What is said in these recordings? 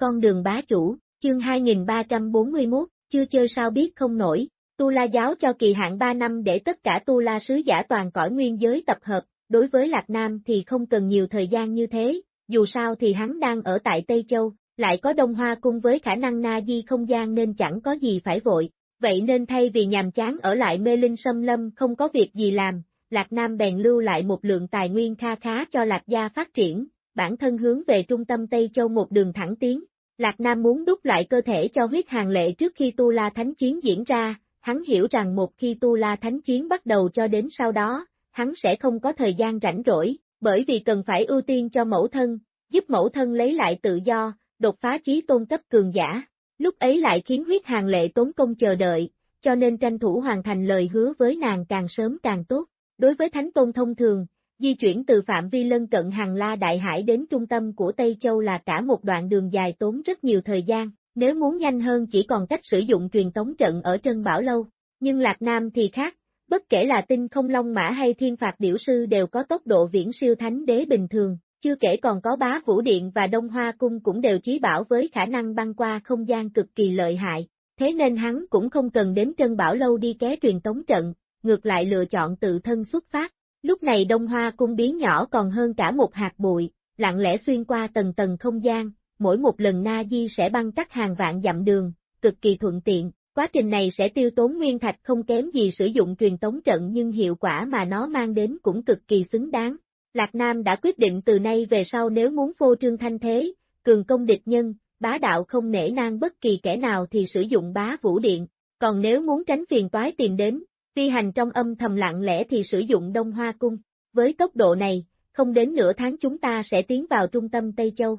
con đường bá chủ, chương 2341, chưa chơi sao biết không nổi, Tu La giáo cho kỳ hạn 3 năm để tất cả Tu La sứ giả toàn cõi nguyên giới tập hợp, đối với Lạc Nam thì không cần nhiều thời gian như thế, dù sao thì hắn đang ở tại Tây Châu, lại có Đông Hoa cung với khả năng na di không gian nên chẳng có gì phải vội, vậy nên thay vì nhàm chán ở lại mê linh xâm lâm không có việc gì làm, Lạc Nam bèn lưu lại một lượng tài nguyên kha khá cho Lạc gia phát triển, bản thân hướng về trung tâm Tây Châu một đường thẳng tiến. Lạc Nam muốn đúc lại cơ thể cho huyết hàng lệ trước khi Tu La Thánh Chiến diễn ra, hắn hiểu rằng một khi Tu La Thánh Chiến bắt đầu cho đến sau đó, hắn sẽ không có thời gian rảnh rỗi, bởi vì cần phải ưu tiên cho mẫu thân, giúp mẫu thân lấy lại tự do, đột phá trí tôn cấp cường giả. Lúc ấy lại khiến huyết hàng lệ tốn công chờ đợi, cho nên tranh thủ hoàn thành lời hứa với nàng càng sớm càng tốt. Đối với Thánh Tôn thông thường, di chuyển từ phạm vi lân cận hàng la đại hải đến trung tâm của Tây Châu là cả một đoạn đường dài tốn rất nhiều thời gian, nếu muốn nhanh hơn chỉ còn cách sử dụng truyền tống trận ở Trân Bảo Lâu. Nhưng Lạc Nam thì khác, bất kể là tinh không long mã hay thiên phạt điểu sư đều có tốc độ viễn siêu thánh đế bình thường, chưa kể còn có bá vũ điện và đông hoa cung cũng đều chí bảo với khả năng băng qua không gian cực kỳ lợi hại, thế nên hắn cũng không cần đến Trân Bảo Lâu đi ké truyền tống trận, ngược lại lựa chọn tự thân xuất phát. Lúc này Đông Hoa cung biến nhỏ còn hơn cả một hạt bụi, lặng lẽ xuyên qua tầng tầng không gian, mỗi một lần Na Di sẽ băng cắt hàng vạn dặm đường, cực kỳ thuận tiện. Quá trình này sẽ tiêu tốn nguyên thạch không kém gì sử dụng truyền tống trận nhưng hiệu quả mà nó mang đến cũng cực kỳ xứng đáng. Lạc Nam đã quyết định từ nay về sau nếu muốn phô trương thanh thế, cường công địch nhân, bá đạo không nể nang bất kỳ kẻ nào thì sử dụng bá vũ điện, còn nếu muốn tránh phiền toái tìm đến, phi hành trong âm thầm lặng lẽ thì sử dụng Đông Hoa Cung. Với tốc độ này, không đến nửa tháng chúng ta sẽ tiến vào trung tâm Tây Châu.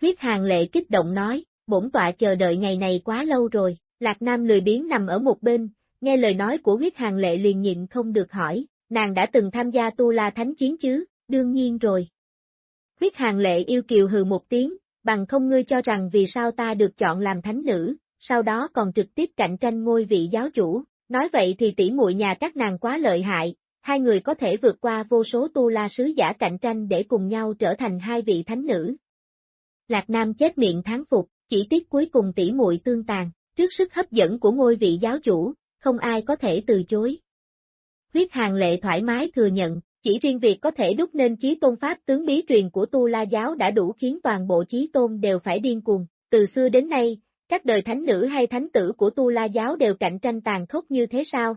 Huyết hàng lệ kích động nói, bổn tọa chờ đợi ngày này quá lâu rồi, Lạc Nam lười biếng nằm ở một bên, nghe lời nói của huyết hàng lệ liền nhịn không được hỏi, nàng đã từng tham gia tu la thánh chiến chứ, đương nhiên rồi. Huyết hàng lệ yêu kiều hừ một tiếng, bằng không ngươi cho rằng vì sao ta được chọn làm thánh nữ, sau đó còn trực tiếp cạnh tranh ngôi vị giáo chủ, nói vậy thì tỷ muội nhà các nàng quá lợi hại, hai người có thể vượt qua vô số tu la sứ giả cạnh tranh để cùng nhau trở thành hai vị thánh nữ. Lạc Nam chết miệng tháng phục, chỉ tiếc cuối cùng tỷ muội tương tàn, trước sức hấp dẫn của ngôi vị giáo chủ, không ai có thể từ chối. Huyết hàng lệ thoải mái thừa nhận, chỉ riêng việc có thể đúc nên chí tôn pháp tướng bí truyền của Tu La Giáo đã đủ khiến toàn bộ chí tôn đều phải điên cuồng. Từ xưa đến nay, các đời thánh nữ hay thánh tử của Tu La Giáo đều cạnh tranh tàn khốc như thế sao?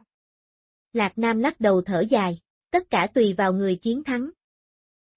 Lạc Nam lắc đầu thở dài, tất cả tùy vào người chiến thắng.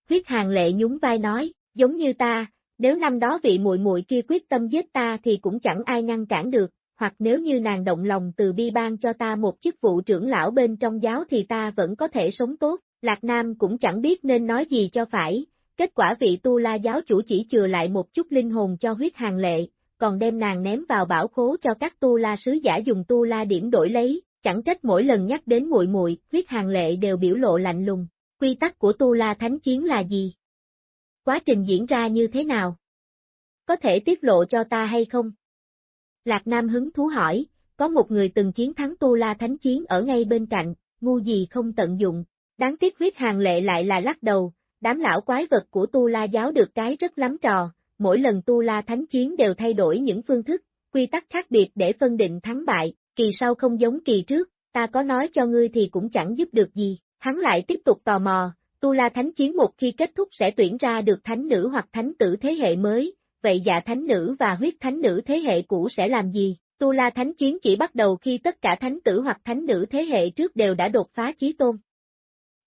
Huyết hàng lệ nhún vai nói, giống như ta, nếu năm đó vị muội muội kia quyết tâm giết ta thì cũng chẳng ai ngăn cản được, hoặc nếu như nàng động lòng từ bi ban cho ta một chức vụ trưởng lão bên trong giáo thì ta vẫn có thể sống tốt, Lạc Nam cũng chẳng biết nên nói gì cho phải, kết quả vị tu la giáo chủ chỉ chừa lại một chút linh hồn cho huyết hàng lệ, còn đem nàng ném vào bảo khố cho các tu la sứ giả dùng tu la điểm đổi lấy, chẳng trách mỗi lần nhắc đến muội muội, huyết hàng lệ đều biểu lộ lạnh lùng. Quy tắc của tu la thánh chiến là gì? Quá trình diễn ra như thế nào? Có thể tiết lộ cho ta hay không? Lạc Nam hứng thú hỏi, có một người từng chiến thắng tu la thánh chiến ở ngay bên cạnh, ngu gì không tận dụng, đáng tiếc huyết hàng lệ lại là lắc đầu, đám lão quái vật của tu la giáo được cái rất lắm trò, mỗi lần tu la thánh chiến đều thay đổi những phương thức, quy tắc khác biệt để phân định thắng bại, kỳ sau không giống kỳ trước, ta có nói cho ngươi thì cũng chẳng giúp được gì, hắn lại tiếp tục tò mò, tu la thánh chiến một khi kết thúc sẽ tuyển ra được thánh nữ hoặc thánh tử thế hệ mới, vậy dạ thánh nữ và huyết thánh nữ thế hệ cũ sẽ làm gì? Tu La Thánh Chiến chỉ bắt đầu khi tất cả thánh tử hoặc thánh nữ thế hệ trước đều đã đột phá chí tôn.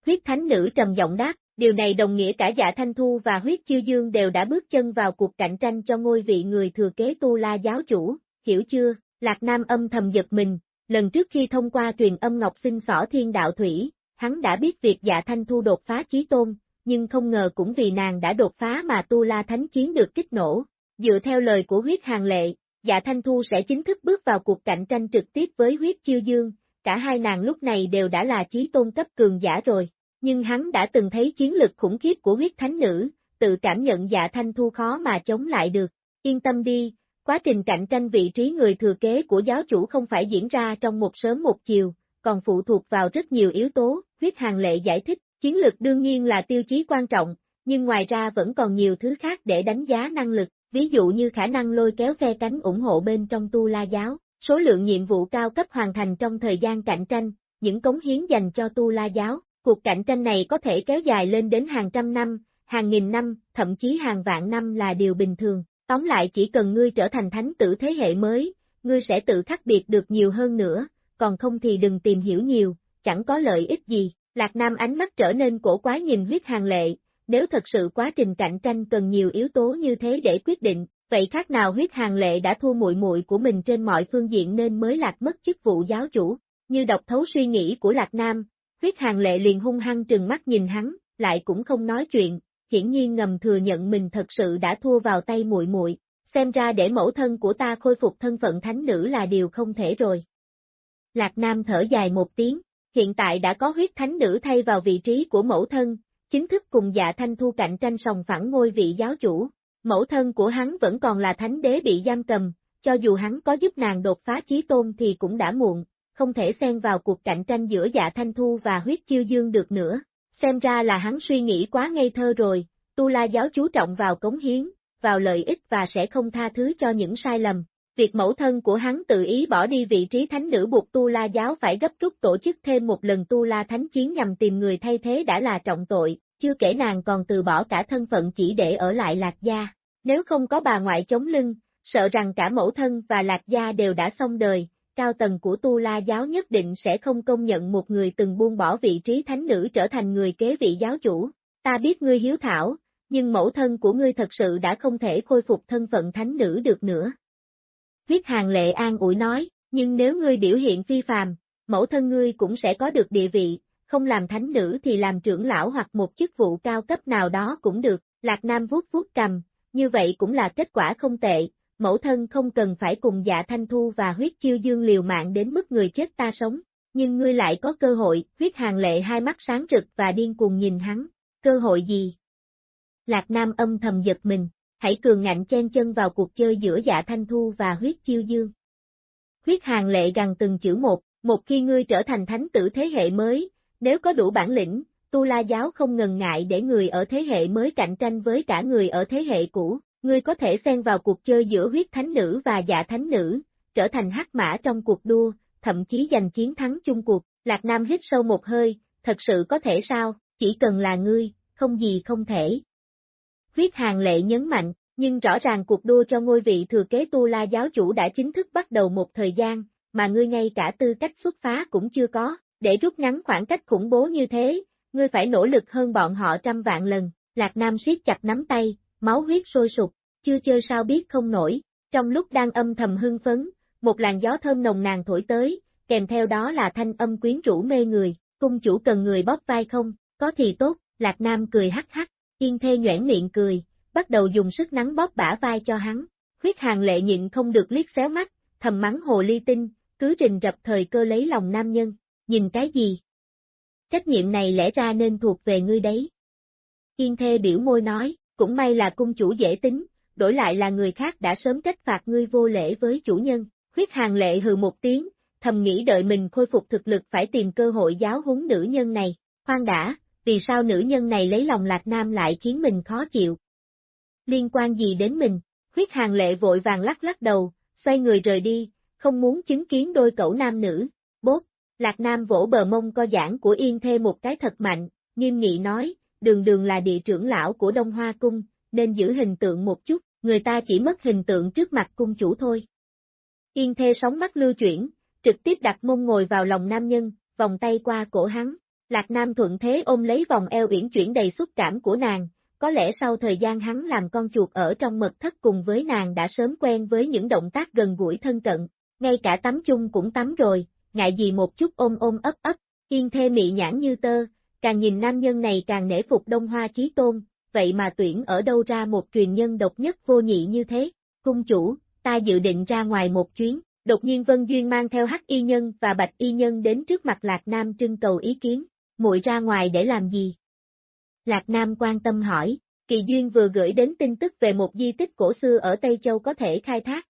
Huyết thánh nữ trầm giọng đáp, điều này đồng nghĩa cả dạ thanh thu và huyết chiêu dương đều đã bước chân vào cuộc cạnh tranh cho ngôi vị người thừa kế Tu La giáo chủ, hiểu chưa? Lạc Nam âm thầm giật mình, lần trước khi thông qua truyền âm ngọc sinh sỏ thiên đạo thủy, hắn đã biết việc dạ thanh thu đột phá chí tôn, nhưng không ngờ cũng vì nàng đã đột phá mà Tu La Thánh Chiến được kích nổ. Dựa theo lời của huyết hàng lệ, dạ Thanh Thu sẽ chính thức bước vào cuộc cạnh tranh trực tiếp với huyết chiêu dương, cả hai nàng lúc này đều đã là chí tôn cấp cường giả rồi, nhưng hắn đã từng thấy chiến lực khủng khiếp của huyết thánh nữ, tự cảm nhận dạ Thanh Thu khó mà chống lại được, yên tâm đi, quá trình cạnh tranh vị trí người thừa kế của giáo chủ không phải diễn ra trong một sớm một chiều, còn phụ thuộc vào rất nhiều yếu tố, huyết hàng lệ giải thích, Chiến lực đương nhiên là tiêu chí quan trọng, nhưng ngoài ra vẫn còn nhiều thứ khác để đánh giá năng lực, ví dụ như khả năng lôi kéo phe cánh ủng hộ bên trong tu la giáo, số lượng nhiệm vụ cao cấp hoàn thành trong thời gian cạnh tranh, những cống hiến dành cho tu la giáo. Cuộc cạnh tranh này có thể kéo dài lên đến hàng trăm năm, hàng nghìn năm, thậm chí hàng vạn năm là điều bình thường. Tóm lại chỉ cần ngươi trở thành thánh tử thế hệ mới, ngươi sẽ tự khác biệt được nhiều hơn nữa, còn không thì đừng tìm hiểu nhiều, chẳng có lợi ích gì. Lạc Nam ánh mắt trở nên cổ quá nhìn huyết hàng lệ, nếu thật sự quá trình cạnh tranh cần nhiều yếu tố như thế để quyết định, vậy khác nào huyết hàng lệ đã thua muội muội của mình trên mọi phương diện nên mới lạc mất chức vụ giáo chủ. Như đọc thấu suy nghĩ của Lạc Nam, huyết hàng lệ liền hung hăng trừng mắt nhìn hắn, lại cũng không nói chuyện, hiển nhiên ngầm thừa nhận mình thật sự đã thua vào tay muội muội. Xem ra để mẫu thân của ta khôi phục thân phận thánh nữ là điều không thể rồi. Lạc Nam thở dài một tiếng, hiện tại đã có huyết thánh nữ thay vào vị trí của mẫu thân, chính thức cùng dạ thanh thu cạnh tranh sòng phẳng ngôi vị giáo chủ. Mẫu thân của hắn vẫn còn là thánh đế bị giam cầm, cho dù hắn có giúp nàng đột phá chí tôn thì cũng đã muộn, không thể xen vào cuộc cạnh tranh giữa dạ thanh thu và huyết chiêu dương được nữa. Xem ra là hắn suy nghĩ quá ngây thơ rồi, tu la giáo chú trọng vào cống hiến, vào lợi ích và sẽ không tha thứ cho những sai lầm. Việc mẫu thân của hắn tự ý bỏ đi vị trí thánh nữ buộc Tu La giáo phải gấp rút tổ chức thêm một lần Tu La thánh chiến nhằm tìm người thay thế đã là trọng tội, chưa kể nàng còn từ bỏ cả thân phận chỉ để ở lại Lạc Gia. Nếu không có bà ngoại chống lưng, sợ rằng cả mẫu thân và Lạc Gia đều đã xong đời, cao tầng của Tu La giáo nhất định sẽ không công nhận một người từng buông bỏ vị trí thánh nữ trở thành người kế vị giáo chủ. Ta biết ngươi hiếu thảo, nhưng mẫu thân của ngươi thật sự đã không thể khôi phục thân phận thánh nữ được nữa. Huyết hàng lệ an ủi nói, nhưng nếu ngươi biểu hiện phi phàm, mẫu thân ngươi cũng sẽ có được địa vị, không làm thánh nữ thì làm trưởng lão hoặc một chức vụ cao cấp nào đó cũng được, Lạc Nam vuốt vuốt cầm, như vậy cũng là kết quả không tệ, mẫu thân không cần phải cùng dạ thanh thu và huyết chiêu dương liều mạng đến mức người chết ta sống, nhưng ngươi lại có cơ hội, huyết hàng lệ hai mắt sáng rực và điên cuồng nhìn hắn, cơ hội gì? Lạc Nam âm thầm giật mình, hãy cường ngạnh chen chân vào cuộc chơi giữa dạ thanh thu và huyết chiêu dương. Huyết hàng lệ gằn từng chữ một, một khi ngươi trở thành thánh tử thế hệ mới, nếu có đủ bản lĩnh, Tu La Giáo không ngần ngại để người ở thế hệ mới cạnh tranh với cả người ở thế hệ cũ, ngươi có thể xen vào cuộc chơi giữa huyết thánh nữ và dạ thánh nữ, trở thành hắc mã trong cuộc đua, thậm chí giành chiến thắng chung cuộc, Lạc Nam hít sâu một hơi, thật sự có thể sao, chỉ cần là ngươi, không gì không thể. Huyết hàng lệ nhấn mạnh, nhưng rõ ràng cuộc đua cho ngôi vị thừa kế tu la giáo chủ đã chính thức bắt đầu một thời gian, mà ngươi ngay cả tư cách xuất phá cũng chưa có, để rút ngắn khoảng cách khủng bố như thế, ngươi phải nỗ lực hơn bọn họ trăm vạn lần, Lạc Nam siết chặt nắm tay, máu huyết sôi sục, chưa chơi sao biết không nổi, trong lúc đang âm thầm hưng phấn, một làn gió thơm nồng nàn thổi tới, kèm theo đó là thanh âm quyến rũ mê người, cung chủ cần người bóp vai không, có thì tốt, Lạc Nam cười hắc hắc, yên thê nhoẻn miệng cười, bắt đầu dùng sức nắng bóp bả vai cho hắn, huyết hàng lệ nhịn không được liếc xéo mắt, thầm mắng hồ ly tinh, cứ trình rập thời cơ lấy lòng nam nhân, nhìn cái gì? Trách nhiệm này lẽ ra nên thuộc về ngươi đấy. Yên thê biểu môi nói, cũng may là cung chủ dễ tính, đổi lại là người khác đã sớm trách phạt ngươi vô lễ với chủ nhân. Huyết hàng lệ hừ một tiếng, thầm nghĩ đợi mình khôi phục thực lực phải tìm cơ hội giáo huấn nữ nhân này. Khoan đã, vì sao nữ nhân này lấy lòng lạc nam lại khiến mình khó chịu? Liên quan gì đến mình? Huyết hàng lệ vội vàng lắc lắc đầu, xoay người rời đi, không muốn chứng kiến đôi cậu nam nữ. Bốt, Lạc Nam vỗ bờ mông co giãn của Yên Thê một cái thật mạnh, nghiêm nghị nói, đường đường là địa trưởng lão của Đông Hoa Cung, nên giữ hình tượng một chút, người ta chỉ mất hình tượng trước mặt cung chủ thôi. Yên Thê sóng mắt lưu chuyển, trực tiếp đặt mông ngồi vào lòng nam nhân, vòng tay qua cổ hắn. Lạc Nam thuận thế ôm lấy vòng eo uyển chuyển đầy xúc cảm của nàng, có lẽ sau thời gian hắn làm con chuột ở trong mật thất cùng với nàng đã sớm quen với những động tác gần gũi thân cận, ngay cả tắm chung cũng tắm rồi, ngại gì một chút ôm ôm ấp ấp, yên thê mị nhãn như tơ, càng nhìn nam nhân này càng nể phục đông hoa chí tôn, vậy mà tuyển ở đâu ra một truyền nhân độc nhất vô nhị như thế, cung chủ, ta dự định ra ngoài một chuyến, đột nhiên Vân Duyên mang theo hắc y nhân và bạch y nhân đến trước mặt Lạc Nam trưng cầu ý kiến, muội ra ngoài để làm gì? Lạc Nam quan tâm hỏi, Kỳ Duyên vừa gửi đến tin tức về một di tích cổ xưa ở Tây Châu có thể khai thác.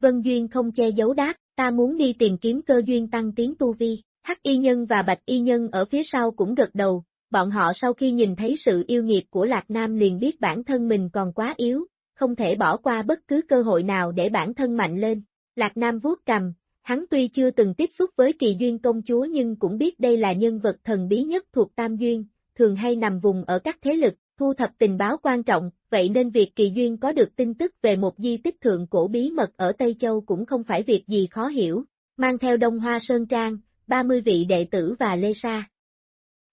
Vân Duyên không che giấu đáp, ta muốn đi tìm kiếm cơ duyên tăng tiến tu vi. Hắc y nhân và bạch y nhân ở phía sau cũng gật đầu, bọn họ sau khi nhìn thấy sự yêu nghiệt của Lạc Nam liền biết bản thân mình còn quá yếu, không thể bỏ qua bất cứ cơ hội nào để bản thân mạnh lên. Lạc Nam vuốt cầm, hắn tuy chưa từng tiếp xúc với kỳ duyên công chúa nhưng cũng biết đây là nhân vật thần bí nhất thuộc Tam Duyên, thường hay nằm vùng ở các thế lực, thu thập tình báo quan trọng, vậy nên việc kỳ duyên có được tin tức về một di tích thượng cổ bí mật ở Tây Châu cũng không phải việc gì khó hiểu, mang theo Đông Hoa Sơn Trang, 30 vị đệ tử và Lê Sa.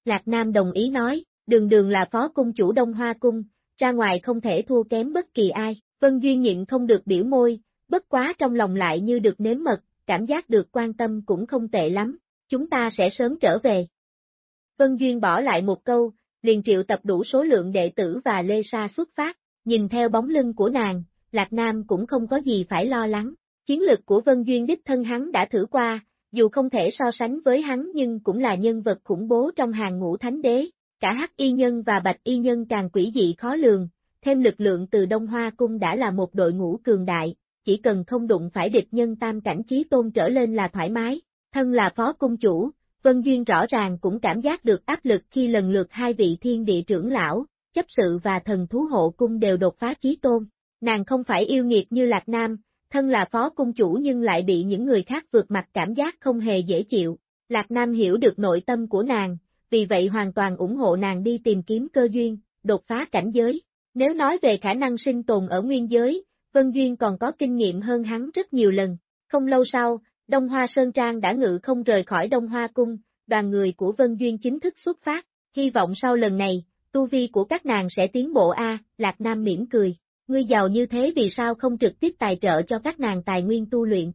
Lạc Nam đồng ý nói, đường đường là phó cung chủ Đông Hoa Cung, ra ngoài không thể thua kém bất kỳ ai, Vân Duyên nhịn không được biểu môi, bất quá trong lòng lại như được nếm mật, cảm giác được quan tâm cũng không tệ lắm, chúng ta sẽ sớm trở về. Vân Duyên bỏ lại một câu, liền triệu tập đủ số lượng đệ tử và Lê Sa xuất phát, nhìn theo bóng lưng của nàng, Lạc Nam cũng không có gì phải lo lắng. Chiến lực của Vân Duyên đích thân hắn đã thử qua, dù không thể so sánh với hắn nhưng cũng là nhân vật khủng bố trong hàng ngũ thánh đế, cả hắc y nhân và bạch y nhân càng quỷ dị khó lường, thêm lực lượng từ Đông Hoa Cung đã là một đội ngũ cường đại, chỉ cần không đụng phải địch nhân tam cảnh trí tôn trở lên là thoải mái, thân là phó cung chủ, Vân Duyên rõ ràng cũng cảm giác được áp lực khi lần lượt hai vị thiên địa trưởng lão, chấp sự và thần thú hộ cung đều đột phá trí tôn. Nàng không phải yêu nghiệt như Lạc Nam, thân là phó cung chủ nhưng lại bị những người khác vượt mặt cảm giác không hề dễ chịu. Lạc Nam hiểu được nội tâm của nàng, vì vậy hoàn toàn ủng hộ nàng đi tìm kiếm cơ duyên, đột phá cảnh giới. Nếu nói về khả năng sinh tồn ở nguyên giới, Vân Duyên còn có kinh nghiệm hơn hắn rất nhiều lần. Không lâu sau, Đông Hoa Sơn Trang đã ngự không rời khỏi Đông Hoa Cung, đoàn người của Vân Duyên chính thức xuất phát, hy vọng sau lần này, tu vi của các nàng sẽ tiến bộ A, Lạc Nam mỉm cười, ngươi giàu như thế vì sao không trực tiếp tài trợ cho các nàng tài nguyên tu luyện.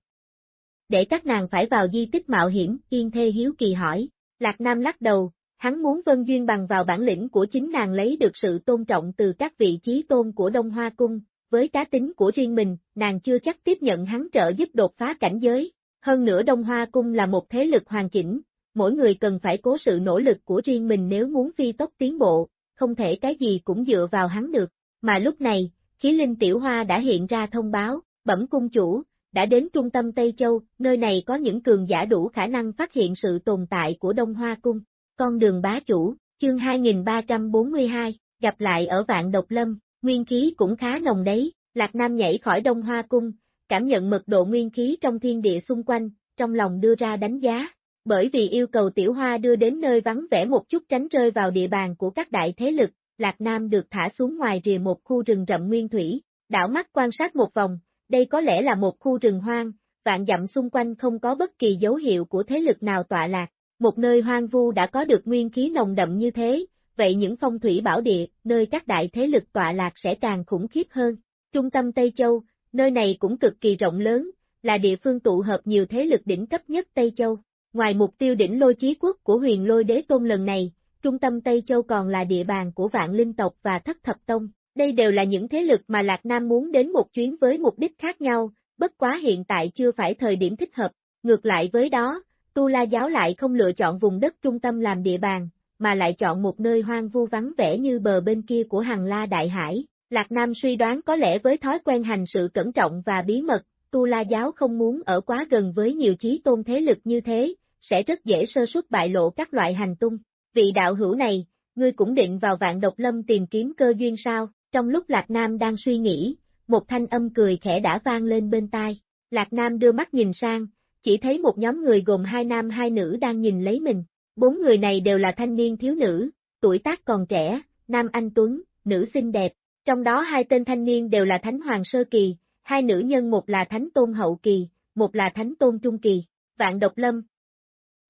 Để các nàng phải vào di tích mạo hiểm, Yên Thê Hiếu Kỳ hỏi, Lạc Nam lắc đầu, hắn muốn Vân Duyên bằng vào bản lĩnh của chính nàng lấy được sự tôn trọng từ các vị trí tôn của Đông Hoa Cung, với cá tính của riêng mình, nàng chưa chắc tiếp nhận hắn trợ giúp đột phá cảnh giới, hơn nữa Đông Hoa Cung là một thế lực hoàn chỉnh, mỗi người cần phải cố sự nỗ lực của riêng mình nếu muốn phi tốc tiến bộ, không thể cái gì cũng dựa vào hắn được, mà lúc này, khí linh tiểu hoa đã hiện ra thông báo, bẩm cung chủ, đã đến trung tâm Tây Châu, nơi này có những cường giả đủ khả năng phát hiện sự tồn tại của Đông Hoa Cung, con đường bá chủ, chương 2342, gặp lại ở vạn độc lâm, nguyên khí cũng khá nồng đấy, Lạc Nam nhảy khỏi Đông Hoa Cung, cảm nhận mật độ nguyên khí trong thiên địa xung quanh, trong lòng đưa ra đánh giá, bởi vì yêu cầu tiểu hoa đưa đến nơi vắng vẻ một chút tránh rơi vào địa bàn của các đại thế lực, Lạc Nam được thả xuống ngoài rìa một khu rừng rậm nguyên thủy, đảo mắt quan sát một vòng, đây có lẽ là một khu rừng hoang, vạn dặm xung quanh không có bất kỳ dấu hiệu của thế lực nào tọa lạc, một nơi hoang vu đã có được nguyên khí nồng đậm như thế, vậy những phong thủy bảo địa, nơi các đại thế lực tọa lạc sẽ càng khủng khiếp hơn. Trung tâm Tây Châu, nơi này cũng cực kỳ rộng lớn, là địa phương tụ hợp nhiều thế lực đỉnh cấp nhất Tây Châu. Ngoài mục tiêu đỉnh lôi chí quốc của huyền lôi đế tôn lần này, trung tâm Tây Châu còn là địa bàn của vạn linh tộc và thất thập tông. Đây đều là những thế lực mà Lạc Nam muốn đến một chuyến với mục đích khác nhau, bất quá hiện tại chưa phải thời điểm thích hợp. Ngược lại với đó, Tu La Giáo lại không lựa chọn vùng đất trung tâm làm địa bàn, mà lại chọn một nơi hoang vu vắng vẻ như bờ bên kia của Hằng La Đại Hải. Lạc Nam suy đoán có lẽ với thói quen hành sự cẩn trọng và bí mật, Tu La Giáo không muốn ở quá gần với nhiều chí tôn thế lực như thế, sẽ rất dễ sơ suất bại lộ các loại hành tung. Vị đạo hữu này, ngươi cũng định vào vạn độc lâm tìm kiếm cơ duyên sao, trong lúc Lạc Nam đang suy nghĩ, một thanh âm cười khẽ đã vang lên bên tai. Lạc Nam đưa mắt nhìn sang, chỉ thấy một nhóm người gồm hai nam hai nữ đang nhìn lấy mình. Bốn người này đều là thanh niên thiếu nữ, tuổi tác còn trẻ, nam anh tuấn, nữ xinh đẹp. Trong đó hai tên thanh niên đều là thánh hoàng sơ kỳ, hai nữ nhân một là thánh tôn hậu kỳ, một là thánh tôn trung kỳ. Vạn độc lâm,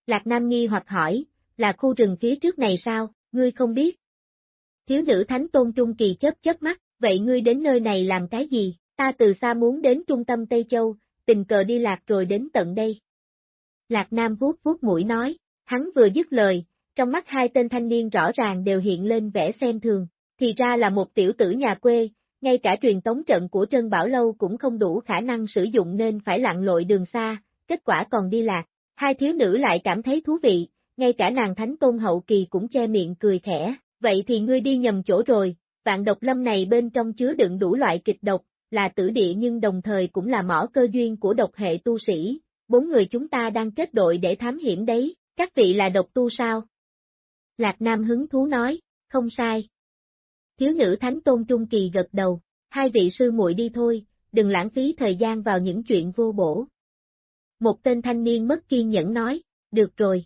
Lạc Nam nghi hoặc hỏi, là khu rừng phía trước này sao, ngươi không biết? Thiếu nữ thánh tôn trung kỳ chớp chớp mắt, vậy ngươi đến nơi này làm cái gì, ta từ xa muốn đến trung tâm Tây Châu, tình cờ đi lạc rồi đến tận đây. Lạc Nam vuốt vuốt mũi nói, hắn vừa dứt lời, trong mắt hai tên thanh niên rõ ràng đều hiện lên vẻ xem thường, thì ra là một tiểu tử nhà quê, ngay cả truyền tống trận của Trân Bảo Lâu cũng không đủ khả năng sử dụng nên phải lặn lội đường xa, kết quả còn đi lạc. Hai thiếu nữ lại cảm thấy thú vị, ngay cả nàng thánh tôn hậu kỳ cũng che miệng cười khẽ, vậy thì ngươi đi nhầm chỗ rồi, vạn độc lâm này bên trong chứa đựng đủ loại kịch độc, là tử địa nhưng đồng thời cũng là mỏ cơ duyên của độc hệ tu sĩ, bốn người chúng ta đang kết đội để thám hiểm đấy, các vị là độc tu sao? Lạc Nam hứng thú nói, không sai. Thiếu nữ thánh tôn trung kỳ gật đầu, hai vị sư muội đi thôi, đừng lãng phí thời gian vào những chuyện vô bổ. Một tên thanh niên mất kiên nhẫn nói, được rồi.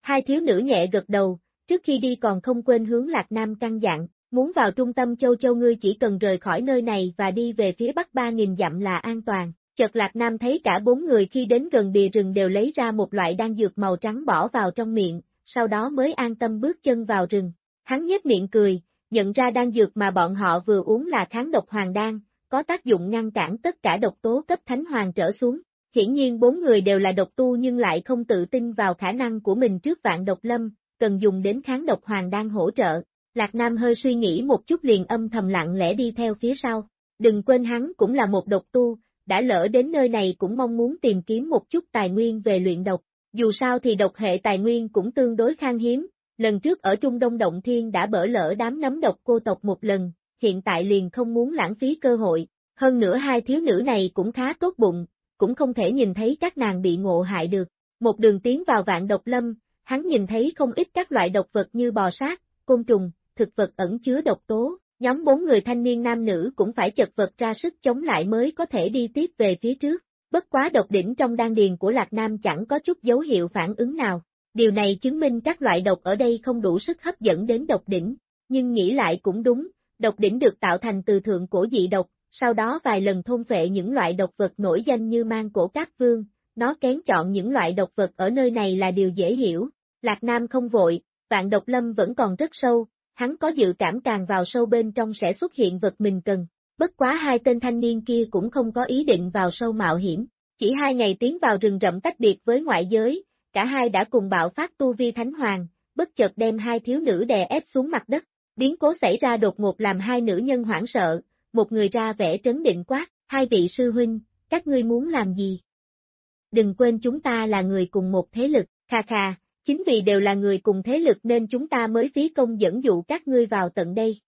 Hai thiếu nữ nhẹ gật đầu, trước khi đi còn không quên hướng Lạc Nam căn dặn, muốn vào trung tâm châu châu ngươi chỉ cần rời khỏi nơi này và đi về phía bắc 3.000 dặm là an toàn. Chợt Lạc Nam thấy cả bốn người khi đến gần bìa rừng đều lấy ra một loại đan dược màu trắng bỏ vào trong miệng, sau đó mới an tâm bước chân vào rừng. Hắn nhếch miệng cười, nhận ra đan dược mà bọn họ vừa uống là kháng độc hoàng đan, có tác dụng ngăn cản tất cả độc tố cấp thánh hoàng trở xuống. Hiển nhiên bốn người đều là độc tu nhưng lại không tự tin vào khả năng của mình trước vạn độc lâm, cần dùng đến kháng độc hoàng đan hỗ trợ. Lạc Nam hơi suy nghĩ một chút liền âm thầm lặng lẽ đi theo phía sau. Đừng quên hắn cũng là một độc tu, đã lỡ đến nơi này cũng mong muốn tìm kiếm một chút tài nguyên về luyện độc. Dù sao thì độc hệ tài nguyên cũng tương đối khan hiếm, lần trước ở Trung Đông Động Thiên đã bỡ lỡ đám nấm độc cô tộc một lần, hiện tại liền không muốn lãng phí cơ hội. Hơn nữa hai thiếu nữ này cũng khá tốt bụng, cũng không thể nhìn thấy các nàng bị ngộ hại được. Một đường tiến vào vạn độc lâm, hắn nhìn thấy không ít các loại độc vật như bò sát, côn trùng, thực vật ẩn chứa độc tố, nhóm bốn người thanh niên nam nữ cũng phải chật vật ra sức chống lại mới có thể đi tiếp về phía trước. Bất quá độc đỉnh trong đan điền của Lạc Nam chẳng có chút dấu hiệu phản ứng nào. Điều này chứng minh các loại độc ở đây không đủ sức hấp dẫn đến độc đỉnh, nhưng nghĩ lại cũng đúng, độc đỉnh được tạo thành từ thượng cổ dị độc, sau đó vài lần thôn vệ những loại độc vật nổi danh như mang cổ cát vương, nó kén chọn những loại độc vật ở nơi này là điều dễ hiểu. Lạc Nam không vội, vạn độc lâm vẫn còn rất sâu, hắn có dự cảm càng vào sâu bên trong sẽ xuất hiện vật mình cần. Bất quá hai tên thanh niên kia cũng không có ý định vào sâu mạo hiểm, chỉ hai ngày tiến vào rừng rậm tách biệt với ngoại giới, cả hai đã cùng bạo phát tu vi thánh hoàng, bất chợt đem hai thiếu nữ đè ép xuống mặt đất. Biến cố xảy ra đột ngột làm hai nữ nhân hoảng sợ, một người ra vẻ trấn định quát, hai vị sư huynh, các ngươi muốn làm gì? Đừng quên chúng ta là người cùng một thế lực, kha kha, chính vì đều là người cùng thế lực nên chúng ta mới phí công dẫn dụ các ngươi vào tận đây.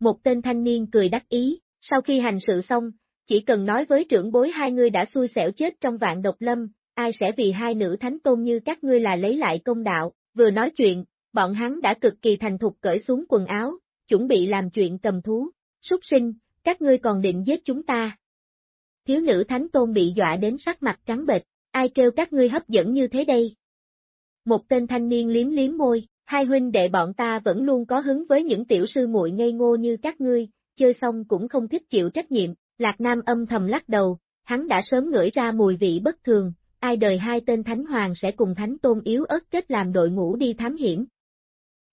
Một tên thanh niên cười đắc ý, sau khi hành sự xong, chỉ cần nói với trưởng bối hai người đã xui xẻo chết trong vạn độc lâm, ai sẽ vì hai nữ thánh tôn như các ngươi là lấy lại công đạo, vừa nói chuyện, bọn hắn đã cực kỳ thành thục cởi xuống quần áo, chuẩn bị làm chuyện cầm thú, súc sinh, các ngươi còn định giết chúng ta. Thiếu nữ thánh tôn bị dọa đến sắc mặt trắng bệch, ai kêu các ngươi hấp dẫn như thế đây? Một tên thanh niên liếm liếm môi, hai huynh đệ bọn ta vẫn luôn có hứng với những tiểu sư muội ngây ngô như các ngươi, chơi xong cũng không thích chịu trách nhiệm, Lạc Nam âm thầm lắc đầu, hắn đã sớm ngửi ra mùi vị bất thường, ai đời hai tên thánh hoàng sẽ cùng thánh tôn yếu ớt kết làm đội ngũ đi thám hiểm.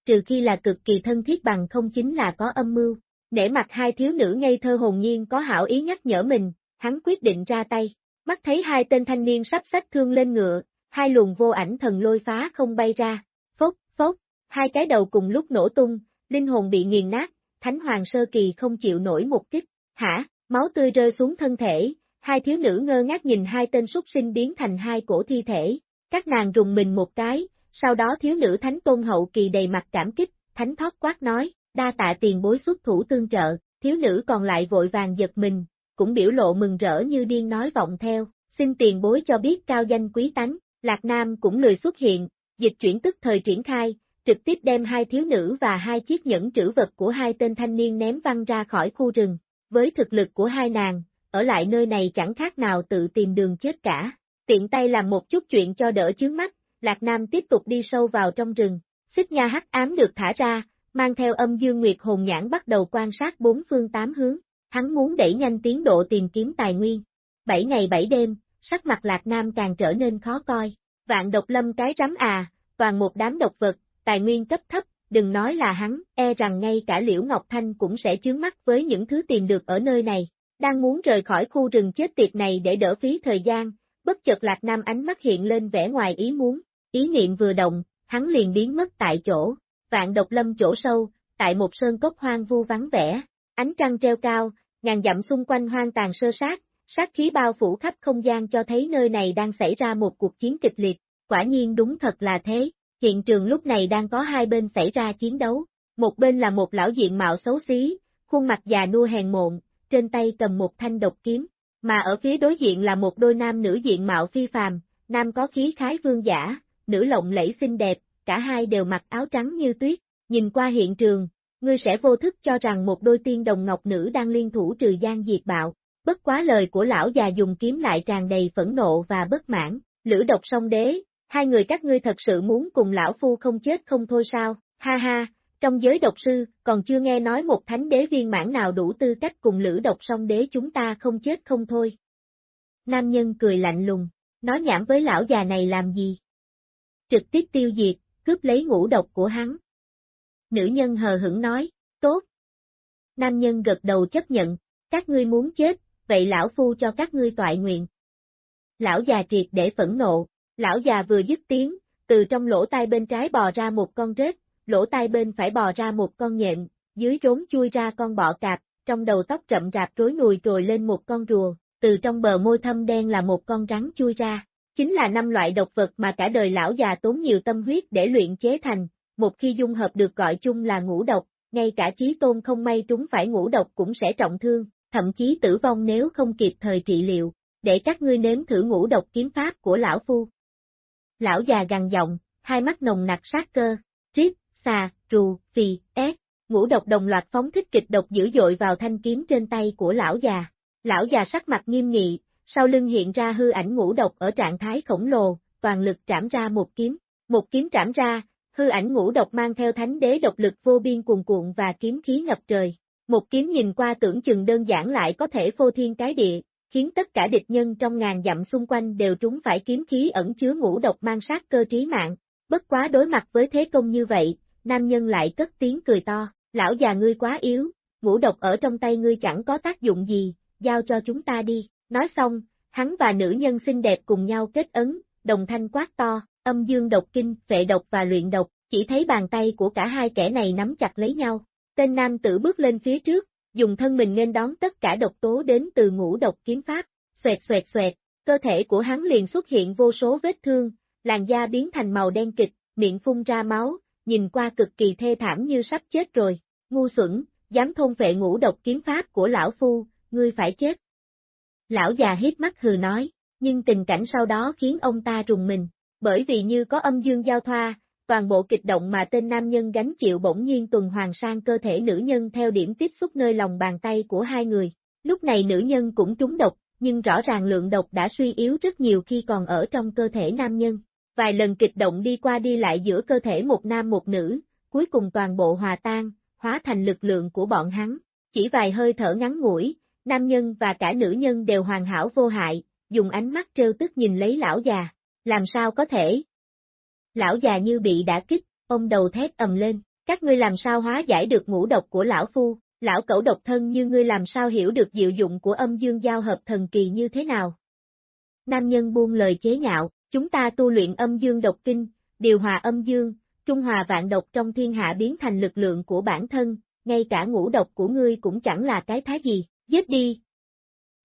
Trừ khi là cực kỳ thân thiết bằng không chính là có âm mưu. Để mặt hai thiếu nữ ngây thơ hồn nhiên có hảo ý nhắc nhở mình, hắn quyết định ra tay. Mắt thấy hai tên thanh niên sắp sách thương lên ngựa, hai luồng vô ảnh thần lôi phá không bay ra. Phốc, phốc, hai cái đầu cùng lúc nổ tung, linh hồn bị nghiền nát, thánh hoàng sơ kỳ không chịu nổi một kích. Hả, máu tươi rơi xuống thân thể, hai thiếu nữ ngơ ngác nhìn hai tên súc sinh biến thành hai cổ thi thể. Các nàng rùng mình một cái, sau đó thiếu nữ thánh tôn hậu kỳ đầy mặt cảm kích, thánh thoát quát nói, đa tạ tiền bối xuất thủ tương trợ, thiếu nữ còn lại vội vàng giật mình, cũng biểu lộ mừng rỡ như điên nói vọng theo, xin tiền bối cho biết cao danh quý tánh, Lạc Nam cũng lười xuất hiện, dịch chuyển tức thời triển khai, trực tiếp đem hai thiếu nữ và hai chiếc nhẫn trữ vật của hai tên thanh niên ném văng ra khỏi khu rừng. Với thực lực của hai nàng, ở lại nơi này chẳng khác nào tự tìm đường chết cả. Tiện tay làm một chút chuyện cho đỡ chướng mắt, Lạc Nam tiếp tục đi sâu vào trong rừng. Xích nha hắc ám được thả ra, mang theo âm dương nguyệt hồn nhãn bắt đầu quan sát bốn phương tám hướng, hắn muốn đẩy nhanh tiến độ tìm kiếm tài nguyên. Bảy ngày bảy đêm, sắc mặt Lạc Nam càng trở nên khó coi, vạn độc lâm cái rắm à, toàn một đám độc vật, tài nguyên cấp thấp, đừng nói là hắn, e rằng ngay cả Liễu Ngọc Thanh cũng sẽ chướng mắt với những thứ tìm được ở nơi này. Đang muốn rời khỏi khu rừng chết tiệt này để đỡ phí thời gian, bất chợt Lạc Nam ánh mắt hiện lên vẻ ngoài ý muốn, ý niệm vừa động, hắn liền biến mất tại chỗ, vạn độc lâm chỗ sâu, tại một sơn cốc hoang vu vắng vẻ, ánh trăng treo cao, ngàn dặm xung quanh hoang tàn sơ sát, sát khí bao phủ khắp không gian cho thấy nơi này đang xảy ra một cuộc chiến kịch liệt, quả nhiên đúng thật là thế, hiện trường lúc này đang có hai bên xảy ra chiến đấu, một bên là một lão diện mạo xấu xí, khuôn mặt già nua hèn mộn, trên tay cầm một thanh độc kiếm, mà ở phía đối diện là một đôi nam nữ diện mạo phi phàm, nam có khí khái vương giả, nữ lộng lẫy xinh đẹp, cả hai đều mặc áo trắng như tuyết, nhìn qua hiện trường, ngươi sẽ vô thức cho rằng một đôi tiên đồng ngọc nữ đang liên thủ trừ gian diệt bạo. Bất quá lời của lão già dùng kiếm lại tràn đầy phẫn nộ và bất mãn, lữ độc song đế, hai người các ngươi thật sự muốn cùng lão phu không chết không thôi sao, ha ha, trong giới độc sư, còn chưa nghe nói một thánh đế viên mãn nào đủ tư cách cùng lữ độc song đế chúng ta không chết không thôi. Nam nhân cười lạnh lùng, nói nhảm với lão già này làm gì? Trực tiếp tiêu diệt, cướp lấy ngũ độc của hắn. Nữ nhân hờ hững nói, tốt. Nam nhân gật đầu chấp nhận, các ngươi muốn chết, vậy lão phu cho các ngươi toại nguyện. Lão già triệt để phẫn nộ, lão già vừa dứt tiếng, từ trong lỗ tai bên trái bò ra một con rết, lỗ tai bên phải bò ra một con nhện, dưới rốn chui ra con bọ cạp, trong đầu tóc rậm rạp rối nùi trồi lên một con rùa, từ trong bờ môi thâm đen là một con rắn chui ra. Chính là năm loại độc vật mà cả đời lão già tốn nhiều tâm huyết để luyện chế thành, một khi dung hợp được gọi chung là ngũ độc, ngay cả chí tôn không may trúng phải ngũ độc cũng sẽ trọng thương, thậm chí tử vong nếu không kịp thời trị liệu, để các ngươi nếm thử ngũ độc kiếm pháp của lão phu. Lão già gằn giọng, hai mắt nồng nặc sát cơ, triết, xà, rù, phì, ép, ngũ độc đồng loạt phóng thích kịch độc dữ dội vào thanh kiếm trên tay của lão già. Lão già sắc mặt nghiêm nghị, sau lưng hiện ra hư ảnh ngũ độc ở trạng thái khổng lồ, toàn lực trảm ra một kiếm. Một kiếm trảm ra, hư ảnh ngũ độc mang theo thánh đế độc lực vô biên cuồn cuộn và kiếm khí ngập trời. Một kiếm nhìn qua tưởng chừng đơn giản lại có thể phô thiên cái địa, khiến tất cả địch nhân trong ngàn dặm xung quanh đều trúng phải kiếm khí ẩn chứa ngũ độc mang sát cơ trí mạng. Bất quá đối mặt với thế công như vậy, nam nhân lại cất tiếng cười to, lão già ngươi quá yếu, ngũ độc ở trong tay ngươi chẳng có tác dụng gì, giao cho chúng ta đi. Nói xong, hắn và nữ nhân xinh đẹp cùng nhau kết ấn, đồng thanh quát to, âm dương độc kinh, vệ độc và luyện độc, chỉ thấy bàn tay của cả hai kẻ này nắm chặt lấy nhau. Tên nam tử bước lên phía trước, dùng thân mình nên đón tất cả độc tố đến từ ngũ độc kiếm pháp, xoẹt xoẹt xoẹt, cơ thể của hắn liền xuất hiện vô số vết thương, làn da biến thành màu đen kịch, miệng phun ra máu, nhìn qua cực kỳ thê thảm như sắp chết rồi, ngu xuẩn, dám thôn vệ ngũ độc kiếm pháp của lão phu, ngươi phải chết. Lão già hít mắt hừ nói, nhưng tình cảnh sau đó khiến ông ta rùng mình, bởi vì như có âm dương giao thoa, toàn bộ kịch động mà tên nam nhân gánh chịu bỗng nhiên tuần hoàn sang cơ thể nữ nhân theo điểm tiếp xúc nơi lòng bàn tay của hai người. Lúc này nữ nhân cũng trúng độc, nhưng rõ ràng lượng độc đã suy yếu rất nhiều khi còn ở trong cơ thể nam nhân. Vài lần kịch động đi qua đi lại giữa cơ thể một nam một nữ, cuối cùng toàn bộ hòa tan, hóa thành lực lượng của bọn hắn. Chỉ vài hơi thở ngắn ngủi, nam nhân và cả nữ nhân đều hoàn hảo vô hại, dùng ánh mắt trêu tức nhìn lấy lão già. Làm sao có thể? Lão già như bị đã kích, ông đầu thét ầm lên, các ngươi làm sao hóa giải được ngũ độc của lão phu, lão cẩu độc thân như ngươi làm sao hiểu được diệu dụng của âm dương giao hợp thần kỳ như thế nào. Nam nhân buông lời chế nhạo, chúng ta tu luyện âm dương độc kinh, điều hòa âm dương, trung hòa vạn độc trong thiên hạ biến thành lực lượng của bản thân, ngay cả ngũ độc của ngươi cũng chẳng là cái thái gì, giết đi.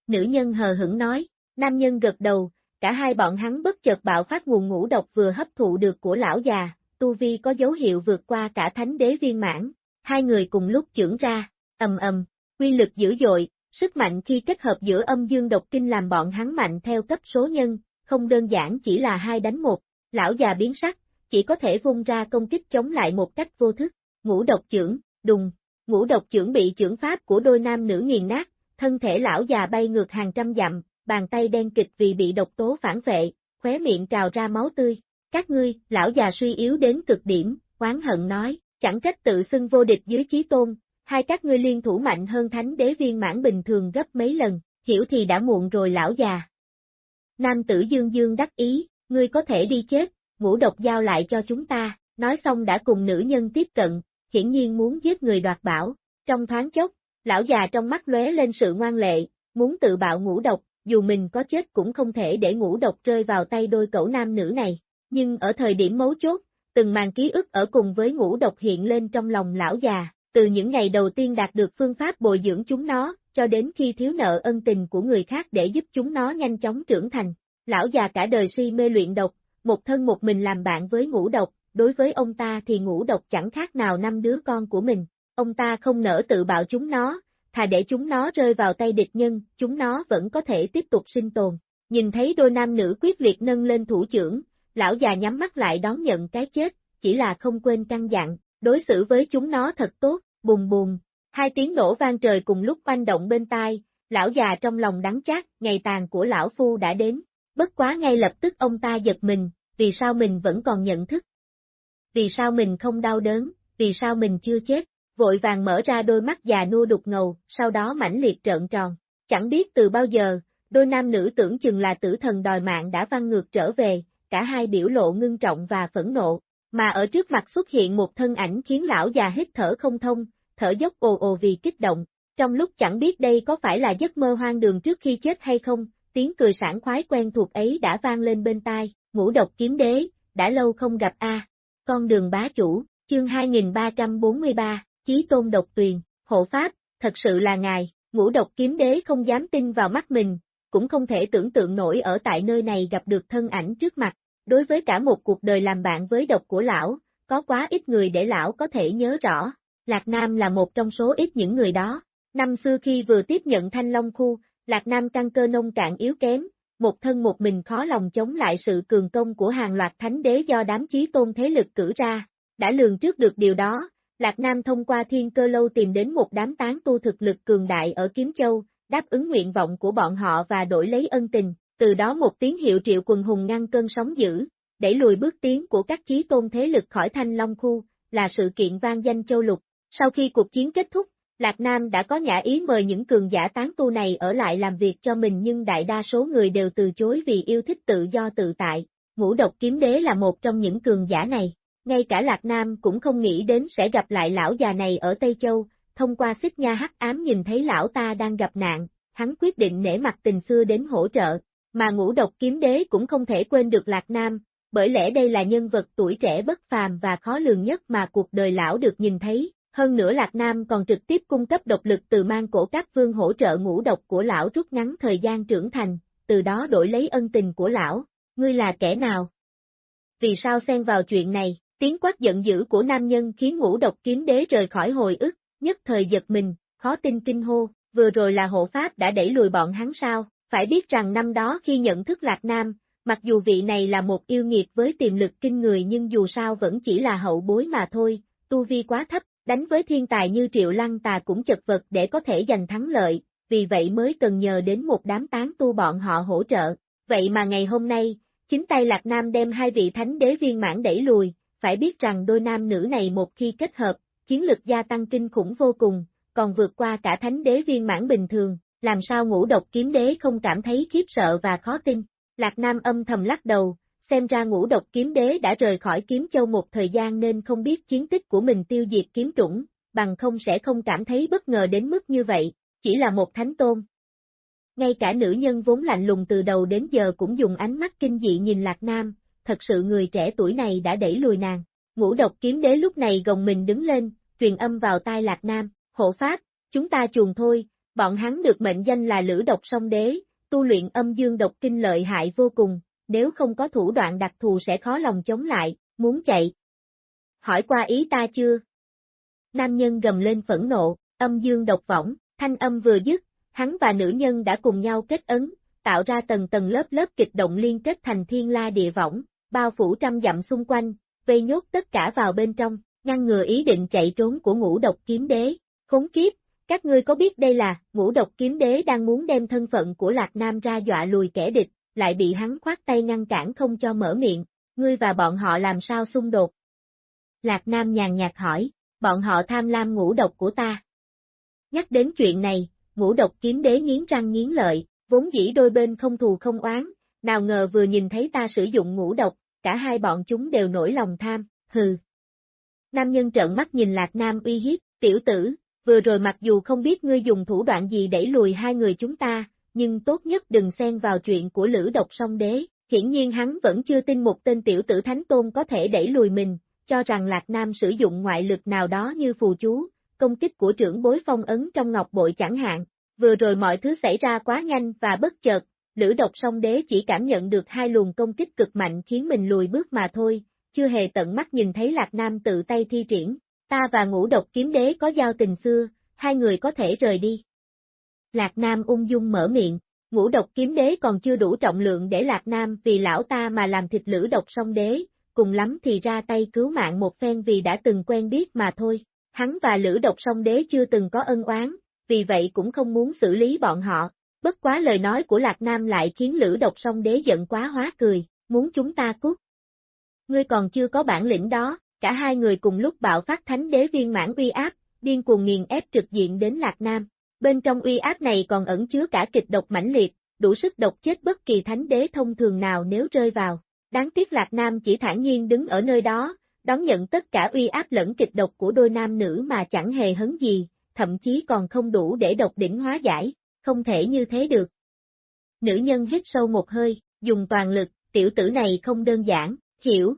Nữ nhân hờ hững nói, nam nhân gật đầu, cả hai bọn hắn bất chợt bạo phát nguồn ngũ độc vừa hấp thụ được của lão già, tu vi có dấu hiệu vượt qua cả thánh đế viên mãn, hai người cùng lúc trưởng ra, ầm ầm, quy lực dữ dội, sức mạnh khi kết hợp giữa âm dương độc kinh làm bọn hắn mạnh theo cấp số nhân, không đơn giản chỉ là hai đánh một, lão già biến sắc, chỉ có thể vung ra công kích chống lại một cách vô thức, ngũ độc trưởng, đùng, ngũ độc trưởng bị trưởng pháp của đôi nam nữ nghiền nát, thân thể lão già bay ngược hàng trăm dặm, bàn tay đen kịch vì bị độc tố phản vệ, khóe miệng trào ra máu tươi. Các ngươi, lão già suy yếu đến cực điểm, oán hận nói, chẳng trách tự xưng vô địch dưới chí tôn, hai các ngươi liên thủ mạnh hơn thánh đế viên mãn bình thường gấp mấy lần, hiểu thì đã muộn rồi lão già. Nam tử dương dương đắc ý, ngươi có thể đi chết, ngũ độc giao lại cho chúng ta, nói xong đã cùng nữ nhân tiếp cận, hiển nhiên muốn giết người đoạt bảo, trong thoáng chốc, lão già trong mắt lóe lên sự ngoan lệ, muốn tự bạo ngũ độc, dù mình có chết cũng không thể để ngũ độc rơi vào tay đôi cậu nam nữ này, nhưng ở thời điểm mấu chốt, từng màn ký ức ở cùng với ngũ độc hiện lên trong lòng lão già, từ những ngày đầu tiên đạt được phương pháp bồi dưỡng chúng nó, cho đến khi thiếu nợ ân tình của người khác để giúp chúng nó nhanh chóng trưởng thành. Lão già cả đời si mê luyện độc, một thân một mình làm bạn với ngũ độc, đối với ông ta thì ngũ độc chẳng khác nào năm đứa con của mình, ông ta không nỡ tự bạo chúng nó, thà để chúng nó rơi vào tay địch nhân, chúng nó vẫn có thể tiếp tục sinh tồn. Nhìn thấy đôi nam nữ quyết liệt nâng lên thủ trưởng, lão già nhắm mắt lại đón nhận cái chết, chỉ là không quên căng dặn, đối xử với chúng nó thật tốt, bùng bùng, hai tiếng nổ vang trời cùng lúc quanh động bên tai, lão già trong lòng đắng chát, ngày tàn của lão phu đã đến, bất quá ngay lập tức ông ta giật mình, vì sao mình vẫn còn nhận thức? Vì sao mình không đau đớn, vì sao mình chưa chết? Vội vàng mở ra đôi mắt già nua đục ngầu, sau đó mãnh liệt trợn tròn. Chẳng biết từ bao giờ, đôi nam nữ tưởng chừng là tử thần đòi mạng đã văng ngược trở về, cả hai biểu lộ ngưng trọng và phẫn nộ, mà ở trước mặt xuất hiện một thân ảnh khiến lão già hít thở không thông, thở dốc ồ ồ vì kích động. Trong lúc chẳng biết đây có phải là giấc mơ hoang đường trước khi chết hay không, tiếng cười sảng khoái quen thuộc ấy đã vang lên bên tai, ngũ độc kiếm đế, đã lâu không gặp a. Con đường bá chủ, chương 2343, Chí Tôn độc tuyền, hộ pháp, thật sự là ngài, ngũ độc kiếm đế không dám tin vào mắt mình, cũng không thể tưởng tượng nổi ở tại nơi này gặp được thân ảnh trước mặt, đối với cả một cuộc đời làm bạn với độc của lão, có quá ít người để lão có thể nhớ rõ, Lạc Nam là một trong số ít những người đó, năm xưa khi vừa tiếp nhận thanh long khu, Lạc Nam căn cơ nông cạn yếu kém, một thân một mình khó lòng chống lại sự cường công của hàng loạt thánh đế do đám chí tôn thế lực cử ra, đã lường trước được điều đó, Lạc Nam thông qua thiên cơ lâu tìm đến một đám tán tu thực lực cường đại ở Kiếm Châu, đáp ứng nguyện vọng của bọn họ và đổi lấy ân tình, từ đó một tiếng hiệu triệu quần hùng ngăn cơn sóng dữ, đẩy lùi bước tiến của các chí tôn thế lực khỏi thanh long khu, là sự kiện vang danh châu lục. Sau khi cuộc chiến kết thúc, Lạc Nam đã có nhã ý mời những cường giả tán tu này ở lại làm việc cho mình nhưng đại đa số người đều từ chối vì yêu thích tự do tự tại. Ngũ độc kiếm đế là một trong những cường giả này. Ngay cả Lạc Nam cũng không nghĩ đến sẽ gặp lại lão già này ở Tây Châu, thông qua xích nha hắc ám nhìn thấy lão ta đang gặp nạn, hắn quyết định nể mặt tình xưa đến hỗ trợ, mà ngũ độc kiếm đế cũng không thể quên được Lạc Nam, bởi lẽ đây là nhân vật tuổi trẻ bất phàm và khó lường nhất mà cuộc đời lão được nhìn thấy, hơn nữa Lạc Nam còn trực tiếp cung cấp độc lực từ mang cổ các vương hỗ trợ ngũ độc của lão rút ngắn thời gian trưởng thành, từ đó đổi lấy ân tình của lão, ngươi là kẻ nào? Vì sao xen vào chuyện này, tiếng quát giận dữ của nam nhân khiến ngũ độc kiếm đế rời khỏi hồi ức, nhất thời giật mình, khó tin kinh hô, vừa rồi là hộ pháp đã đẩy lùi bọn hắn sao, phải biết rằng năm đó khi nhận thức Lạc Nam, mặc dù vị này là một yêu nghiệt với tiềm lực kinh người nhưng dù sao vẫn chỉ là hậu bối mà thôi, tu vi quá thấp, đánh với thiên tài như Triệu Lăng Tà cũng chật vật để có thể giành thắng lợi, vì vậy mới cần nhờ đến một đám tán tu bọn họ hỗ trợ. Vậy mà ngày hôm nay, chính tay Lạc Nam đem hai vị thánh đế viên mãn đẩy lùi, phải biết rằng đôi nam nữ này một khi kết hợp, chiến lực gia tăng kinh khủng vô cùng, còn vượt qua cả thánh đế viên mãn bình thường, làm sao ngũ độc kiếm đế không cảm thấy khiếp sợ và khó tin. Lạc Nam âm thầm lắc đầu, xem ra ngũ độc kiếm đế đã rời khỏi kiếm châu một thời gian nên không biết chiến tích của mình tiêu diệt kiếm trũng, bằng không sẽ không cảm thấy bất ngờ đến mức như vậy, chỉ là một thánh tôn. Ngay cả nữ nhân vốn lạnh lùng từ đầu đến giờ cũng dùng ánh mắt kinh dị nhìn Lạc Nam, thật sự người trẻ tuổi này đã đẩy lùi nàng. Ngũ độc kiếm đế lúc này gồng mình đứng lên, truyền âm vào tai Lạc Nam, hộ pháp, chúng ta chuồn thôi, bọn hắn được mệnh danh là lữ độc song đế, tu luyện âm dương độc kinh lợi hại vô cùng, nếu không có thủ đoạn đặc thù sẽ khó lòng chống lại, muốn chạy. Hỏi qua ý ta chưa? Nam nhân gầm lên phẫn nộ, âm dương độc võng, thanh âm vừa dứt, hắn và nữ nhân đã cùng nhau kết ấn, tạo ra tầng tầng lớp lớp kịch động liên kết thành thiên la địa võng, bao phủ trăm dặm xung quanh, vây nhốt tất cả vào bên trong, ngăn ngừa ý định chạy trốn của ngũ độc kiếm đế. Khốn kiếp, các ngươi có biết đây là, ngũ độc kiếm đế đang muốn đem thân phận của Lạc Nam ra dọa lùi kẻ địch, lại bị hắn khoát tay ngăn cản không cho mở miệng, ngươi và bọn họ làm sao xung đột? Lạc Nam nhàn nhạt hỏi, bọn họ tham lam ngũ độc của ta. Nhắc đến chuyện này, ngũ độc kiếm đế nghiến răng nghiến lợi, vốn dĩ đôi bên không thù không oán, nào ngờ vừa nhìn thấy ta sử dụng ngũ độc, cả hai bọn chúng đều nổi lòng tham, hừ. Nam nhân trợn mắt nhìn Lạc Nam uy hiếp, tiểu tử, vừa rồi mặc dù không biết ngươi dùng thủ đoạn gì đẩy lùi hai người chúng ta, nhưng tốt nhất đừng xen vào chuyện của lữ độc song đế, hiển nhiên hắn vẫn chưa tin một tên tiểu tử thánh tôn có thể đẩy lùi mình, cho rằng Lạc Nam sử dụng ngoại lực nào đó như phù chú, công kích của trưởng bối phong ấn trong ngọc bội chẳng hạn, vừa rồi mọi thứ xảy ra quá nhanh và bất chợt, lữ độc song đế chỉ cảm nhận được hai luồng công kích cực mạnh khiến mình lùi bước mà thôi, chưa hề tận mắt nhìn thấy Lạc Nam tự tay thi triển, ta và ngũ độc kiếm đế có giao tình xưa, hai người có thể rời đi. Lạc Nam ung dung mở miệng, ngũ độc kiếm đế còn chưa đủ trọng lượng để Lạc Nam vì lão ta mà làm thịt lữ độc song đế, cùng lắm thì ra tay cứu mạng một phen vì đã từng quen biết mà thôi. Hắn và Lữ Độc Song Đế chưa từng có ân oán, vì vậy cũng không muốn xử lý bọn họ. Bất quá lời nói của Lạc Nam lại khiến Lữ Độc Song Đế giận quá hóa cười, muốn chúng ta cút. Ngươi còn chưa có bản lĩnh đó, cả hai người cùng lúc bạo phát thánh đế viên mãn uy áp, điên cuồng nghiền ép trực diện đến Lạc Nam. Bên trong uy áp này còn ẩn chứa cả kịch độc mãnh liệt, đủ sức độc chết bất kỳ thánh đế thông thường nào nếu rơi vào. Đáng tiếc Lạc Nam chỉ thản nhiên đứng ở nơi đó, đón nhận tất cả uy áp lẫn kịch độc của đôi nam nữ mà chẳng hề hấn gì, thậm chí còn không đủ để độc đỉnh hóa giải, không thể như thế được. Nữ nhân hít sâu một hơi, dùng toàn lực, tiểu tử này không đơn giản, hiểu.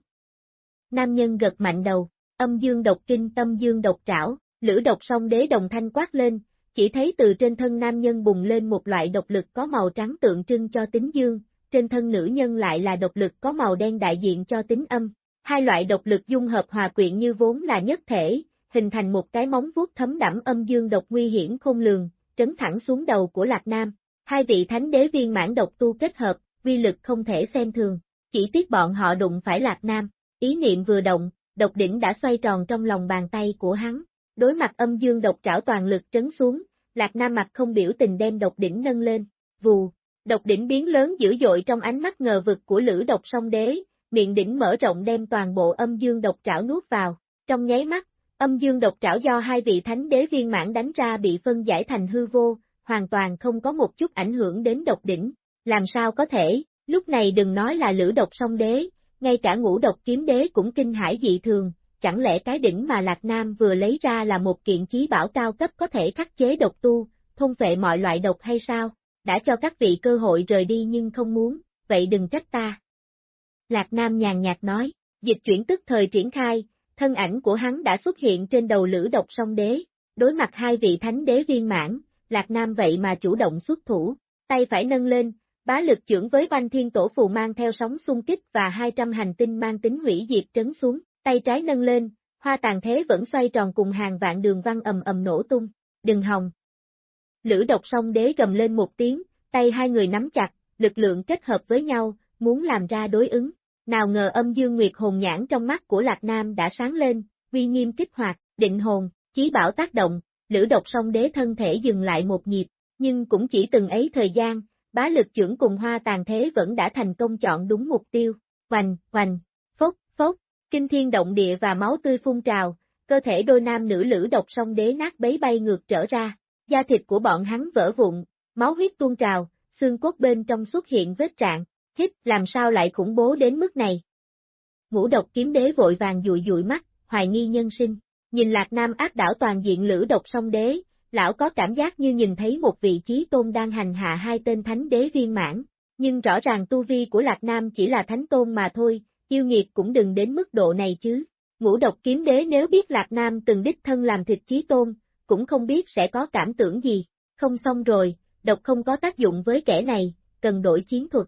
Nam nhân gật mạnh đầu, âm dương độc kinh tâm dương độc trảo, lửa độc song đế đồng thanh quát lên, chỉ thấy từ trên thân nam nhân bùng lên một loại độc lực có màu trắng tượng trưng cho tính dương, trên thân nữ nhân lại là độc lực có màu đen đại diện cho tính âm. Hai loại độc lực dung hợp hòa quyện như vốn là nhất thể, hình thành một cái móng vuốt thấm đẫm âm dương độc nguy hiểm khôn lường, trấn thẳng xuống đầu của Lạc Nam. Hai vị thánh đế viên mãn độc tu kết hợp, vi lực không thể xem thường, chỉ tiếc bọn họ đụng phải Lạc Nam, ý niệm vừa động, độc đỉnh đã xoay tròn trong lòng bàn tay của hắn, đối mặt âm dương độc trảo toàn lực trấn xuống, Lạc Nam mặt không biểu tình đem độc đỉnh nâng lên, vù, độc đỉnh biến lớn dữ dội trong ánh mắt ngờ vực của lữ độc song đế, miệng đỉnh mở rộng đem toàn bộ âm dương độc trảo nuốt vào, trong nháy mắt, âm dương độc trảo do hai vị thánh đế viên mãn đánh ra bị phân giải thành hư vô, hoàn toàn không có một chút ảnh hưởng đến độc đỉnh, làm sao có thể, lúc này đừng nói là lữ độc song đế, ngay cả ngũ độc kiếm đế cũng kinh hãi dị thường, chẳng lẽ cái đỉnh mà Lạc Nam vừa lấy ra là một kiện chí bảo cao cấp có thể khắc chế độc tu, thông vệ mọi loại độc hay sao? Đã cho các vị cơ hội rời đi nhưng không muốn, vậy đừng trách ta. Lạc Nam nhàn nhạt nói, dịch chuyển tức thời triển khai, thân ảnh của hắn đã xuất hiện trên đầu lữ độc song đế, đối mặt hai vị thánh đế viên mãn, Lạc Nam vậy mà chủ động xuất thủ, tay phải nâng lên, bá lực trưởng với banh thiên tổ phù mang theo sóng xung kích và 200 hành tinh mang tính hủy diệt trấn xuống, tay trái nâng lên, hoa tàn thế vẫn xoay tròn cùng hàng vạn đường văn ầm ầm nổ tung, đừng hòng. Lữ độc song đế gầm lên một tiếng, tay hai người nắm chặt, lực lượng kết hợp với nhau, muốn làm ra đối ứng. Nào ngờ âm dương nguyệt hồn nhãn trong mắt của Lạc Nam đã sáng lên, uy nghiêm kích hoạt, định hồn, chí bảo tác động, lữ độc song đế thân thể dừng lại một nhịp, nhưng cũng chỉ từng ấy thời gian, bá lực trưởng cùng hoa tàn thế vẫn đã thành công chọn đúng mục tiêu, hoành, hoành, phốc, phốc, kinh thiên động địa và máu tươi phun trào, cơ thể đôi nam nữ lữ độc song đế nát bấy bay ngược trở ra, da thịt của bọn hắn vỡ vụn, máu huyết tuôn trào, xương cốt bên trong xuất hiện vết trạng, hít làm sao lại khủng bố đến mức này. Ngũ độc kiếm đế vội vàng dụi dụi mắt, hoài nghi nhân sinh, nhìn lạc nam ác đảo toàn diện lữ độc song đế, lão có cảm giác như nhìn thấy một vị trí tôn đang hành hạ hai tên thánh đế viên mãn, nhưng rõ ràng tu vi của lạc nam chỉ là thánh tôn mà thôi, yêu nghiệt cũng đừng đến mức độ này chứ. Ngũ độc kiếm đế nếu biết lạc nam từng đích thân làm thịt chí tôn, cũng không biết sẽ có cảm tưởng gì, không xong rồi, độc không có tác dụng với kẻ này, cần đổi chiến thuật.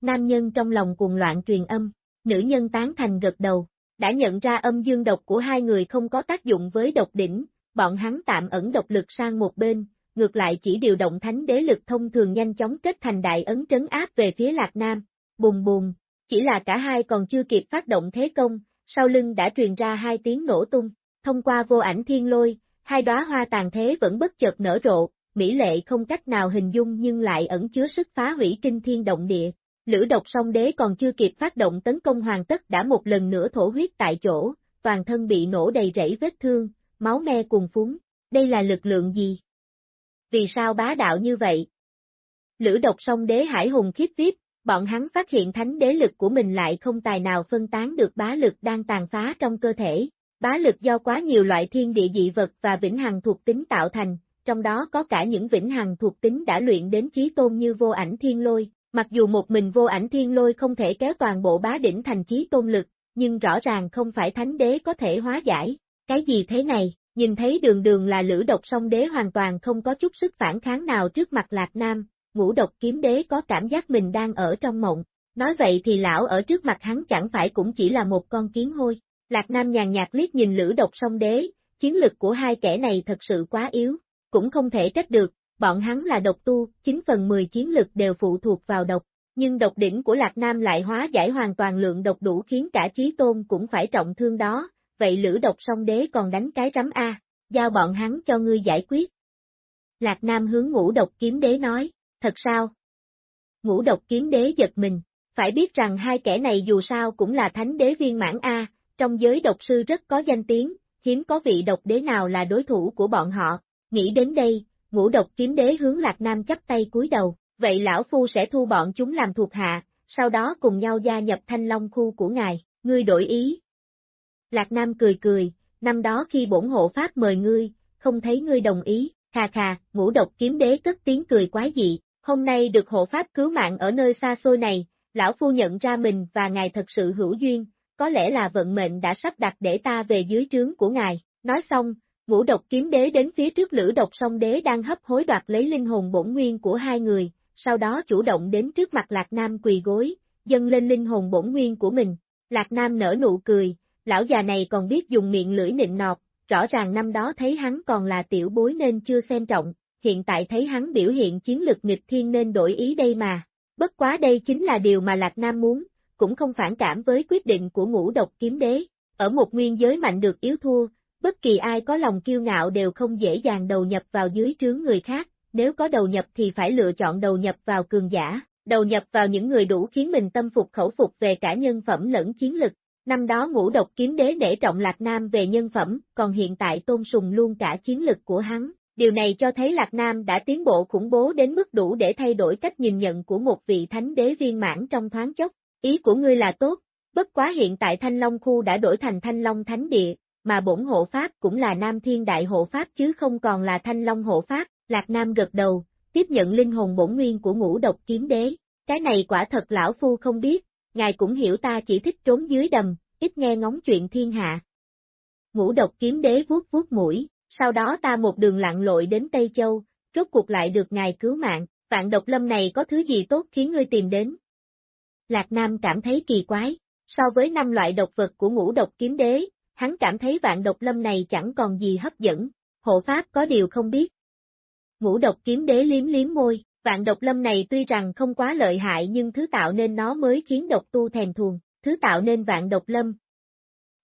Nam nhân trong lòng cuồng loạn truyền âm, nữ nhân tán thành gật đầu, đã nhận ra âm dương độc của hai người không có tác dụng với độc đỉnh, bọn hắn tạm ẩn độc lực sang một bên, ngược lại chỉ điều động thánh đế lực thông thường nhanh chóng kết thành đại ấn trấn áp về phía Lạc Nam, bùng bùng, chỉ là cả hai còn chưa kịp phát động thế công, sau lưng đã truyền ra hai tiếng nổ tung, thông qua vô ảnh thiên lôi, hai đóa hoa tàn thế vẫn bất chợt nở rộ, mỹ lệ không cách nào hình dung nhưng lại ẩn chứa sức phá hủy kinh thiên động địa. Lữ độc song đế còn chưa kịp phát động tấn công hoàn tất đã một lần nữa thổ huyết tại chỗ, toàn thân bị nổ đầy rẫy vết thương, máu me cùng phúng. Đây là lực lượng gì? Vì sao bá đạo như vậy? Lữ độc song đế hải hùng khiếp vip, bọn hắn phát hiện thánh đế lực của mình lại không tài nào phân tán được bá lực đang tàn phá trong cơ thể. Bá lực do quá nhiều loại thiên địa dị vật và vĩnh hằng thuộc tính tạo thành, trong đó có cả những vĩnh hằng thuộc tính đã luyện đến chí tôn như vô ảnh thiên lôi. Mặc dù một mình vô ảnh thiên lôi không thể kéo toàn bộ bá đỉnh thành chí tôn lực, nhưng rõ ràng không phải thánh đế có thể hóa giải. Cái gì thế này, nhìn thấy đường đường là lữ độc song đế hoàn toàn không có chút sức phản kháng nào trước mặt lạc nam, ngũ độc kiếm đế có cảm giác mình đang ở trong mộng. Nói vậy thì lão ở trước mặt hắn chẳng phải cũng chỉ là một con kiến hôi. Lạc Nam nhàn nhạt liếc nhìn lữ độc song đế, chiến lực của hai kẻ này thật sự quá yếu, cũng không thể trách được, bọn hắn là độc tu, 9 phần 10 chiến lực đều phụ thuộc vào độc, nhưng độc đỉnh của Lạc Nam lại hóa giải hoàn toàn lượng độc đủ khiến cả trí tôn cũng phải trọng thương đó, vậy lữ độc song đế còn đánh cái rắm A, giao bọn hắn cho ngươi giải quyết. Lạc Nam hướng ngũ độc kiếm đế nói, thật sao? Ngũ độc kiếm đế giật mình, phải biết rằng hai kẻ này dù sao cũng là thánh đế viên mãn A, trong giới độc sư rất có danh tiếng, hiếm có vị độc đế nào là đối thủ của bọn họ. Nghĩ đến đây, ngũ độc kiếm đế hướng Lạc Nam chắp tay cúi đầu, vậy lão phu sẽ thu bọn chúng làm thuộc hạ, sau đó cùng nhau gia nhập thanh long khu của ngài, ngươi đổi ý. Lạc Nam cười cười, năm đó khi bổn hộ pháp mời ngươi, không thấy ngươi đồng ý, khà khà, ngũ độc kiếm đế cất tiếng cười quái dị, hôm nay được hộ pháp cứu mạng ở nơi xa xôi này, lão phu nhận ra mình và ngài thật sự hữu duyên, có lẽ là vận mệnh đã sắp đặt để ta về dưới trướng của ngài, nói xong, ngũ độc kiếm đế đến phía trước lữ độc song đế đang hấp hối đoạt lấy linh hồn bổn nguyên của hai người, sau đó chủ động đến trước mặt Lạc Nam quỳ gối, dâng lên linh hồn bổn nguyên của mình. Lạc Nam nở nụ cười, lão già này còn biết dùng miệng lưỡi nịnh nọt, rõ ràng năm đó thấy hắn còn là tiểu bối nên chưa xem trọng, hiện tại thấy hắn biểu hiện chiến lực nghịch thiên nên đổi ý đây mà. Bất quá đây chính là điều mà Lạc Nam muốn, cũng không phản cảm với quyết định của ngũ độc kiếm đế. Ở một nguyên giới mạnh được yếu thua, bất kỳ ai có lòng kiêu ngạo đều không dễ dàng đầu nhập vào dưới trướng người khác, nếu có đầu nhập thì phải lựa chọn đầu nhập vào cường giả, đầu nhập vào những người đủ khiến mình tâm phục khẩu phục về cả nhân phẩm lẫn chiến lực. Năm đó ngũ độc kiếm đế để trọng Lạc Nam về nhân phẩm, còn hiện tại tôn sùng luôn cả chiến lực của hắn. Điều này cho thấy Lạc Nam đã tiến bộ khủng bố đến mức đủ để thay đổi cách nhìn nhận của một vị thánh đế viên mãn trong thoáng chốc. Ý của ngươi là tốt, bất quá hiện tại Thanh Long khu đã đổi thành Thanh Long Thánh Địa, mà bổn hộ pháp cũng là Nam Thiên Đại hộ pháp chứ không còn là Thanh Long hộ pháp, Lạc Nam gật đầu, tiếp nhận linh hồn bổn nguyên của ngũ độc kiếm đế, cái này quả thật lão phu không biết, ngài cũng hiểu ta chỉ thích trốn dưới đầm, ít nghe ngóng chuyện thiên hạ. Ngũ độc kiếm đế vuốt vuốt mũi, sau đó ta một đường lặn lội đến Tây Châu, rốt cuộc lại được ngài cứu mạng, vạn độc lâm này có thứ gì tốt khiến ngươi tìm đến. Lạc Nam cảm thấy kỳ quái, so với năm loại độc vật của ngũ độc kiếm đế, hắn cảm thấy vạn độc lâm này chẳng còn gì hấp dẫn, hộ pháp có điều không biết. Ngũ độc kiếm đế liếm liếm môi, vạn độc lâm này tuy rằng không quá lợi hại nhưng thứ tạo nên nó mới khiến độc tu thèm thuồng, thứ tạo nên vạn độc lâm.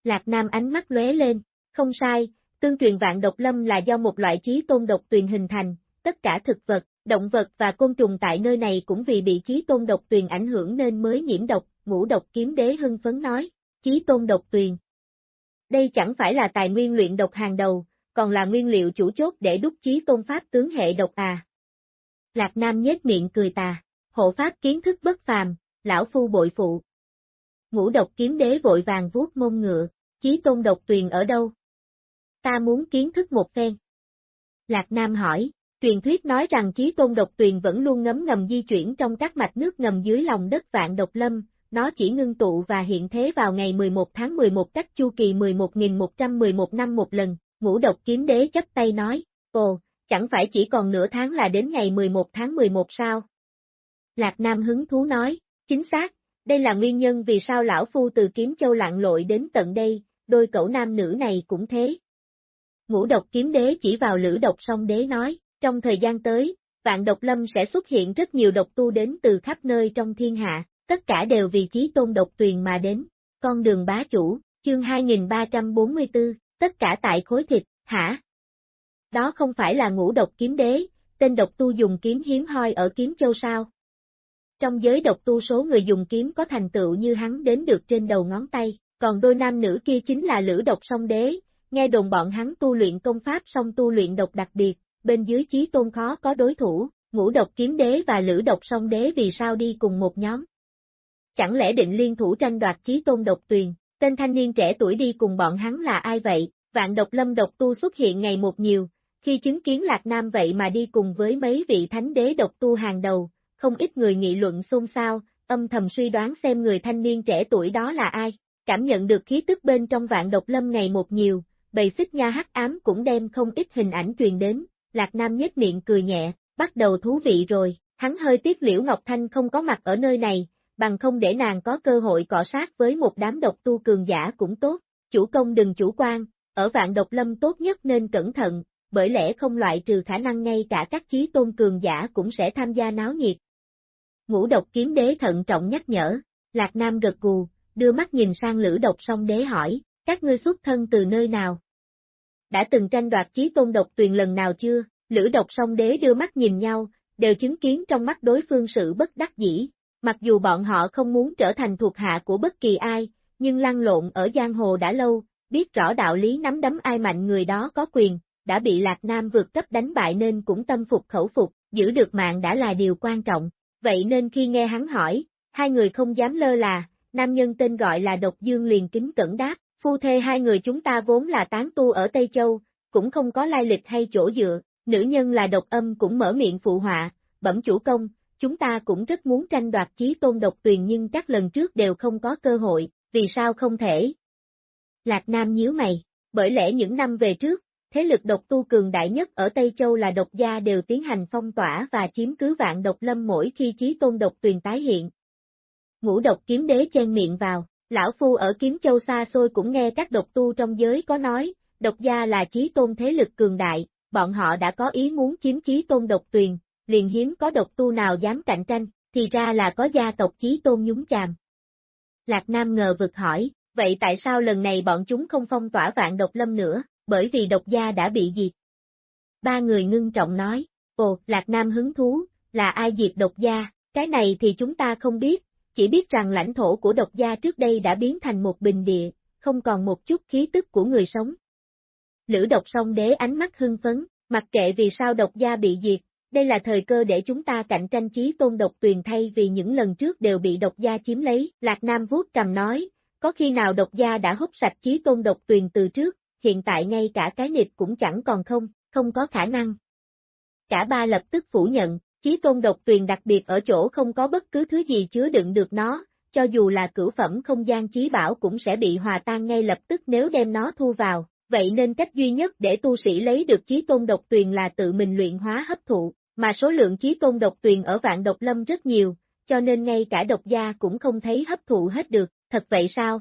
Lạc Nam ánh mắt lóe lên, không sai, tương truyền vạn độc lâm là do một loại trí tôn độc tuyền hình thành, tất cả thực vật, động vật và côn trùng tại nơi này cũng vì bị trí tôn độc tuyền ảnh hưởng nên mới nhiễm độc, ngũ độc kiếm đế hưng phấn nói, trí tôn độc tuyền. Đây chẳng phải là tài nguyên luyện độc hàng đầu, còn là nguyên liệu chủ chốt để đúc chí tôn pháp tướng hệ độc à. Lạc Nam nhếch miệng cười tà, hộ pháp kiến thức bất phàm, lão phu bội phụ. Ngũ độc kiếm đế vội vàng vuốt mông ngựa, chí tôn độc tuyền ở đâu? Ta muốn kiến thức một phen. Lạc Nam hỏi, truyền thuyết nói rằng chí tôn độc tuyền vẫn luôn ngấm ngầm di chuyển trong các mạch nước ngầm dưới lòng đất vạn độc lâm, nó chỉ ngưng tụ và hiện thế vào ngày 11 tháng 11 cách chu kỳ 11.111 năm một lần, ngũ độc kiếm đế chấp tay nói, ồ, chẳng phải chỉ còn nửa tháng là đến ngày 11 tháng 11 sao? Lạc Nam hứng thú nói, chính xác, đây là nguyên nhân vì sao lão phu từ kiếm châu lặng lội đến tận đây, đôi cậu nam nữ này cũng thế. Ngũ độc kiếm đế chỉ vào lữ độc song đế nói, trong thời gian tới, vạn độc lâm sẽ xuất hiện rất nhiều độc tu đến từ khắp nơi trong thiên hạ, tất cả đều vì chí tôn độc tuyền mà đến. Con đường bá chủ, chương 2344, tất cả tại khối thịt, hả? Đó không phải là ngũ độc kiếm đế, tên độc tu dùng kiếm hiếm hoi ở kiếm châu sao? Trong giới độc tu số người dùng kiếm có thành tựu như hắn đến được trên đầu ngón tay, còn đôi nam nữ kia chính là lữ độc song đế, nghe đồn bọn hắn tu luyện công pháp song tu luyện độc đặc biệt, bên dưới chí tôn khó có đối thủ, ngũ độc kiếm đế và lữ độc song đế vì sao đi cùng một nhóm. Chẳng lẽ định liên thủ tranh đoạt chí tôn độc tuyền, tên thanh niên trẻ tuổi đi cùng bọn hắn là ai vậy, vạn độc lâm độc tu xuất hiện ngày một nhiều, khi chứng kiến Lạc Nam vậy mà đi cùng với mấy vị thánh đế độc tu hàng đầu, không ít người nghị luận xôn xao, âm thầm suy đoán xem người thanh niên trẻ tuổi đó là ai, cảm nhận được khí tức bên trong vạn độc lâm ngày một nhiều, bầy xích nha hắc ám cũng đem không ít hình ảnh truyền đến, Lạc Nam nhếch miệng cười nhẹ, bắt đầu thú vị rồi, hắn hơi tiếc Liễu Ngọc Thanh không có mặt ở nơi này, bằng không để nàng có cơ hội cọ sát với một đám độc tu cường giả cũng tốt, chủ công đừng chủ quan, ở vạn độc lâm tốt nhất nên cẩn thận, bởi lẽ không loại trừ khả năng ngay cả các chí tôn cường giả cũng sẽ tham gia náo nhiệt. Ngũ độc kiếm đế thận trọng nhắc nhở, Lạc Nam gật gù, đưa mắt nhìn sang lữ độc song đế hỏi, Các ngươi xuất thân từ nơi nào? Đã từng tranh đoạt chí tôn độc tuyền lần nào chưa? Lữ độc song đế đưa mắt nhìn nhau, đều chứng kiến trong mắt đối phương sự bất đắc dĩ. Mặc dù bọn họ không muốn trở thành thuộc hạ của bất kỳ ai, nhưng lăn lộn ở giang hồ đã lâu, biết rõ đạo lý nắm đấm ai mạnh người đó có quyền, đã bị Lạc Nam vượt cấp đánh bại nên cũng tâm phục khẩu phục, giữ được mạng đã là điều quan trọng. Vậy nên khi nghe hắn hỏi, hai người không dám lơ là, nam nhân tên gọi là Độc Dương liền kính cẩn đáp, phu thê hai người chúng ta vốn là tán tu ở Tây Châu, cũng không có lai lịch hay chỗ dựa, nữ nhân là độc âm cũng mở miệng phụ họa, bẩm chủ công, chúng ta cũng rất muốn tranh đoạt chí tôn độc tuyền nhưng các lần trước đều không có cơ hội, vì sao không thể? Lạc Nam nhíu mày, bởi lẽ những năm về trước, thế lực độc tu cường đại nhất ở Tây Châu là độc gia đều tiến hành phong tỏa và chiếm cứ vạn độc lâm mỗi khi chí tôn độc tuyền tái hiện. Ngũ độc kiếm đế chen miệng vào, lão phu ở kiếm châu xa xôi cũng nghe các độc tu trong giới có nói, độc gia là chí tôn thế lực cường đại, bọn họ đã có ý muốn chiếm chí tôn độc tuyền, liền hiếm có độc tu nào dám cạnh tranh, thì ra là có gia tộc chí tôn nhúng chàm. Lạc Nam ngờ vực hỏi, vậy tại sao lần này bọn chúng không phong tỏa vạn độc lâm nữa, bởi vì độc gia đã bị diệt. Ba người ngưng trọng nói, ồ, Lạc Nam hứng thú, là ai diệt độc gia, cái này thì chúng ta không biết, chỉ biết rằng lãnh thổ của độc gia trước đây đã biến thành một bình địa, không còn một chút khí tức của người sống. Lữ độc song đế ánh mắt hưng phấn, mặc kệ vì sao độc gia bị diệt, đây là thời cơ để chúng ta cạnh tranh chí tôn độc tuyền thay vì những lần trước đều bị độc gia chiếm lấy. Lạc Nam vuốt cầm nói, có khi nào độc gia đã hút sạch chí tôn độc tuyền từ trước, hiện tại ngay cả cái nịp cũng chẳng còn không, không có khả năng. Cả ba lập tức phủ nhận, chí tôn độc tuyền đặc biệt ở chỗ không có bất cứ thứ gì chứa đựng được nó, cho dù là cửu phẩm không gian chí bảo cũng sẽ bị hòa tan ngay lập tức nếu đem nó thu vào, vậy nên cách duy nhất để tu sĩ lấy được chí tôn độc tuyền là tự mình luyện hóa hấp thụ, mà số lượng chí tôn độc tuyền ở vạn độc lâm rất nhiều, cho nên ngay cả độc gia cũng không thấy hấp thụ hết được, thật vậy sao?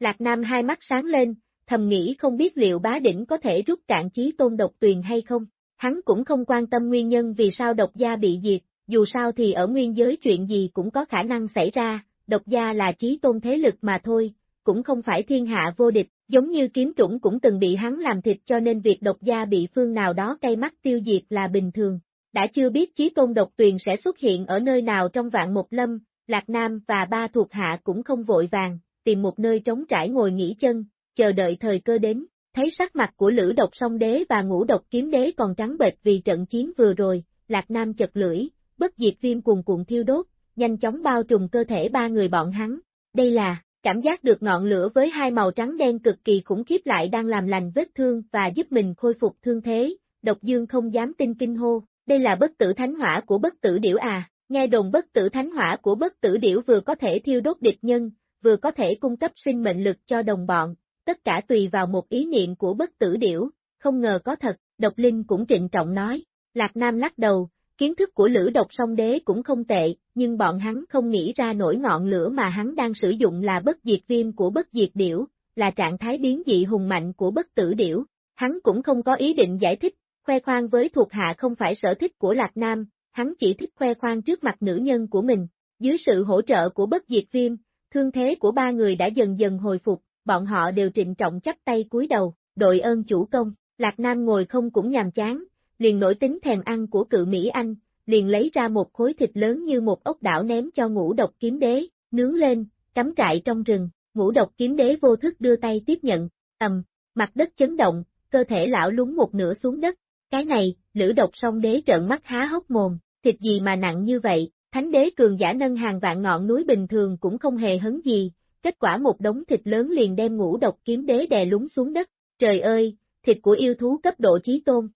Lạc Nam hai mắt sáng lên, thầm nghĩ không biết liệu bá đỉnh có thể rút cạn chí tôn độc tuyền hay không. Hắn cũng không quan tâm nguyên nhân vì sao độc gia bị diệt, dù sao thì ở nguyên giới chuyện gì cũng có khả năng xảy ra, độc gia là chí tôn thế lực mà thôi, cũng không phải thiên hạ vô địch, giống như kiếm trũng cũng từng bị hắn làm thịt cho nên việc độc gia bị phương nào đó cay mắt tiêu diệt là bình thường. Đã chưa biết chí tôn độc tuyền sẽ xuất hiện ở nơi nào trong vạn một lâm, Lạc Nam và ba thuộc hạ cũng không vội vàng, tìm một nơi trống trải ngồi nghỉ chân, chờ đợi thời cơ đến, thấy sắc mặt của lữ độc song đế và ngũ độc kiếm đế còn trắng bệch vì trận chiến vừa rồi, Lạc Nam chật lưỡi, bất diệt viêm cuồn cuộn thiêu đốt, nhanh chóng bao trùm cơ thể ba người bọn hắn. Đây là, cảm giác được ngọn lửa với hai màu trắng đen cực kỳ khủng khiếp lại đang làm lành vết thương và giúp mình khôi phục thương thế, độc dương không dám tin kinh hô, đây là bất tử thánh hỏa của bất tử điểu à, nghe đồn bất tử thánh hỏa của bất tử điểu vừa có thể thiêu đốt địch nhân, vừa có thể cung cấp sinh mệnh lực cho đồng bọn, tất cả tùy vào một ý niệm của bất tử điểu, không ngờ có thật, độc linh cũng trịnh trọng nói, Lạc Nam lắc đầu, kiến thức của lữ độc song đế cũng không tệ, nhưng bọn hắn không nghĩ ra nổi ngọn lửa mà hắn đang sử dụng là bất diệt viêm của bất diệt điểu, là trạng thái biến dị hùng mạnh của bất tử điểu, hắn cũng không có ý định giải thích, khoe khoang với thuộc hạ không phải sở thích của Lạc Nam, hắn chỉ thích khoe khoang trước mặt nữ nhân của mình, dưới sự hỗ trợ của bất diệt viêm, thương thế của ba người đã dần dần hồi phục, bọn họ đều trịnh trọng chắp tay cúi đầu, đội ơn chủ công, Lạc Nam ngồi không cũng nhàm chán, liền nổi tính thèm ăn của cự Mỹ Anh, liền lấy ra một khối thịt lớn như một ốc đảo ném cho ngũ độc kiếm đế, nướng lên, cắm trại trong rừng, ngũ độc kiếm đế vô thức đưa tay tiếp nhận, ầm, mặt đất chấn động, cơ thể lão lúng một nửa xuống đất, cái này, lữ độc song đế trợn mắt há hốc mồm, thịt gì mà nặng như vậy, thánh đế cường giả nâng hàng vạn ngọn núi bình thường cũng không hề hấn gì, kết quả một đống thịt lớn liền đem ngũ độc kiếm đế đè lúng xuống đất, trời ơi, thịt của yêu thú cấp độ chí tôn.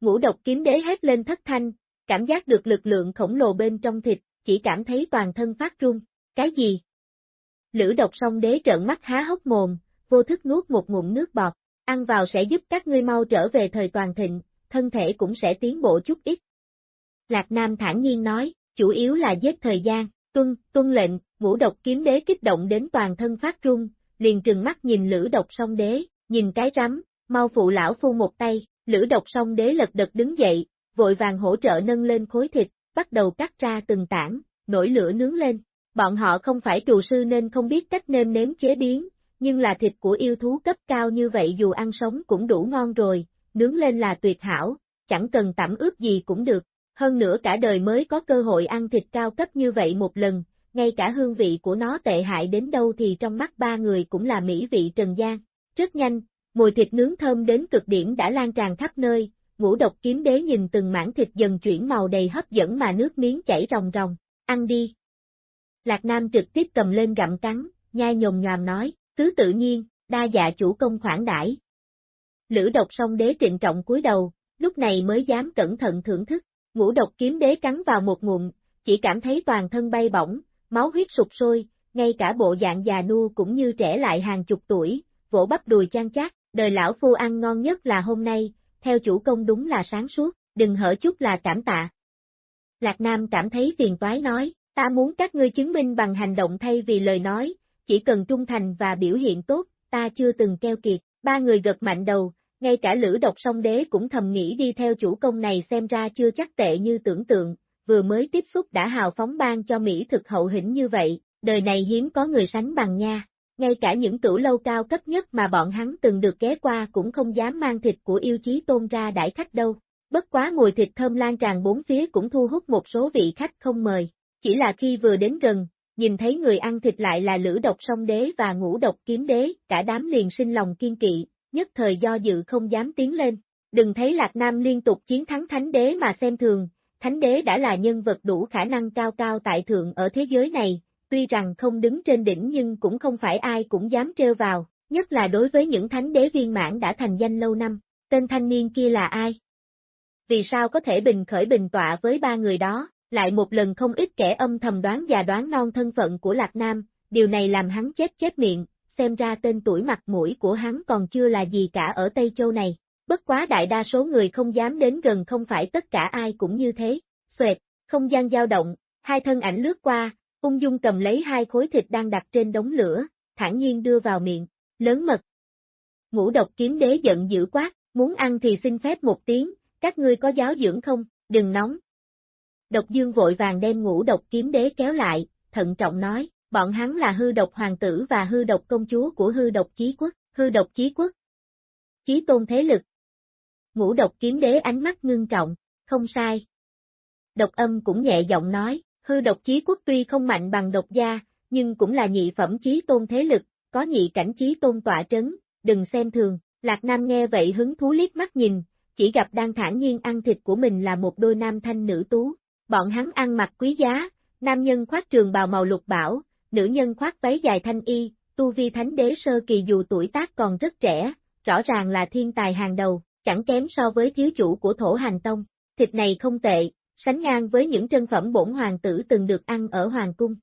Ngũ độc kiếm đế hét lên thất thanh, cảm giác được lực lượng khổng lồ bên trong thịt, chỉ cảm thấy toàn thân phát run, cái gì? Lữ độc song đế trợn mắt há hốc mồm, vô thức nuốt một ngụm nước bọt, ăn vào sẽ giúp các ngươi mau trở về thời toàn thịnh, thân thể cũng sẽ tiến bộ chút ít. Lạc Nam thản nhiên nói, chủ yếu là giết thời gian, tuân, tuân lệnh, ngũ độc kiếm đế kích động đến toàn thân phát run, liền trừng mắt nhìn lữ độc song đế, nhìn cái rắm, mau phụ lão phu một tay, lữ độc song đế lật đật đứng dậy, vội vàng hỗ trợ nâng lên khối thịt, bắt đầu cắt ra từng tảng, nổi lửa nướng lên. Bọn họ không phải trù sư nên không biết cách nêm nếm chế biến, nhưng là thịt của yêu thú cấp cao như vậy dù ăn sống cũng đủ ngon rồi, nướng lên là tuyệt hảo, chẳng cần tẩm ướp gì cũng được. Hơn nữa cả đời mới có cơ hội ăn thịt cao cấp như vậy một lần, ngay cả hương vị của nó tệ hại đến đâu thì trong mắt ba người cũng là mỹ vị trần gian. Rất nhanh, mùi thịt nướng thơm đến cực điểm đã lan tràn khắp nơi, ngũ độc kiếm đế nhìn từng mảng thịt dần chuyển màu đầy hấp dẫn mà nước miếng chảy ròng ròng, ăn đi. Lạc Nam trực tiếp cầm lên gặm cắn, nhai nhồm nhòm nói, cứ tự nhiên, đa dạ chủ công khoản đãi. Lữ độc song đế trịnh trọng cúi đầu, lúc này mới dám cẩn thận thưởng thức, ngũ độc kiếm đế cắn vào một ngụm, chỉ cảm thấy toàn thân bay bổng, máu huyết sụp sôi, ngay cả bộ dạng già nua cũng như trẻ lại hàng chục tuổi, vỗ bắp đùi chan chát, đời lão phu ăn ngon nhất là hôm nay, theo chủ công đúng là sáng suốt, đừng hở chút là cảm tạ. Lạc Nam cảm thấy phiền toái nói, ta muốn các ngươi chứng minh bằng hành động thay vì lời nói, chỉ cần trung thành và biểu hiện tốt, ta chưa từng keo kiệt, ba người gật mạnh đầu, ngay cả lữ độc song đế cũng thầm nghĩ đi theo chủ công này xem ra chưa chắc tệ như tưởng tượng, vừa mới tiếp xúc đã hào phóng ban cho Mỹ thực hậu hĩnh như vậy, đời này hiếm có người sánh bằng nha. Ngay cả những tủ lâu cao cấp nhất mà bọn hắn từng được ghé qua cũng không dám mang thịt của yêu chí tôn ra đãi khách đâu. Bất quá mùi thịt thơm lan tràn bốn phía cũng thu hút một số vị khách không mời. Chỉ là khi vừa đến gần, nhìn thấy người ăn thịt lại là lữ độc song đế và ngũ độc kiếm đế, cả đám liền sinh lòng kiên kỵ, nhất thời do dự không dám tiến lên. Đừng thấy Lạc Nam liên tục chiến thắng thánh đế mà xem thường, thánh đế đã là nhân vật đủ khả năng cao cao tại thượng ở thế giới này, tuy rằng không đứng trên đỉnh nhưng cũng không phải ai cũng dám trêu vào, nhất là đối với những thánh đế viên mãn đã thành danh lâu năm. Tên thanh niên kia là ai? Vì sao có thể bình khởi bình tọa với ba người đó, lại một lần không ít kẻ âm thầm đoán và đoán non thân phận của Lạc Nam, điều này làm hắn chết chết miệng, xem ra tên tuổi mặt mũi của hắn còn chưa là gì cả ở Tây Châu này. Bất quá đại đa số người không dám đến gần không phải tất cả ai cũng như thế. Xoẹt, không gian dao động, hai thân ảnh lướt qua, ung dung cầm lấy hai khối thịt đang đặt trên đống lửa, thản nhiên đưa vào miệng, lớn mật. Ngũ độc kiếm đế giận dữ quát, muốn ăn thì xin phép một tiếng, các ngươi có giáo dưỡng không, đừng nóng. Độc dương vội vàng đem ngũ độc kiếm đế kéo lại, thận trọng nói, bọn hắn là hư độc hoàng tử và hư độc công chúa của hư độc chí quốc, hư độc chí quốc. Chí tôn thế lực. Ngũ độc kiếm đế ánh mắt ngưng trọng, không sai. Độc âm cũng nhẹ giọng nói, hư độc chí quốc tuy không mạnh bằng độc gia, nhưng cũng là nhị phẩm chí tôn thế lực, có nhị cảnh chí tôn tọa trấn, đừng xem thường. Lạc Nam nghe vậy hứng thú liếc mắt nhìn, chỉ gặp đang thản nhiên ăn thịt của mình là một đôi nam thanh nữ tú. Bọn hắn ăn mặc quý giá, nam nhân khoác trường bào màu lục bảo, nữ nhân khoác váy dài thanh y, tu vi thánh đế sơ kỳ dù tuổi tác còn rất trẻ, rõ ràng là thiên tài hàng đầu, chẳng kém so với thiếu chủ của thổ hành tông. Thịt này không tệ, sánh ngang với những trân phẩm bổn hoàng tử từng được ăn ở hoàng cung.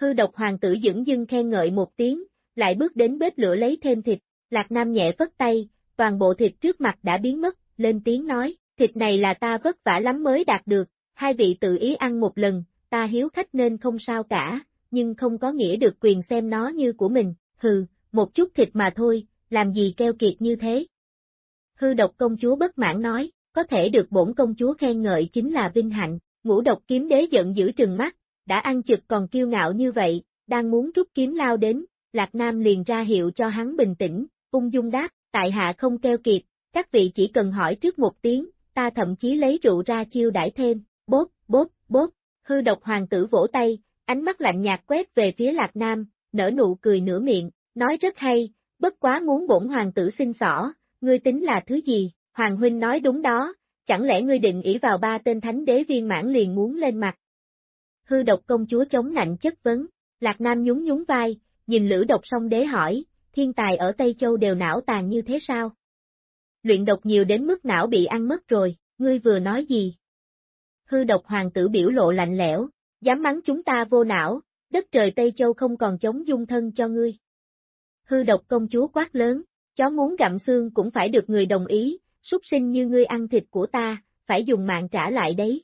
Hư độc hoàng tử dững dưng khen ngợi một tiếng, lại bước đến bếp lửa lấy thêm thịt, lạc nam nhẹ vất tay, toàn bộ thịt trước mặt đã biến mất, lên tiếng nói, thịt này là ta vất vả lắm mới đạt được, hai vị tự ý ăn một lần, ta hiếu khách nên không sao cả, nhưng không có nghĩa được quyền xem nó như của mình, hừ, một chút thịt mà thôi, làm gì keo kiệt như thế. Hư độc công chúa bất mãn nói, có thể được bổn công chúa khen ngợi chính là vinh hạnh, ngũ độc kiếm đế giận dữ trừng mắt, đã ăn trực còn kiêu ngạo như vậy, đang muốn rút kiếm lao đến, Lạc Nam liền ra hiệu cho hắn bình tĩnh, ung dung đáp, tại hạ không keo kiệt, các vị chỉ cần hỏi trước một tiếng, ta thậm chí lấy rượu ra chiêu đãi thêm, bốp, bốp, bốp, hư độc hoàng tử vỗ tay, ánh mắt lạnh nhạt quét về phía Lạc Nam, nở nụ cười nửa miệng, nói rất hay, bất quá muốn bổn hoàng tử xin xỏ, ngươi tính là thứ gì, Hoàng Huynh nói đúng đó, chẳng lẽ ngươi định ỷ vào ba tên thánh đế viên mãn liền muốn lên mặt. Hư độc công chúa chống nạnh chất vấn, Lạc Nam nhún nhún vai, nhìn lữ độc song đế hỏi, thiên tài ở Tây Châu đều não tàn như thế sao? Luyện độc nhiều đến mức não bị ăn mất rồi, ngươi vừa nói gì? Hư độc hoàng tử biểu lộ lạnh lẽo, dám mắng chúng ta vô não, đất trời Tây Châu không còn chống dung thân cho ngươi. Hư độc công chúa quát lớn, chó muốn gặm xương cũng phải được người đồng ý, súc sinh như ngươi ăn thịt của ta, phải dùng mạng trả lại đấy.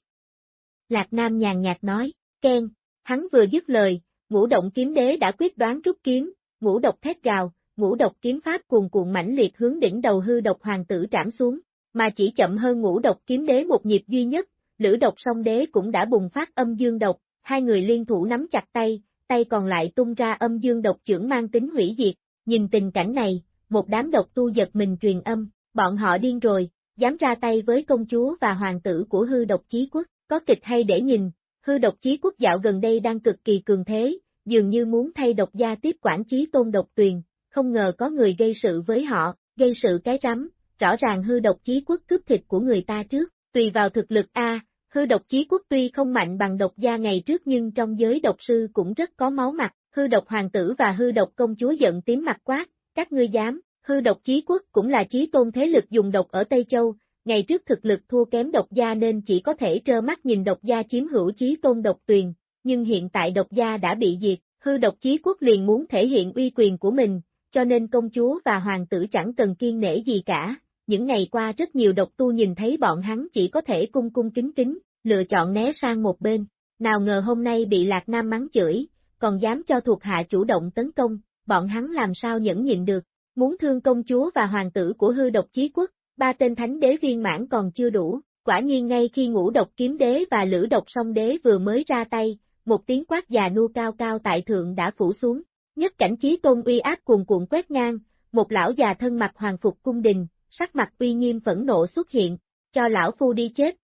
Lạc Nam nhàn nhạt nói, khen. hắn vừa dứt lời, ngũ động kiếm đế đã quyết đoán rút kiếm, ngũ độc thét gào, ngũ độc kiếm pháp cuồn cuộn mãnh liệt hướng đỉnh đầu hư độc hoàng tử trảm xuống, mà chỉ chậm hơn ngũ độc kiếm đế một nhịp duy nhất, lữ độc song đế cũng đã bùng phát âm dương độc, hai người liên thủ nắm chặt tay, tay còn lại tung ra âm dương độc trưởng mang tính hủy diệt, nhìn tình cảnh này, một đám độc tu giật mình truyền âm, bọn họ điên rồi, dám ra tay với công chúa và hoàng tử của hư độc chí quốc, có kịch hay để nhìn, hư độc chí quốc dạo gần đây đang cực kỳ cường thế, dường như muốn thay độc gia tiếp quản chí tôn độc tuyền, không ngờ có người gây sự với họ, gây sự cái rắm, rõ ràng hư độc chí quốc cướp thịt của người ta trước, tùy vào thực lực A, hư độc chí quốc tuy không mạnh bằng độc gia ngày trước nhưng trong giới độc sư cũng rất có máu mặt, hư độc hoàng tử và hư độc công chúa giận tím mặt quát, các ngươi dám, hư độc chí quốc cũng là chí tôn thế lực dùng độc ở Tây Châu, ngày trước thực lực thua kém độc gia nên chỉ có thể trơ mắt nhìn độc gia chiếm hữu chí tôn độc tuyền, nhưng hiện tại độc gia đã bị diệt, hư độc chí quốc liền muốn thể hiện uy quyền của mình, cho nên công chúa và hoàng tử chẳng cần kiên nể gì cả. Những ngày qua rất nhiều độc tu nhìn thấy bọn hắn chỉ có thể cung cung kính kính, lựa chọn né sang một bên. Nào ngờ hôm nay bị Lạc Nam mắng chửi, còn dám cho thuộc hạ chủ động tấn công, bọn hắn làm sao nhẫn nhịn được. Muốn thương công chúa và hoàng tử của hư độc chí quốc, ba tên thánh đế viên mãn còn chưa đủ. Quả nhiên ngay khi ngũ độc kiếm đế và lữ độc song đế vừa mới ra tay, một tiếng quát già nu cao cao tại thượng đã phủ xuống, Nhất cảnh chí tôn uy áp cuồn cuộn quét ngang, một lão già thân mặc hoàng phục cung đình, sắc mặt uy nghiêm phẫn nộ xuất hiện, cho lão phu đi chết.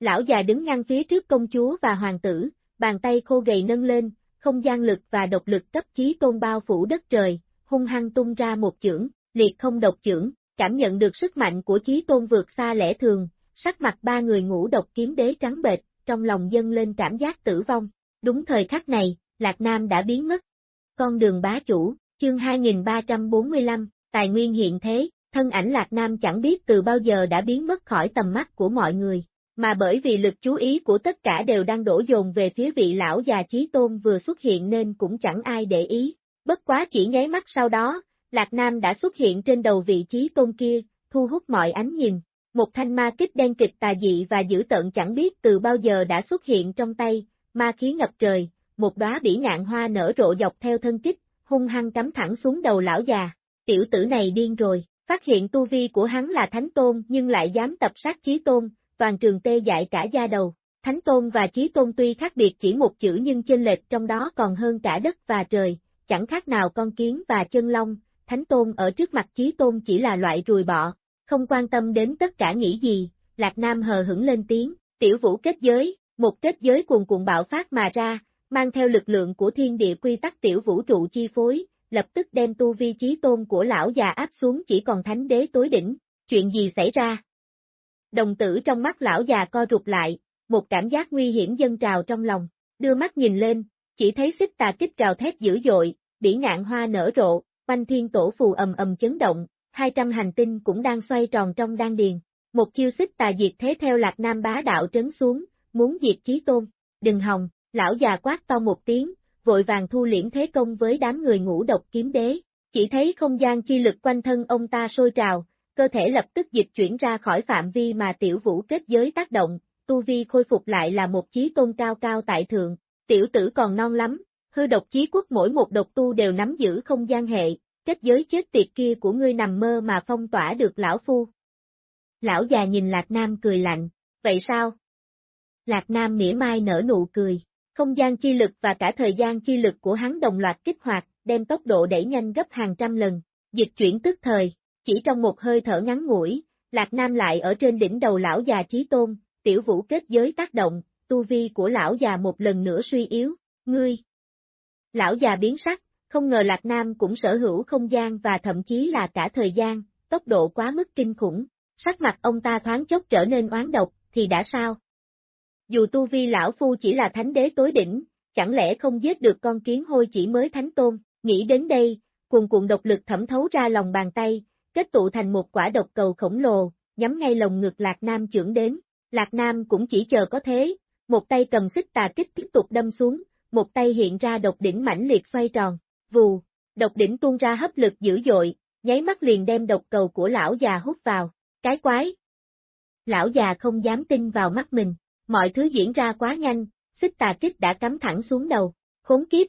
Lão già đứng ngăn phía trước công chúa và hoàng tử, bàn tay khô gầy nâng lên, không gian lực và độc lực cấp chí tôn bao phủ đất trời, hung hăng tung ra một chưởng, liệt không độc chưởng, cảm nhận được sức mạnh của chí tôn vượt xa lẽ thường, sắc mặt ba người ngũ độc kiếm đế trắng bệch, trong lòng dâng lên cảm giác tử vong. Đúng thời khắc này, Lạc Nam đã biến mất, con đường bá chủ, chương 2345, tài nguyên hiện thế, thân ảnh Lạc Nam chẳng biết từ bao giờ đã biến mất khỏi tầm mắt của mọi người, mà bởi vì lực chú ý của tất cả đều đang đổ dồn về phía vị lão già trí tôn vừa xuất hiện nên cũng chẳng ai để ý. Bất quá chỉ nháy mắt sau đó, Lạc Nam đã xuất hiện trên đầu vị trí tôn kia, thu hút mọi ánh nhìn. Một thanh ma kích đen kịch tà dị và dữ tợn chẳng biết từ bao giờ đã xuất hiện trong tay, ma khí ngập trời, một đóa bỉ ngạn hoa nở rộ dọc theo thân kích, hung hăng cắm thẳng xuống đầu lão già. Tiểu tử này điên rồi, phát hiện tu vi của hắn là thánh tôn nhưng lại dám tập sát chí tôn, toàn trường tê dại cả da đầu. Thánh tôn và chí tôn tuy khác biệt chỉ một chữ nhưng chênh lệch trong đó còn hơn cả đất và trời, chẳng khác nào con kiến và chân long, thánh tôn ở trước mặt chí tôn chỉ là loại rùi bọ, không quan tâm đến tất cả nghĩ gì, Lạc Nam hờ hững lên tiếng, tiểu vũ kết giới, một kết giới cuồn cuộn bạo phát mà ra, mang theo lực lượng của thiên địa quy tắc tiểu vũ trụ chi phối, lập tức đem tu vi trí tôn của lão già áp xuống chỉ còn thánh đế tối đỉnh, chuyện gì xảy ra? Đồng tử trong mắt lão già co rụt lại, một cảm giác nguy hiểm dâng trào trong lòng, đưa mắt nhìn lên, chỉ thấy xích tà kích trào thét dữ dội, bỉ ngạn hoa nở rộ, quanh thiên tổ phù ầm ầm chấn động, 200 hành tinh cũng đang xoay tròn trong đan điền. Một chiêu xích tà diệt thế theo lạc nam bá đạo trấn xuống, muốn diệt chí tôn, đừng hòng, Lão già quát to một tiếng, vội vàng thu liễm thế công với đám người ngũ độc kiếm đế, chỉ thấy không gian chi lực quanh thân ông ta sôi trào, cơ thể lập tức dịch chuyển ra khỏi phạm vi mà tiểu vũ kết giới tác động, tu vi khôi phục lại là một chí tôn cao cao tại thượng, tiểu tử còn non lắm, hư độc chí quốc mỗi một độc tu đều nắm giữ không gian hệ, kết giới chết tiệt kia của ngươi nằm mơ mà phong tỏa được lão phu. Lão già nhìn Lạc Nam cười lạnh, vậy sao? Lạc Nam mỉa mai nở nụ cười, không gian chi lực và cả thời gian chi lực của hắn đồng loạt kích hoạt, đem tốc độ đẩy nhanh gấp hàng trăm lần, dịch chuyển tức thời, chỉ trong một hơi thở ngắn ngủi, Lạc Nam lại ở trên đỉnh đầu lão già trí tôn, tiểu vũ kết giới tác động, tu vi của lão già một lần nữa suy yếu, ngươi. Lão già biến sắc, không ngờ Lạc Nam cũng sở hữu không gian và thậm chí là cả thời gian, tốc độ quá mức kinh khủng, sắc mặt ông ta thoáng chốc trở nên oán độc, thì đã sao? Dù tu vi lão phu chỉ là thánh đế tối đỉnh, chẳng lẽ không giết được con kiến hôi chỉ mới thánh tôn, nghĩ đến đây, cuồn cuộn độc lực thẩm thấu ra lòng bàn tay, kết tụ thành một quả độc cầu khổng lồ, nhắm ngay lồng ngực Lạc Nam trưởng đến, Lạc Nam cũng chỉ chờ có thế, một tay cầm xích tà kích tiếp tục đâm xuống, một tay hiện ra độc đỉnh mãnh liệt xoay tròn, vù, độc đỉnh tuôn ra hấp lực dữ dội, nháy mắt liền đem độc cầu của lão già hút vào, cái quái. Lão già không dám tin vào mắt mình, Mọi thứ diễn ra quá nhanh, xích tà kích đã cắm thẳng xuống đầu, khốn kiếp.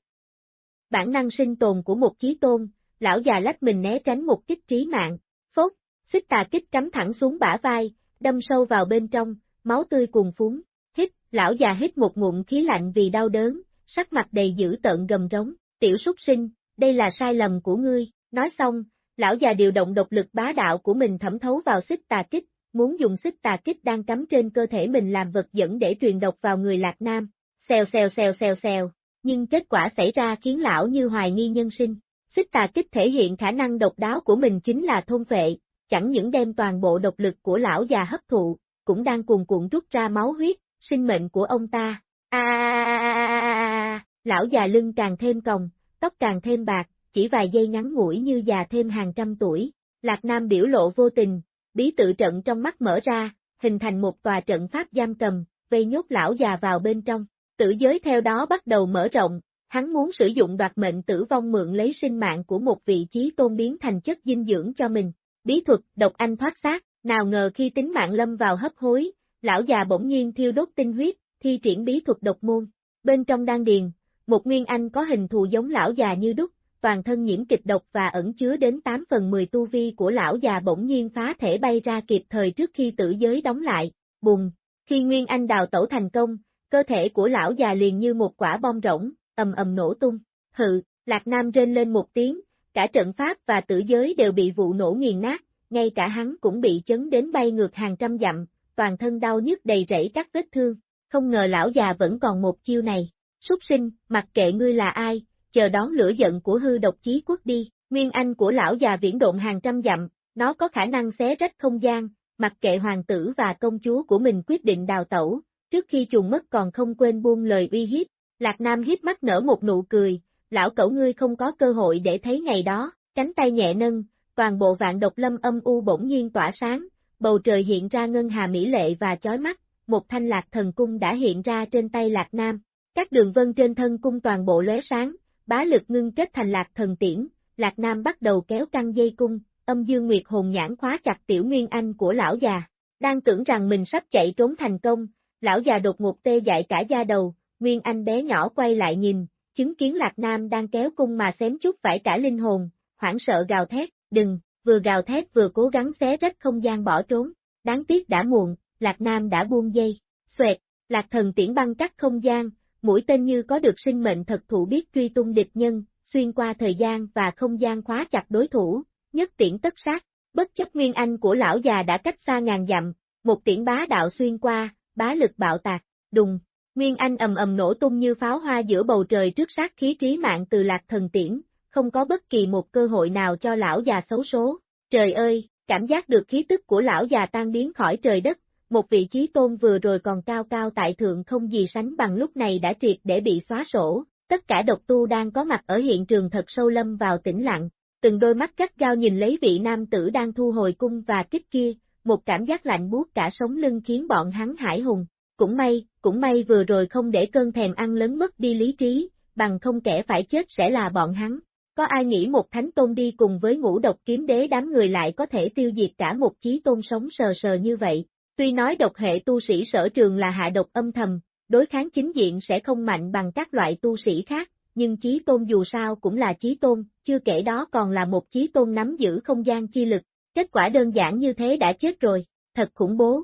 Bản năng sinh tồn của một chí tôn, lão già lách mình né tránh một kích trí mạng, phốt, xích tà kích cắm thẳng xuống bả vai, đâm sâu vào bên trong, máu tươi cuồn phúng, hít, lão già hít một ngụm khí lạnh vì đau đớn, sắc mặt đầy dữ tợn gầm rống, tiểu súc sinh, đây là sai lầm của ngươi, nói xong, lão già điều động độc lực bá đạo của mình thẩm thấu vào xích tà kích, muốn dùng xích tà kích đang cắm trên cơ thể mình làm vật dẫn để truyền độc vào người Lạc Nam, xèo xèo xèo xèo xèo, nhưng kết quả xảy ra khiến lão như hoài nghi nhân sinh. Xích tà kích thể hiện khả năng độc đáo của mình chính là thôn phệ, chẳng những đem toàn bộ độc lực của lão già hấp thụ, cũng đang cuồn cuộn rút ra máu huyết, sinh mệnh của ông ta. À, lão già lưng càng thêm còng, tóc càng thêm bạc, chỉ vài giây ngắn ngủi như già thêm hàng trăm tuổi. Lạc Nam biểu lộ vô tình, bí tự trận trong mắt mở ra, hình thành một tòa trận pháp giam cầm, vây nhốt lão già vào bên trong. Tử giới theo đó bắt đầu mở rộng, hắn muốn sử dụng đoạt mệnh tử vong mượn lấy sinh mạng của một vị trí tôn biến thành chất dinh dưỡng cho mình. Bí thuật, độc anh thoát xác, nào ngờ khi tính mạng lâm vào hấp hối, lão già bỗng nhiên thiêu đốt tinh huyết, thi triển bí thuật độc môn. Bên trong đan điền, một nguyên anh có hình thù giống lão già như đúc, toàn thân nhiễm kịch độc và ẩn chứa đến 8 phần 10 tu vi của lão già bỗng nhiên phá thể bay ra kịp thời trước khi tử giới đóng lại, bùng, khi Nguyên Anh đào tẩu thành công, cơ thể của lão già liền như một quả bom rỗng, ầm ầm nổ tung, hự, Lạc Nam rên lên một tiếng, cả trận pháp và tử giới đều bị vụ nổ nghiền nát, ngay cả hắn cũng bị chấn đến bay ngược hàng trăm dặm, toàn thân đau nhức đầy rẫy các vết thương, không ngờ lão già vẫn còn một chiêu này, súc sinh, mặc kệ ngươi là ai, chờ đón lửa giận của hư độc chí quốc đi, nguyên anh của lão già viễn độn hàng trăm dặm, nó có khả năng xé rách không gian, mặc kệ hoàng tử và công chúa của mình quyết định đào tẩu, trước khi chuồn mất còn không quên buông lời uy hiếp, Lạc Nam hiếp mắt nở một nụ cười, lão cẩu ngươi không có cơ hội để thấy ngày đó, cánh tay nhẹ nâng, toàn bộ vạn độc lâm âm u bỗng nhiên tỏa sáng, bầu trời hiện ra ngân hà mỹ lệ và chói mắt, một thanh lạc thần cung đã hiện ra trên tay Lạc Nam, các đường vân trên thân cung toàn bộ lóe sáng, bá lực ngưng kết thành lạc thần tiễn, Lạc Nam bắt đầu kéo căng dây cung, âm dương nguyệt hồn nhãn khóa chặt tiểu nguyên anh của lão già, đang tưởng rằng mình sắp chạy trốn thành công, lão già đột ngột tê dại cả da đầu, nguyên anh bé nhỏ quay lại nhìn, chứng kiến Lạc Nam đang kéo cung mà xém chút phải cả linh hồn, hoảng sợ gào thét, đừng, vừa gào thét vừa cố gắng xé rách không gian bỏ trốn, đáng tiếc đã muộn, Lạc Nam đã buông dây, xoẹt, Lạc thần tiễn băng cắt không gian, mũi tên như có được sinh mệnh thật thụ biết truy tung địch nhân, xuyên qua thời gian và không gian khóa chặt đối thủ, nhất tiễn tất sát, bất chấp nguyên anh của lão già đã cách xa ngàn dặm, một tiễn bá đạo xuyên qua, bá lực bạo tạc, đùng, nguyên anh ầm ầm nổ tung như pháo hoa giữa bầu trời trước sát khí trí mạng từ lạc thần tiễn, không có bất kỳ một cơ hội nào cho lão già xấu số, trời ơi, cảm giác được khí tức của lão già tan biến khỏi trời đất, một vị trí tôn vừa rồi còn cao cao tại thượng không gì sánh bằng lúc này đã triệt để bị xóa sổ, tất cả độc tu đang có mặt ở hiện trường thật sâu lâm vào tĩnh lặng, từng đôi mắt cắt gao nhìn lấy vị nam tử đang thu hồi cung và kích kia, một cảm giác lạnh buốt cả sống lưng khiến bọn hắn hải hùng. Cũng may, cũng may vừa rồi không để cơn thèm ăn lớn mất đi lý trí, bằng không kẻ phải chết sẽ là bọn hắn. Có ai nghĩ một thánh tôn đi cùng với ngũ độc kiếm đế đám người lại có thể tiêu diệt cả một chí tôn sống sờ sờ như vậy, Tuy nói độc hệ tu sĩ sở trường là hạ độc âm thầm, đối kháng chính diện sẽ không mạnh bằng các loại tu sĩ khác, nhưng chí tôn dù sao cũng là chí tôn, chưa kể đó còn là một chí tôn nắm giữ không gian chi lực, kết quả đơn giản như thế đã chết rồi, thật khủng bố.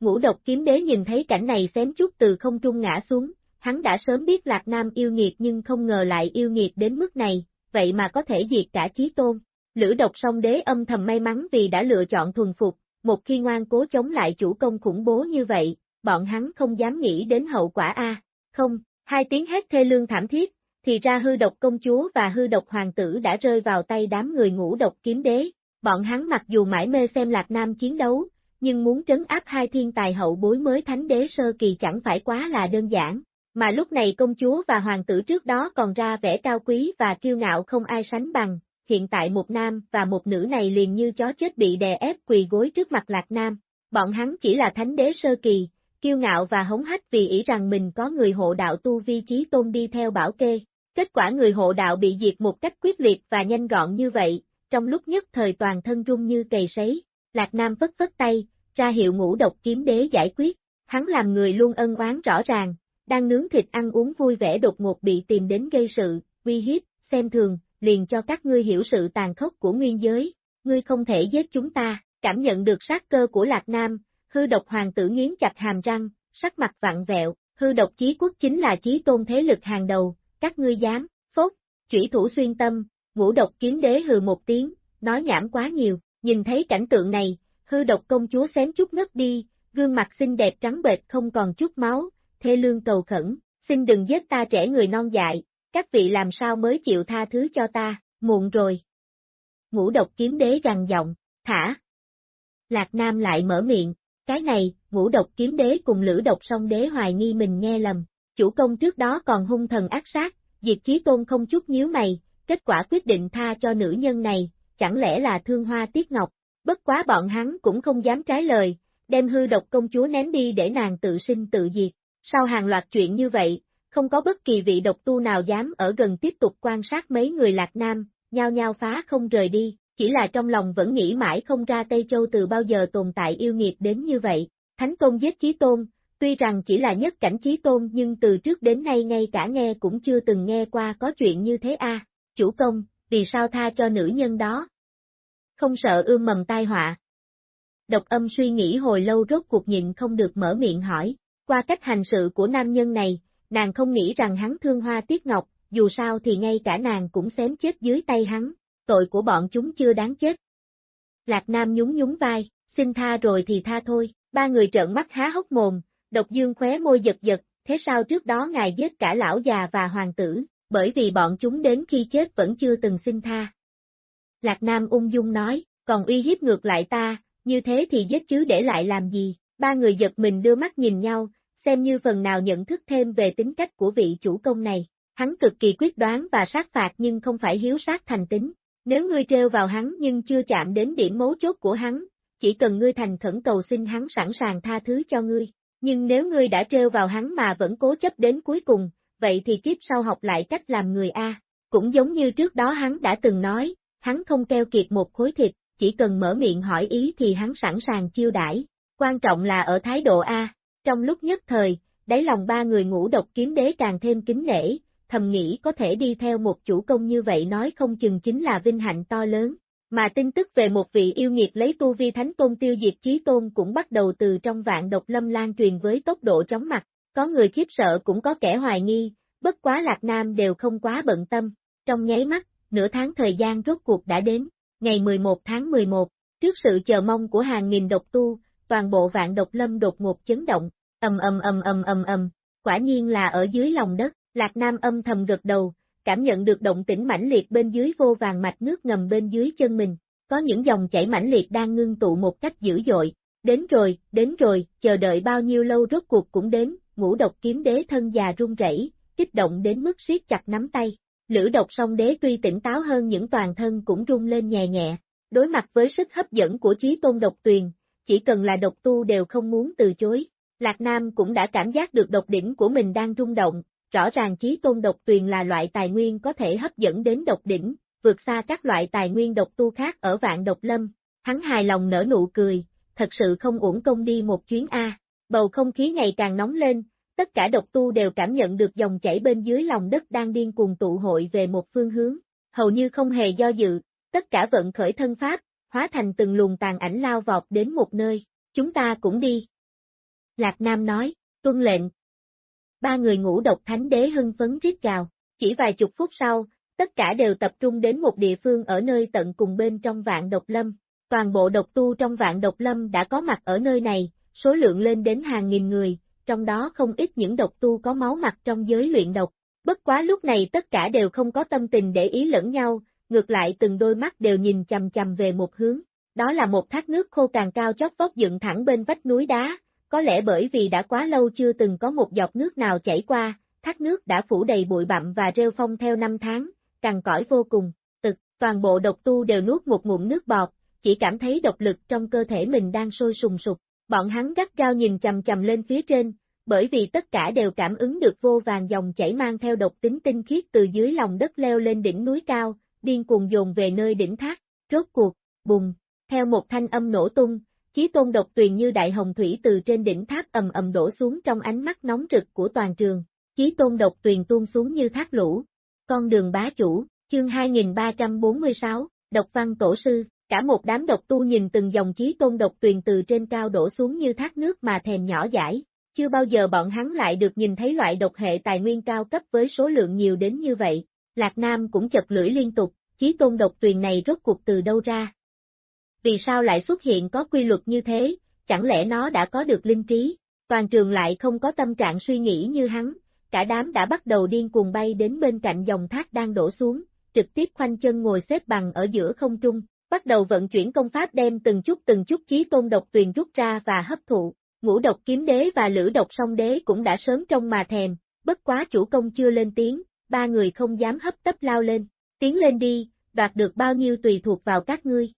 Ngũ độc kiếm đế nhìn thấy cảnh này xém chút từ không trung ngã xuống, hắn đã sớm biết Lạc Nam yêu nghiệt nhưng không ngờ lại yêu nghiệt đến mức này, vậy mà có thể diệt cả chí tôn. Lữ độc song đế âm thầm may mắn vì đã lựa chọn thuần phục, một khi ngoan cố chống lại chủ công khủng bố như vậy, bọn hắn không dám nghĩ đến hậu quả a. Không, hai tiếng hét thê lương thảm thiết, thì ra hư độc công chúa và hư độc hoàng tử đã rơi vào tay đám người ngũ độc kiếm đế. Bọn hắn mặc dù mãi mê xem Lạc Nam chiến đấu, nhưng muốn trấn áp hai thiên tài hậu bối mới thánh đế sơ kỳ chẳng phải quá là đơn giản. Mà lúc này công chúa và hoàng tử trước đó còn ra vẻ cao quý và kiêu ngạo không ai sánh bằng, hiện tại một nam và một nữ này liền như chó chết bị đè ép quỳ gối trước mặt Lạc Nam. Bọn hắn chỉ là thánh đế sơ kỳ, kiêu ngạo và hống hách vì ý rằng mình có người hộ đạo tu vi trí tôn đi theo bảo kê. Kết quả người hộ đạo bị diệt một cách quyết liệt và nhanh gọn như vậy, trong lúc nhất thời toàn thân rung như cầy sấy. Lạc Nam phất phất tay, ra hiệu ngũ độc kiếm đế giải quyết. Hắn làm người luôn ân oán rõ ràng, đang nướng thịt ăn uống vui vẻ đột ngột bị tìm đến gây sự, uy hiếp, xem thường, liền cho các ngươi hiểu sự tàn khốc của nguyên giới, ngươi không thể giết chúng ta, cảm nhận được sát cơ của Lạc Nam, hư độc hoàng tử nghiến chặt hàm răng, sắc mặt vặn vẹo, hư độc chí quốc chính là chí tôn thế lực hàng đầu, các ngươi dám, phốt, Chủy thủ xuyên tâm, ngũ độc kiếm đế hừ một tiếng, nói nhảm quá nhiều, nhìn thấy cảnh tượng này, hư độc công chúa xém chút ngất đi, gương mặt xinh đẹp trắng bệch không còn chút máu, thê lương cầu khẩn, xin đừng giết ta trẻ người non dại, các vị làm sao mới chịu tha thứ cho ta, muộn rồi. Ngũ độc kiếm đế gằn giọng, thả. Lạc Nam lại mở miệng, cái này, ngũ độc kiếm đế cùng lữ độc song đế hoài nghi mình nghe lầm, chủ công trước đó còn hung thần ác sát, diệt chí tôn không chút nhíu mày, kết quả quyết định tha cho nữ nhân này, chẳng lẽ là thương hoa tiết ngọc, bất quá bọn hắn cũng không dám trái lời, đem hư độc công chúa ném đi để nàng tự sinh tự diệt, sau hàng loạt chuyện như vậy, không có bất kỳ vị độc tu nào dám ở gần tiếp tục quan sát mấy người lạc nam, nhao nhao phá không rời đi, chỉ là trong lòng vẫn nghĩ mãi không ra Tây Châu từ bao giờ tồn tại yêu nghiệt đến như vậy. Thánh Tôn giết Chí Tôn, tuy rằng chỉ là nhất cảnh Chí Tôn nhưng từ trước đến nay ngay cả nghe cũng chưa từng nghe qua có chuyện như thế a. chủ công, vì sao tha cho nữ nhân đó? Không sợ ương mầm tai họa. Độc âm suy nghĩ hồi lâu rốt cuộc nhịn không được mở miệng hỏi, qua cách hành sự của nam nhân này, nàng không nghĩ rằng hắn thương hoa tiết ngọc, dù sao thì ngay cả nàng cũng xém chết dưới tay hắn, tội của bọn chúng chưa đáng chết. Lạc Nam nhún nhún vai, xin tha rồi thì tha thôi, ba người trợn mắt há hốc mồm, độc dương khóe môi giật giật, thế sao trước đó ngài giết cả lão già và hoàng tử, bởi vì bọn chúng đến khi chết vẫn chưa từng xin tha. Lạc Nam ung dung nói, còn uy hiếp ngược lại ta, như thế thì giết chứ để lại làm gì, ba người giật mình đưa mắt nhìn nhau, xem như phần nào nhận thức thêm về tính cách của vị chủ công này. Hắn cực kỳ quyết đoán và sát phạt nhưng không phải hiếu sát thành tính. Nếu ngươi treo vào hắn nhưng chưa chạm đến điểm mấu chốt của hắn, chỉ cần ngươi thành khẩn cầu xin hắn sẵn sàng tha thứ cho ngươi. Nhưng nếu ngươi đã treo vào hắn mà vẫn cố chấp đến cuối cùng, vậy thì kiếp sau học lại cách làm người A. Cũng giống như trước đó hắn đã từng nói, hắn không keo kiệt một khối thịt, chỉ cần mở miệng hỏi ý thì hắn sẵn sàng chiêu đãi. Quan trọng là ở thái độ A. Trong lúc nhất thời, đáy lòng ba người ngũ độc kiếm đế càng thêm kính nể, thầm nghĩ có thể đi theo một chủ công như vậy nói không chừng chính là vinh hạnh to lớn. Mà tin tức về một vị yêu nghiệt lấy tu vi thánh tôn tiêu diệt chí tôn cũng bắt đầu từ trong vạn độc lâm lan truyền với tốc độ chóng mặt, có người khiếp sợ cũng có kẻ hoài nghi, bất quá Lạc Nam đều không quá bận tâm. Trong nháy mắt, nửa tháng thời gian rốt cuộc đã đến, ngày 11 tháng 11, trước sự chờ mong của hàng nghìn độc tu, toàn bộ vạn độc lâm đột ngột chấn động, ầm ầm ầm ầm ầm ầm, quả nhiên là ở dưới lòng đất, Lạc Nam âm thầm gật đầu, cảm nhận được động tĩnh mãnh liệt bên dưới vô vàng mạch nước ngầm bên dưới chân mình, có những dòng chảy mãnh liệt đang ngưng tụ một cách dữ dội. Đến rồi, đến rồi, chờ đợi bao nhiêu lâu rốt cuộc cũng đến, ngũ độc kiếm đế thân già run rẩy, kích động đến mức siết chặt nắm tay. Lữ độc song đế tuy tỉnh táo hơn những toàn thân cũng run lên nhẹ nhẹ, đối mặt với sức hấp dẫn của trí tôn độc tuyền, chỉ cần là độc tu đều không muốn từ chối. Lạc Nam cũng đã cảm giác được độc đỉnh của mình đang rung động, rõ ràng trí tôn độc tuyền là loại tài nguyên có thể hấp dẫn đến độc đỉnh, vượt xa các loại tài nguyên độc tu khác ở vạn độc lâm. Hắn hài lòng nở nụ cười, thật sự không uổng công đi một chuyến A. Bầu không khí ngày càng nóng lên, tất cả độc tu đều cảm nhận được dòng chảy bên dưới lòng đất đang điên cuồng tụ hội về một phương hướng, hầu như không hề do dự, tất cả vận khởi thân pháp, hóa thành từng luồng tàn ảnh lao vọt đến một nơi, chúng ta cũng đi. Lạc Nam nói, tuân lệnh. Ba người ngũ độc thánh đế hưng phấn rít gào, chỉ vài chục phút sau, tất cả đều tập trung đến một địa phương ở nơi tận cùng bên trong vạn độc lâm. Toàn bộ độc tu trong vạn độc lâm đã có mặt ở nơi này, số lượng lên đến hàng nghìn người, trong đó không ít những độc tu có máu mặt trong giới luyện độc. Bất quá lúc này tất cả đều không có tâm tình để ý lẫn nhau, ngược lại từng đôi mắt đều nhìn chầm chầm về một hướng. Đó là một thác nước khô càng cao chót vót dựng thẳng bên vách núi đá, có lẽ bởi vì đã quá lâu chưa từng có một giọt nước nào chảy qua, thác nước đã phủ đầy bụi bặm và rêu phong theo năm tháng, cằn cõi vô cùng, tực, toàn bộ độc tu đều nuốt một ngụm nước bọt, chỉ cảm thấy độc lực trong cơ thể mình đang sôi sùng sục, bọn hắn gắt gao nhìn chầm chầm lên phía trên, bởi vì tất cả đều cảm ứng được vô vàng dòng chảy mang theo độc tính tinh khiết từ dưới lòng đất leo lên đỉnh núi cao, điên cuồng dồn về nơi đỉnh thác, rốt cuộc, bùng, theo một thanh âm nổ tung, chí tôn độc tuyền như đại hồng thủy từ trên đỉnh tháp ầm ầm đổ xuống trong ánh mắt nóng rực của toàn trường, chí tôn độc tuyền tuôn xuống như thác lũ. Con đường bá chủ, chương 2346, độc văn tổ sư, cả một đám độc tu nhìn từng dòng chí tôn độc tuyền từ trên cao đổ xuống như thác nước mà thèm nhỏ dãi, chưa bao giờ bọn hắn lại được nhìn thấy loại độc hệ tài nguyên cao cấp với số lượng nhiều đến như vậy. Lạc Nam cũng chật lưỡi liên tục, chí tôn độc tuyền này rốt cuộc từ đâu ra? Vì sao lại xuất hiện có quy luật như thế, chẳng lẽ nó đã có được linh trí? Toàn trường lại không có tâm trạng suy nghĩ như hắn, cả đám đã bắt đầu điên cuồng bay đến bên cạnh dòng thác đang đổ xuống, trực tiếp khoanh chân ngồi xếp bằng ở giữa không trung, bắt đầu vận chuyển công pháp đem từng chút từng chút chí tôn độc tuyền rút ra và hấp thụ. Ngũ độc kiếm đế và lữ độc song đế cũng đã sớm trong mà thèm, bất quá chủ công chưa lên tiếng, ba người không dám hấp tấp lao lên, tiến lên đi, đoạt được bao nhiêu tùy thuộc vào các ngươi.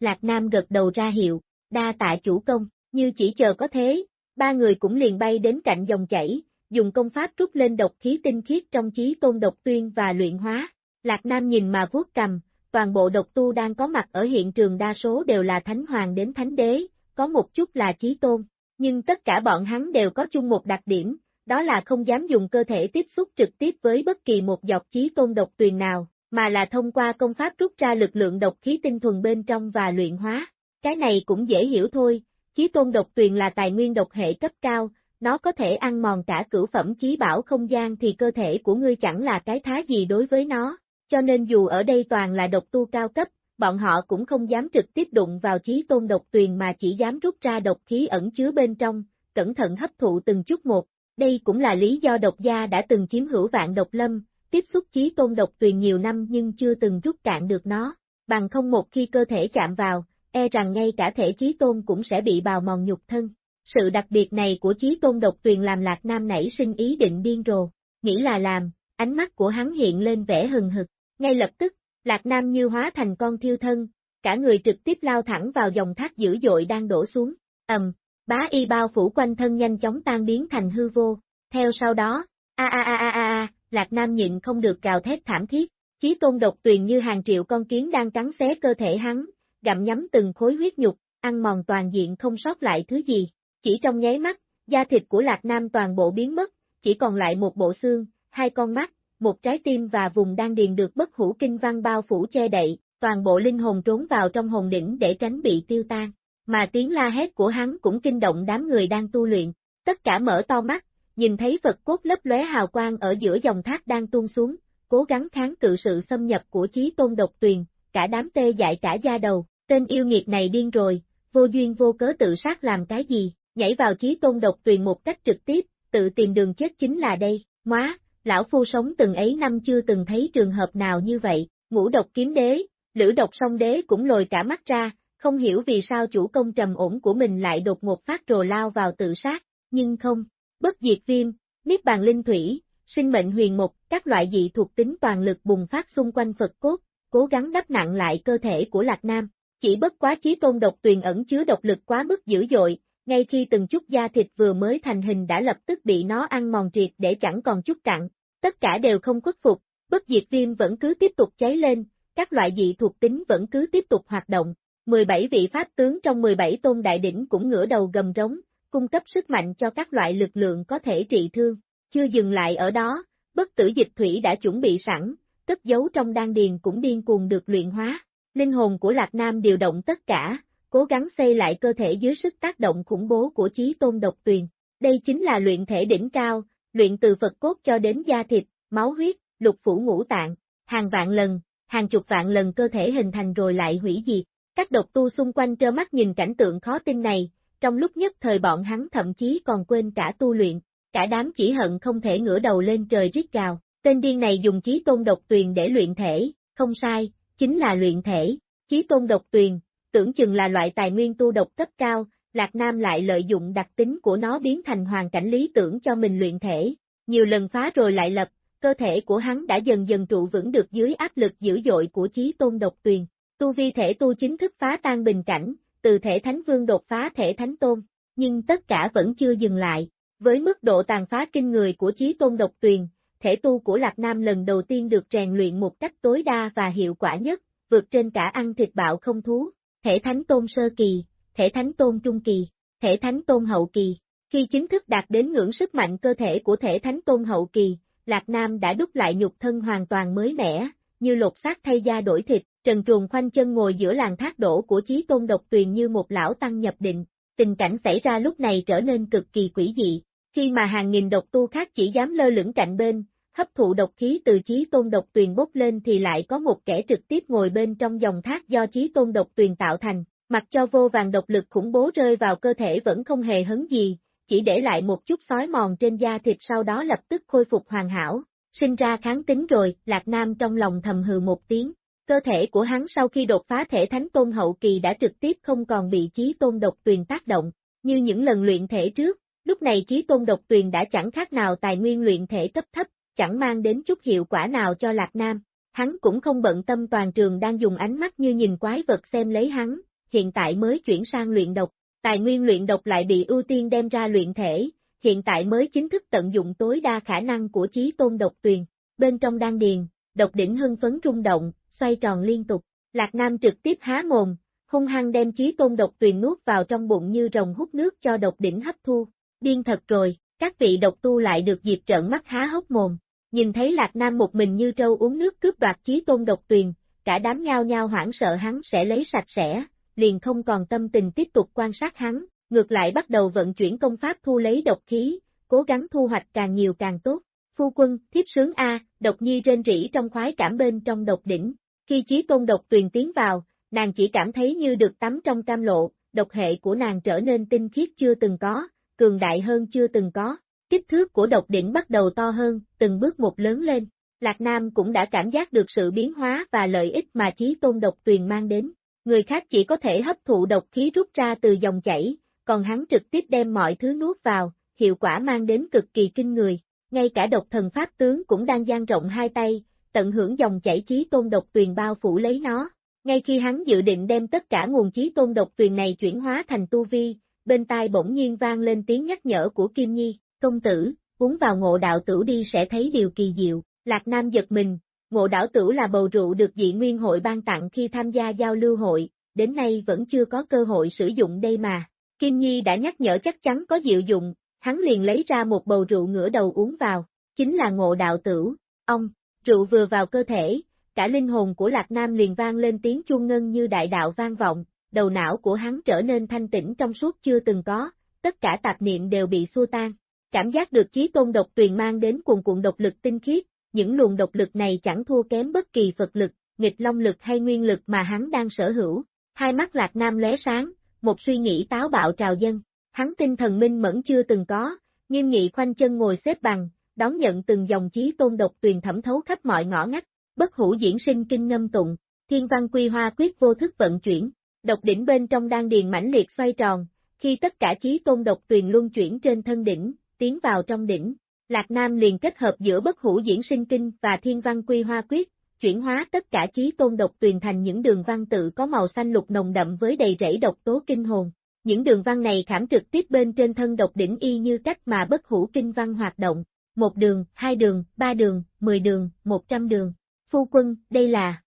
Lạc Nam gật đầu ra hiệu, đa tạ chủ công, như chỉ chờ có thế, ba người cũng liền bay đến cạnh dòng chảy, dùng công pháp rút lên độc khí tinh khiết trong chí tôn độc tuyên và luyện hóa. Lạc Nam nhìn mà vuốt cầm, toàn bộ độc tu đang có mặt ở hiện trường đa số đều là thánh hoàng đến thánh đế, có một chút là chí tôn, nhưng tất cả bọn hắn đều có chung một đặc điểm, đó là không dám dùng cơ thể tiếp xúc trực tiếp với bất kỳ một dọc chí tôn độc tuyền nào, mà là thông qua công pháp rút ra lực lượng độc khí tinh thuần bên trong và luyện hóa. Cái này cũng dễ hiểu thôi, chí tôn độc tuyền là tài nguyên độc hệ cấp cao, nó có thể ăn mòn cả cửu phẩm chí bảo không gian thì cơ thể của ngươi chẳng là cái thá gì đối với nó, cho nên dù ở đây toàn là độc tu cao cấp, bọn họ cũng không dám trực tiếp đụng vào chí tôn độc tuyền mà chỉ dám rút ra độc khí ẩn chứa bên trong, cẩn thận hấp thụ từng chút một. Đây cũng là lý do độc gia đã từng chiếm hữu vạn độc lâm, tiếp xúc chí tôn độc tuyền nhiều năm nhưng chưa từng rút cạn được nó, bằng không một khi cơ thể chạm vào, e rằng ngay cả thể chí tôn cũng sẽ bị bào mòn nhục thân. Sự đặc biệt này của chí tôn độc tuyền làm Lạc Nam nảy sinh ý định điên rồ, nghĩ là làm, ánh mắt của hắn hiện lên vẻ hừng hực, ngay lập tức, Lạc Nam như hóa thành con thiêu thân, cả người trực tiếp lao thẳng vào dòng thác dữ dội đang đổ xuống, ầm, bá y bao phủ quanh thân nhanh chóng tan biến thành hư vô, theo sau đó, a a a a a Lạc Nam nhịn không được cào thét thảm thiết, chí tôn độc tuyền như hàng triệu con kiến đang cắn xé cơ thể hắn, gặm nhắm từng khối huyết nhục, ăn mòn toàn diện không sót lại thứ gì, chỉ trong nháy mắt, da thịt của Lạc Nam toàn bộ biến mất, chỉ còn lại một bộ xương, hai con mắt, một trái tim và vùng đan điền được bất hủ kinh văn bao phủ che đậy, toàn bộ linh hồn trốn vào trong hồn đỉnh để tránh bị tiêu tan. Mà tiếng la hét của hắn cũng kinh động đám người đang tu luyện, tất cả mở to mắt, nhìn thấy Phật cốt lấp lóe hào quang ở giữa dòng thác đang tuôn xuống, cố gắng kháng cự sự xâm nhập của chí tôn độc tuyền, cả đám tê dại cả da đầu, tên yêu nghiệt này điên rồi, vô duyên vô cớ tự sát làm cái gì, nhảy vào chí tôn độc tuyền một cách trực tiếp, tự tìm đường chết chính là đây, móa, lão phu sống từng ấy năm chưa từng thấy trường hợp nào như vậy, ngũ độc kiếm đế, lữ độc song đế cũng lồi cả mắt ra, không hiểu vì sao chủ công trầm ổn của mình lại đột ngột phát rồ lao vào tự sát, nhưng không, bất diệt viêm, niết bàn linh thủy, sinh mệnh huyền mục, các loại dị thuộc tính toàn lực bùng phát xung quanh Phật cốt, cố gắng đắp nặng lại cơ thể của Lạc Nam. Chỉ bất quá chí tôn độc tuyền ẩn chứa độc lực quá mức dữ dội, ngay khi từng chút da thịt vừa mới thành hình đã lập tức bị nó ăn mòn triệt để chẳng còn chút cặn, tất cả đều không khuất phục, bất diệt viêm vẫn cứ tiếp tục cháy lên, các loại dị thuộc tính vẫn cứ tiếp tục hoạt động. 17 vị pháp tướng trong 17 tôn đại đỉnh cũng ngửa đầu gầm rống, cung cấp sức mạnh cho các loại lực lượng có thể trị thương. Chưa dừng lại ở đó, bất tử dịch thủy đã chuẩn bị sẵn, cất giấu trong đan điền cũng điên cuồng được luyện hóa. Linh hồn của Lạc Nam điều động tất cả, cố gắng xây lại cơ thể dưới sức tác động khủng bố của chí tôn độc tuyền. Đây chính là luyện thể đỉnh cao, luyện từ Phật cốt cho đến da thịt, máu huyết, lục phủ ngũ tạng, hàng vạn lần, hàng chục vạn lần cơ thể hình thành rồi lại hủy diệt. Các độc tu xung quanh trơ mắt nhìn cảnh tượng khó tin này, trong lúc nhất thời bọn hắn thậm chí còn quên cả tu luyện, cả đám chỉ hận không thể ngửa đầu lên trời rít gào, tên điên này dùng chí tôn độc tuyền để luyện thể, không sai, chính là luyện thể, chí tôn độc tuyền, tưởng chừng là loại tài nguyên tu độc cấp cao, Lạc Nam lại lợi dụng đặc tính của nó biến thành hoàn cảnh lý tưởng cho mình luyện thể, nhiều lần phá rồi lại lập, cơ thể của hắn đã dần dần trụ vững được dưới áp lực dữ dội của chí tôn độc tuyền. Tu vi thể tu chính thức phá tan bình cảnh, từ thể thánh vương đột phá thể thánh tôn, nhưng tất cả vẫn chưa dừng lại. Với mức độ tàn phá kinh người của chí tôn độc tuyền, thể tu của Lạc Nam lần đầu tiên được rèn luyện một cách tối đa và hiệu quả nhất, vượt trên cả ăn thịt bạo không thú, thể thánh tôn sơ kỳ, thể thánh tôn trung kỳ, thể thánh tôn hậu kỳ. Khi chính thức đạt đến ngưỡng sức mạnh cơ thể của thể thánh tôn hậu kỳ, Lạc Nam đã đúc lại nhục thân hoàn toàn mới mẻ, như lột xác thay da đổi thịt, Trần Truồng khoanh chân ngồi giữa làng thác đổ của Chí Tôn Độc Tuyền như một lão tăng nhập định, tình cảnh xảy ra lúc này trở nên cực kỳ quỷ dị, khi mà hàng nghìn độc tu khác chỉ dám lơ lửng cạnh bên, hấp thụ độc khí từ chí tôn độc tuyền bốc lên thì lại có một kẻ trực tiếp ngồi bên trong dòng thác do chí tôn độc tuyền tạo thành, mặc cho vô vàng độc lực khủng bố rơi vào cơ thể vẫn không hề hấn gì, chỉ để lại một chút sói mòn trên da thịt sau đó lập tức khôi phục hoàn hảo, sinh ra kháng tính rồi, Lạc Nam trong lòng thầm hừ một tiếng. Cơ thể của hắn sau khi đột phá thể thánh tôn hậu kỳ đã trực tiếp không còn bị chí tôn độc tuyền tác động, như những lần luyện thể trước, lúc này chí tôn độc tuyền đã chẳng khác nào tài nguyên luyện thể cấp thấp, chẳng mang đến chút hiệu quả nào cho Lạc Nam. Hắn cũng không bận tâm toàn trường đang dùng ánh mắt như nhìn quái vật xem lấy hắn, hiện tại mới chuyển sang luyện độc, tài nguyên luyện độc lại bị ưu tiên đem ra luyện thể, hiện tại mới chính thức tận dụng tối đa khả năng của chí tôn độc tuyền. Bên trong đan điền, độc đỉnh hưng phấn rung động, xoay tròn liên tục, Lạc Nam trực tiếp há mồm, hung hăng đem chí tôn độc tuyền nuốt vào trong bụng như rồng hút nước cho độc đỉnh hấp thu. Điên thật rồi, các vị độc tu lại được dịp trợn mắt há hốc mồm, nhìn thấy Lạc Nam một mình như trâu uống nước cướp đoạt chí tôn độc tuyền, cả đám nhao nhao hoảng sợ hắn sẽ lấy sạch sẽ, liền không còn tâm tình tiếp tục quan sát hắn, ngược lại bắt đầu vận chuyển công pháp thu lấy độc khí, cố gắng thu hoạch càng nhiều càng tốt. Phu quân, thiếp sướng A, độc nhi rên rỉ trong khoái cảm bên trong độc đỉnh, khi chí tôn độc tuyền tiến vào, nàng chỉ cảm thấy như được tắm trong cam lộ, độc hệ của nàng trở nên tinh khiết chưa từng có, cường đại hơn chưa từng có. Kích thước của độc đỉnh bắt đầu to hơn, từng bước một lớn lên. Lạc Nam cũng đã cảm giác được sự biến hóa và lợi ích mà chí tôn độc tuyền mang đến. Người khác chỉ có thể hấp thụ độc khí rút ra từ dòng chảy, còn hắn trực tiếp đem mọi thứ nuốt vào, hiệu quả mang đến cực kỳ kinh người. Ngay cả độc thần pháp tướng cũng đang dang rộng hai tay, tận hưởng dòng chảy chí tôn độc tuyền bao phủ lấy nó. Ngay khi hắn dự định đem tất cả nguồn chí tôn độc tuyền này chuyển hóa thành tu vi, bên tai bỗng nhiên vang lên tiếng nhắc nhở của Kim Nhi, công tử, uống vào ngộ đạo tử đi sẽ thấy điều kỳ diệu, Lạc Nam giật mình, ngộ đạo tử là bầu rượu được dị nguyên hội ban tặng khi tham gia giao lưu hội, đến nay vẫn chưa có cơ hội sử dụng đây mà. Kim Nhi đã nhắc nhở chắc chắn có diệu dụng, hắn liền lấy ra một bầu rượu ngửa đầu uống vào, chính là ngộ đạo tử, ông, rượu vừa vào cơ thể, cả linh hồn của Lạc Nam liền vang lên tiếng chuông ngân như đại đạo vang vọng, đầu não của hắn trở nên thanh tĩnh trong suốt chưa từng có, tất cả tạp niệm đều bị xua tan. Cảm giác được chí tôn độc tuyền mang đến cuồn cuộn độc lực tinh khiết, những luồng độc lực này chẳng thua kém bất kỳ Phật lực, nghịch long lực hay nguyên lực mà hắn đang sở hữu. Hai mắt Lạc Nam lóe sáng, một suy nghĩ táo bạo trào dân. Hắn tinh thần minh mẫn chưa từng có, nghiêm nghị khoanh chân ngồi xếp bằng, đón nhận từng dòng chí tôn độc tuyền thẩm thấu khắp mọi ngõ ngách, bất hủ diễn sinh kinh ngâm tụng, thiên văn quy hoa quyết vô thức vận chuyển, độc đỉnh bên trong đang điền mãnh liệt xoay tròn, khi tất cả chí tôn độc tuyền luân chuyển trên thân đỉnh, tiến vào trong đỉnh, Lạc Nam liền kết hợp giữa bất hủ diễn sinh kinh và thiên văn quy hoa quyết, chuyển hóa tất cả chí tôn độc tuyền thành những đường văn tự có màu xanh lục nồng đậm với đầy rẫy độc tố kinh hồn. Những đường văn này khảm trực tiếp bên trên thân độc đỉnh y như cách mà bất hủ kinh văn hoạt động. Một đường, hai đường, ba đường, mười đường, một trăm đường. Phu quân, đây là...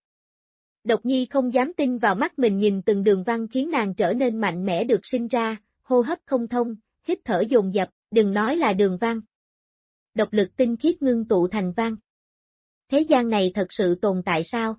Độc nhi không dám tin vào mắt mình nhìn từng đường văn khiến nàng trở nên mạnh mẽ được sinh ra, hô hấp không thông, hít thở dồn dập, đừng nói là đường văn. Độc lực tinh khiết ngưng tụ thành văn. Thế gian này thật sự tồn tại sao?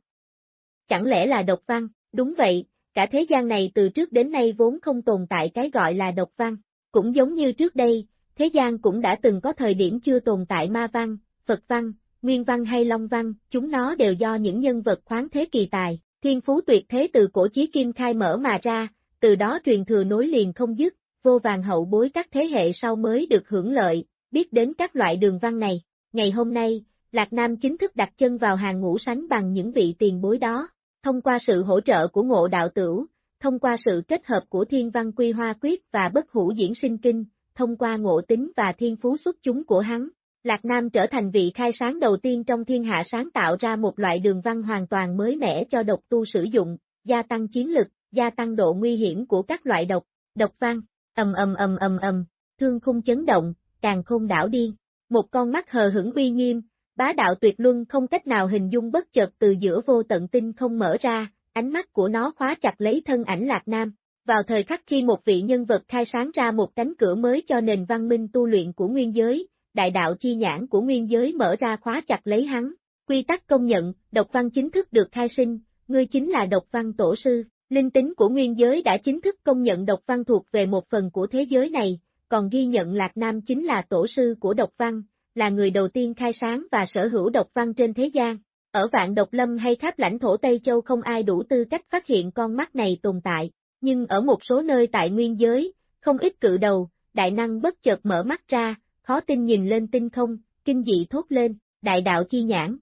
Chẳng lẽ là độc văn? Đúng vậy, cả thế gian này từ trước đến nay vốn không tồn tại cái gọi là độc văn. Cũng giống như trước đây, thế gian cũng đã từng có thời điểm chưa tồn tại ma văn, Phật văn, Nguyên văn hay Long văn, chúng nó đều do những nhân vật khoáng thế kỳ tài, thiên phú tuyệt thế từ cổ chí kim khai mở mà ra, từ đó truyền thừa nối liền không dứt, vô vàng hậu bối các thế hệ sau mới được hưởng lợi, biết đến các loại đường văn này. Ngày hôm nay, Lạc Nam chính thức đặt chân vào hàng ngũ sánh bằng những vị tiền bối đó, thông qua sự hỗ trợ của ngộ đạo tửu, thông qua sự kết hợp của thiên văn quy hoa quyết và bất hủ diễn sinh kinh, thông qua ngộ tính và thiên phú xuất chúng của hắn, Lạc Nam trở thành vị khai sáng đầu tiên trong thiên hạ sáng tạo ra một loại đường văn hoàn toàn mới mẻ cho độc tu sử dụng, gia tăng chiến lực, gia tăng độ nguy hiểm của các loại độc, độc văn, ầm ầm ầm ầm ầm, thương khung chấn động, càng không đảo điên. Một con mắt hờ hững uy nghiêm, bá đạo tuyệt luân không cách nào hình dung bất chợt từ giữa vô tận tinh không mở ra, ánh mắt của nó khóa chặt lấy thân ảnh Lạc Nam. Vào thời khắc khi một vị nhân vật khai sáng ra một cánh cửa mới cho nền văn minh tu luyện của nguyên giới, đại đạo chi nhãn của nguyên giới mở ra khóa chặt lấy hắn. Quy tắc công nhận, độc văn chính thức được khai sinh, ngươi chính là độc văn tổ sư. Linh tính của nguyên giới đã chính thức công nhận độc văn thuộc về một phần của thế giới này, còn ghi nhận Lạc Nam chính là tổ sư của độc văn, là người đầu tiên khai sáng và sở hữu độc văn trên thế gian. Ở vạn độc lâm hay khắp lãnh thổ Tây Châu không ai đủ tư cách phát hiện con mắt này tồn tại, nhưng ở một số nơi tại nguyên giới, không ít cự đầu, đại năng bất chợt mở mắt ra, khó tin nhìn lên tinh không, kinh dị thốt lên, đại đạo chi nhãn.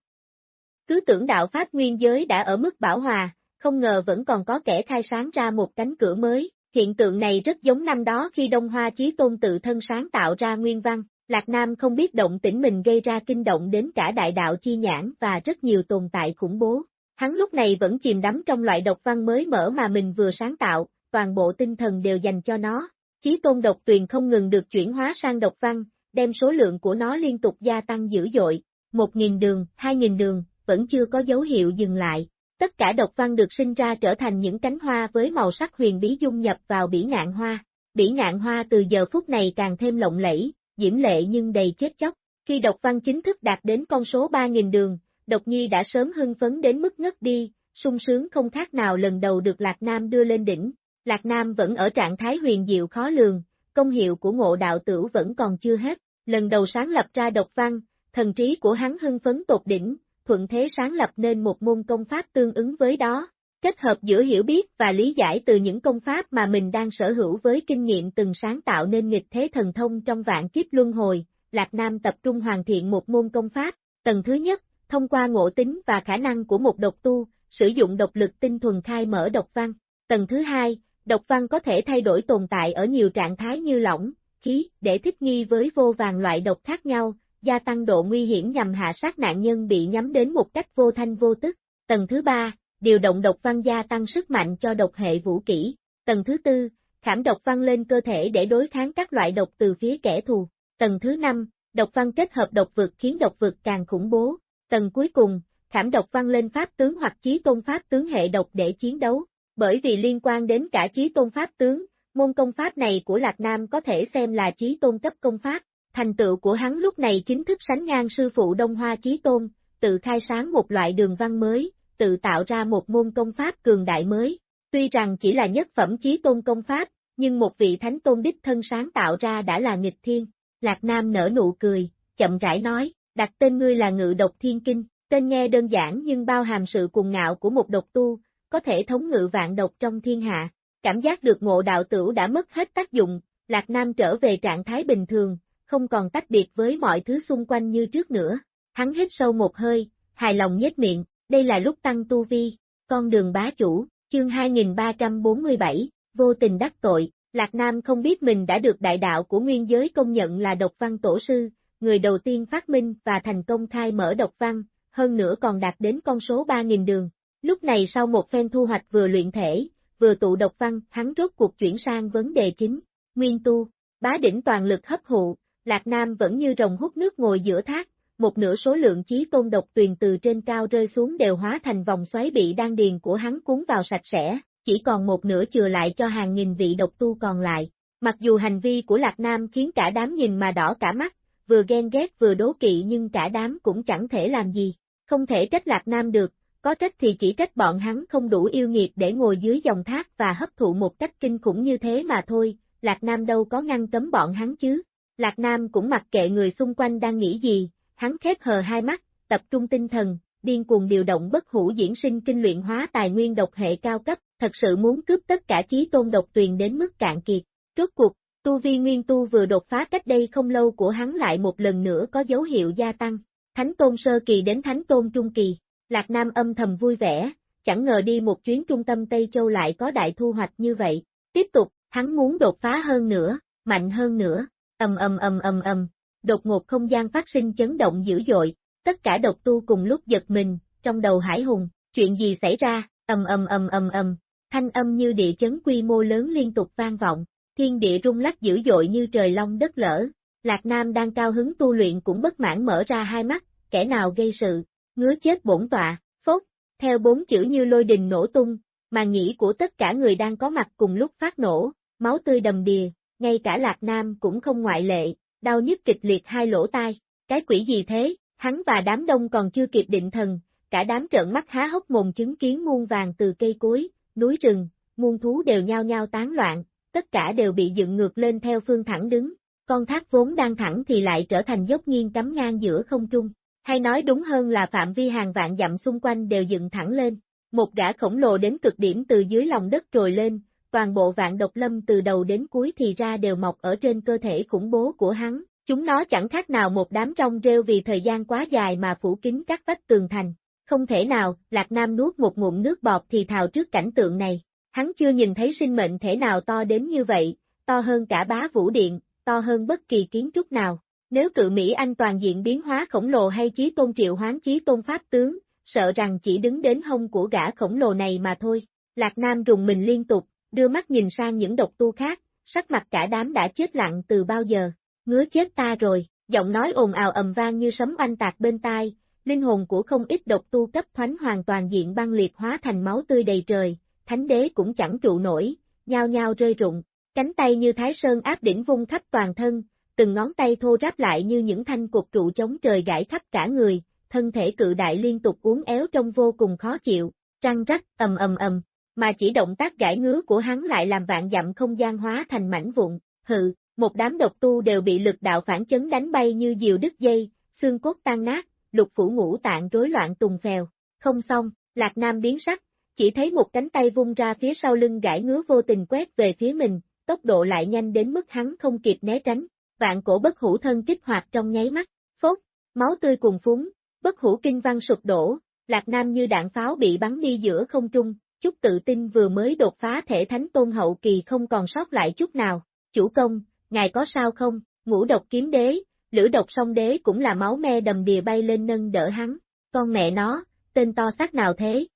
Cứ tưởng đạo Pháp nguyên giới đã ở mức bảo hòa, không ngờ vẫn còn có kẻ khai sáng ra một cánh cửa mới, hiện tượng này rất giống năm đó khi Đông Hoa Chí Tôn tự thân sáng tạo ra nguyên văn, Lạc Nam không biết động tĩnh mình gây ra kinh động đến cả đại đạo chi nhãn và rất nhiều tồn tại khủng bố. Hắn lúc này vẫn chìm đắm trong loại độc văn mới mở mà mình vừa sáng tạo, toàn bộ tinh thần đều dành cho nó. Chí tôn độc tuyền không ngừng được chuyển hóa sang độc văn, đem số lượng của nó liên tục gia tăng dữ dội, 1.000 đường, 2.000 đường, vẫn chưa có dấu hiệu dừng lại. Tất cả độc văn được sinh ra trở thành những cánh hoa với màu sắc huyền bí dung nhập vào bỉ ngạn hoa. Bỉ ngạn hoa từ giờ phút này càng thêm lộng lẫy, diễm lệ nhưng đầy chết chóc. Khi độc văn chính thức đạt đến con số 3.000 đường, độc nhi đã sớm hưng phấn đến mức ngất đi, sung sướng không khác nào lần đầu được Lạc Nam đưa lên đỉnh. Lạc Nam vẫn ở trạng thái huyền diệu khó lường, công hiệu của ngộ đạo tử vẫn còn chưa hết. Lần đầu sáng lập ra độc văn, thần trí của hắn hưng phấn tột đỉnh, thuận thế sáng lập nên một môn công pháp tương ứng với đó. Kết hợp giữa hiểu biết và lý giải từ những công pháp mà mình đang sở hữu với kinh nghiệm từng sáng tạo nên nghịch thế thần thông trong vạn kiếp luân hồi, Lạc Nam tập trung hoàn thiện một môn công pháp. Tầng thứ nhất, thông qua ngộ tính và khả năng của một độc tu, sử dụng độc lực tinh thuần khai mở độc văn. Tầng thứ hai, độc văn có thể thay đổi tồn tại ở nhiều trạng thái như lỏng, khí, để thích nghi với vô vàng loại độc khác nhau, gia tăng độ nguy hiểm nhằm hạ sát nạn nhân bị nhắm đến một cách vô thanh vô tức. Tầng thứ ba, điều động độc văn gia tăng sức mạnh cho độc hệ vũ kỹ. Tầng thứ tư, khảm độc văn lên cơ thể để đối kháng các loại độc từ phía kẻ thù. Tầng thứ năm, độc văn kết hợp độc vực khiến độc vực càng khủng bố. Tầng cuối cùng, khảm độc văng lên pháp tướng hoặc chí tôn pháp tướng hệ độc để chiến đấu. Bởi vì liên quan đến cả chí tôn pháp tướng, môn công pháp này của Lạc Nam có thể xem là chí tôn cấp công pháp, Thành tựu của hắn lúc này chính thức sánh ngang sư phụ Đông Hoa Chí Tôn, tự khai sáng một loại đường văn mới, tự tạo ra một môn công pháp cường đại mới. Tuy rằng chỉ là nhất phẩm Chí Tôn công pháp, nhưng một vị thánh tôn đích thân sáng tạo ra đã là nghịch thiên. Lạc Nam nở nụ cười, chậm rãi nói, đặt tên ngươi là ngự độc thiên kinh, tên nghe đơn giản nhưng bao hàm sự cuồng ngạo của một độc tu, có thể thống ngự vạn độc trong thiên hạ. Cảm giác được ngộ đạo tử đã mất hết tác dụng, Lạc Nam trở về trạng thái bình thường, không còn tách biệt với mọi thứ xung quanh như trước nữa. Hắn hít sâu một hơi, hài lòng nhếch miệng, đây là lúc tăng tu vi, con đường bá chủ, chương 2347, vô tình đắc tội, Lạc Nam không biết mình đã được đại đạo của nguyên giới công nhận là độc văn tổ sư, người đầu tiên phát minh và thành công khai mở độc văn, hơn nữa còn đạt đến con số 3.000 đường. Lúc này sau một phen thu hoạch vừa luyện thể, vừa tụ độc văn, hắn rốt cuộc chuyển sang vấn đề chính, nguyên tu, bá đỉnh toàn lực hấp hụ, Lạc Nam vẫn như rồng hút nước ngồi giữa thác, một nửa số lượng chí tôn độc tuyền từ trên cao rơi xuống đều hóa thành vòng xoáy bị đan điền của hắn cuốn vào sạch sẽ, chỉ còn một nửa chừa lại cho hàng nghìn vị độc tu còn lại. Mặc dù hành vi của Lạc Nam khiến cả đám nhìn mà đỏ cả mắt, vừa ghen ghét vừa đố kỵ nhưng cả đám cũng chẳng thể làm gì, không thể trách Lạc Nam được, có trách thì chỉ trách bọn hắn không đủ yêu nghiệt để ngồi dưới dòng thác và hấp thụ một cách kinh khủng như thế mà thôi, Lạc Nam đâu có ngăn cấm bọn hắn chứ, Lạc Nam cũng mặc kệ người xung quanh đang nghĩ gì, hắn khép hờ hai mắt, tập trung tinh thần, điên cuồng điều động bất hủ diễn sinh kinh luyện hóa tài nguyên độc hệ cao cấp, thật sự muốn cướp tất cả chí tôn độc tuyền đến mức cạn kiệt. Rốt cuộc, tu vi nguyên tu vừa đột phá cách đây không lâu của hắn lại một lần nữa có dấu hiệu gia tăng, thánh tôn sơ kỳ đến thánh tôn trung kỳ, Lạc Nam âm thầm vui vẻ, chẳng ngờ đi một chuyến trung tâm Tây Châu lại có đại thu hoạch như vậy, tiếp tục, hắn muốn đột phá hơn nữa, mạnh hơn nữa, Ầm ầm ầm ầm ầm, đột ngột không gian phát sinh chấn động dữ dội, tất cả độc tu cùng lúc giật mình, trong đầu hải hùng, chuyện gì xảy ra, ầm ầm ầm ầm ầm, thanh âm như địa chấn quy mô lớn liên tục vang vọng, thiên địa rung lắc dữ dội như trời long đất lở. Lạc Nam đang cao hứng tu luyện cũng bất mãn mở ra hai mắt, kẻ nào gây sự, ngứa chết bổn tọa, phốt, theo bốn chữ như lôi đình nổ tung, mà nghĩ của tất cả người đang có mặt cùng lúc phát nổ, máu tươi đầm đìa, ngay cả Lạc Nam cũng không ngoại lệ, đau nhức kịch liệt hai lỗ tai, cái quỷ gì thế, hắn và đám đông còn chưa kịp định thần, cả đám trợn mắt há hốc mồm chứng kiến muôn vàng từ cây cối, núi rừng, muôn thú đều nhao nhao tán loạn, tất cả đều bị dựng ngược lên theo phương thẳng đứng, con thác vốn đang thẳng thì lại trở thành dốc nghiêng cắm ngang giữa không trung, hay nói đúng hơn là phạm vi hàng vạn dặm xung quanh đều dựng thẳng lên. Một gã khổng lồ đến cực điểm từ dưới lòng đất trồi lên, toàn bộ vạn độc lâm từ đầu đến cuối thì ra đều mọc ở trên cơ thể khủng bố của hắn, chúng nó chẳng khác nào một đám rong rêu vì thời gian quá dài mà phủ kín các vách tường thành. Không thể nào, Lạc Nam nuốt một ngụm nước bọt thì thào trước cảnh tượng này, hắn chưa nhìn thấy sinh mệnh thể nào to đến như vậy, to hơn cả bá vũ điện, to hơn bất kỳ kiến trúc nào. Nếu cự Mỹ Anh toàn diện biến hóa khổng lồ hay chí tôn triệu hoán chí tôn pháp tướng, sợ rằng chỉ đứng đến hông của gã khổng lồ này mà thôi. Lạc Nam rùng mình liên tục, đưa mắt nhìn sang những độc tu khác, sắc mặt cả đám đã chết lặng từ bao giờ, ngứa chết ta rồi, giọng nói ồn ào ầm vang như sấm oanh tạc bên tai, linh hồn của không ít độc tu cấp thoánh hoàn toàn diện băng liệt hóa thành máu tươi đầy trời, thánh đế cũng chẳng trụ nổi, nhao nhao rơi rụng, cánh tay như thái sơn áp đỉnh vung khắp toàn thân, từng ngón tay thô ráp lại như những thanh cục trụ chống trời gãy khắp cả người, thân thể cự đại liên tục uốn éo trông vô cùng khó chịu, răng rắc, ầm ầm ầm, mà chỉ động tác gãi ngứa của hắn lại làm vạn dặm không gian hóa thành mảnh vụn, hự, một đám độc tu đều bị lực đạo phản chấn đánh bay như diều đứt dây, xương cốt tan nát, lục phủ ngũ tạng rối loạn tùng phèo, không xong, Lạc Nam biến sắc, chỉ thấy một cánh tay vung ra phía sau lưng gãi ngứa vô tình quét về phía mình, tốc độ lại nhanh đến mức hắn không kịp né tránh, vạn cổ bất hủ thân kích hoạt trong nháy mắt, phốt, máu tươi cùng phúng, bất hủ kinh văn sụp đổ, Lạc Nam như đạn pháo bị bắn đi giữa không trung, chút tự tin vừa mới đột phá thể thánh tôn hậu kỳ không còn sót lại chút nào, chủ công, ngài có sao không, ngũ độc kiếm đế, lửa độc song đế cũng là máu me đầm đìa bay lên nâng đỡ hắn, con mẹ nó, tên to xác nào thế?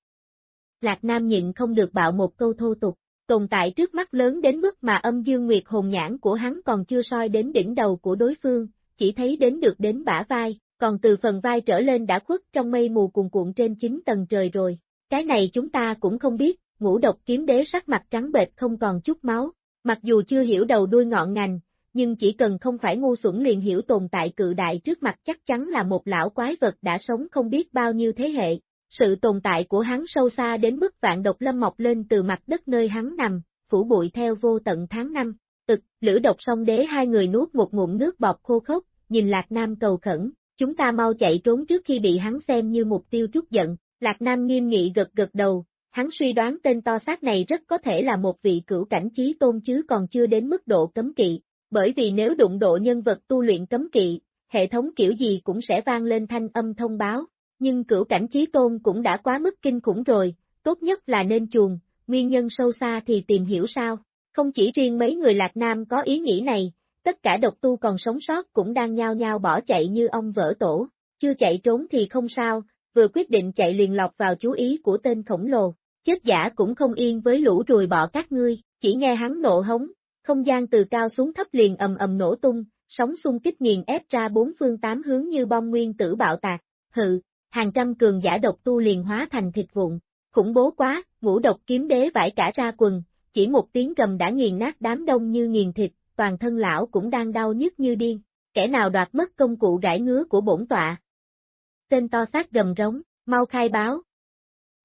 Lạc Nam nhịn không được bạo một câu thô tục, tồn tại trước mắt lớn đến mức mà âm dương nguyệt hồn nhãn của hắn còn chưa soi đến đỉnh đầu của đối phương, chỉ thấy đến được đến bả vai, còn từ phần vai trở lên đã khuất trong mây mù cuồn cuộn trên chín tầng trời rồi. Cái này chúng ta cũng không biết, ngũ độc kiếm đế sắc mặt trắng bệch không còn chút máu, mặc dù chưa hiểu đầu đuôi ngọn ngành, nhưng chỉ cần không phải ngu xuẩn liền hiểu tồn tại cự đại trước mặt chắc chắn là một lão quái vật đã sống không biết bao nhiêu thế hệ. Sự tồn tại của hắn sâu xa đến mức vạn độc lâm mọc lên từ mặt đất nơi hắn nằm, phủ bụi theo vô tận tháng năm. Ực, lửa độc song đế hai người nuốt một ngụm nước bọt khô khốc, nhìn Lạc Nam cầu khẩn, chúng ta mau chạy trốn trước khi bị hắn xem như mục tiêu trút giận. Lạc Nam nghiêm nghị gật gật đầu, hắn suy đoán tên to xác này rất có thể là một vị cửu cảnh trí tôn chứ còn chưa đến mức độ cấm kỵ, bởi vì nếu đụng độ nhân vật tu luyện cấm kỵ, hệ thống kiểu gì cũng sẽ vang lên thanh âm thông báo, nhưng cửu cảnh trí tôn cũng đã quá mức kinh khủng rồi, tốt nhất là nên chuồng, nguyên nhân sâu xa thì tìm hiểu sao, không chỉ riêng mấy người Lạc Nam có ý nghĩ này, tất cả độc tu còn sống sót cũng đang nhao nhao bỏ chạy như ông vỡ tổ, chưa chạy trốn thì không sao, vừa quyết định chạy liền lọc vào chú ý của tên khổng lồ, chết giả cũng không yên với lũ rùi bỏ các ngươi, chỉ nghe hắn nộ hống, không gian từ cao xuống thấp liền ầm ầm nổ tung, sóng xung kích nghiền ép ra bốn phương tám hướng như bom nguyên tử bạo tạc, hự, hàng trăm cường giả độc tu liền hóa thành thịt vụn, khủng bố quá, ngũ độc kiếm đế vải cả ra quần, chỉ một tiếng gầm đã nghiền nát đám đông như nghiền thịt, toàn thân lão cũng đang đau nhức như điên, kẻ nào đoạt mất công cụ gãi ngứa của bổn tọa. Tên to xác gầm rống, mau khai báo.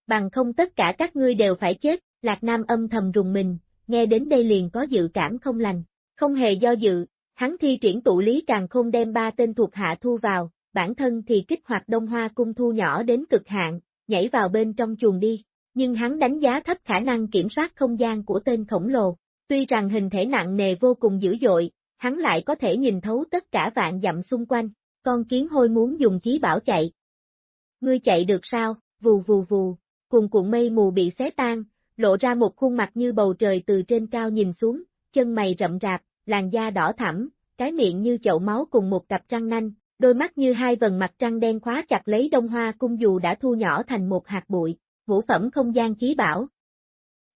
Bằng không tất cả các ngươi đều phải chết, Lạc Nam âm thầm rùng mình, nghe đến đây liền có dự cảm không lành, không hề do dự, hắn thi triển tụ lý càng không đem ba tên thuộc hạ thu vào, bản thân thì kích hoạt đông hoa cung thu nhỏ đến cực hạn, nhảy vào bên trong chuồng đi, nhưng hắn đánh giá thấp khả năng kiểm soát không gian của tên khổng lồ, tuy rằng hình thể nặng nề vô cùng dữ dội, hắn lại có thể nhìn thấu tất cả vạn dặm xung quanh, con kiến hôi muốn dùng chí bảo chạy. Ngươi chạy được sao, vù vù vù, cùng cuộn mây mù bị xé tan, lộ ra một khuôn mặt như bầu trời từ trên cao nhìn xuống, chân mày rậm rạp, làn da đỏ thẳm, cái miệng như chậu máu cùng một cặp răng nanh, đôi mắt như hai vần mặt trăng đen khóa chặt lấy đông hoa cung dù đã thu nhỏ thành một hạt bụi, vũ phẩm không gian chí bảo.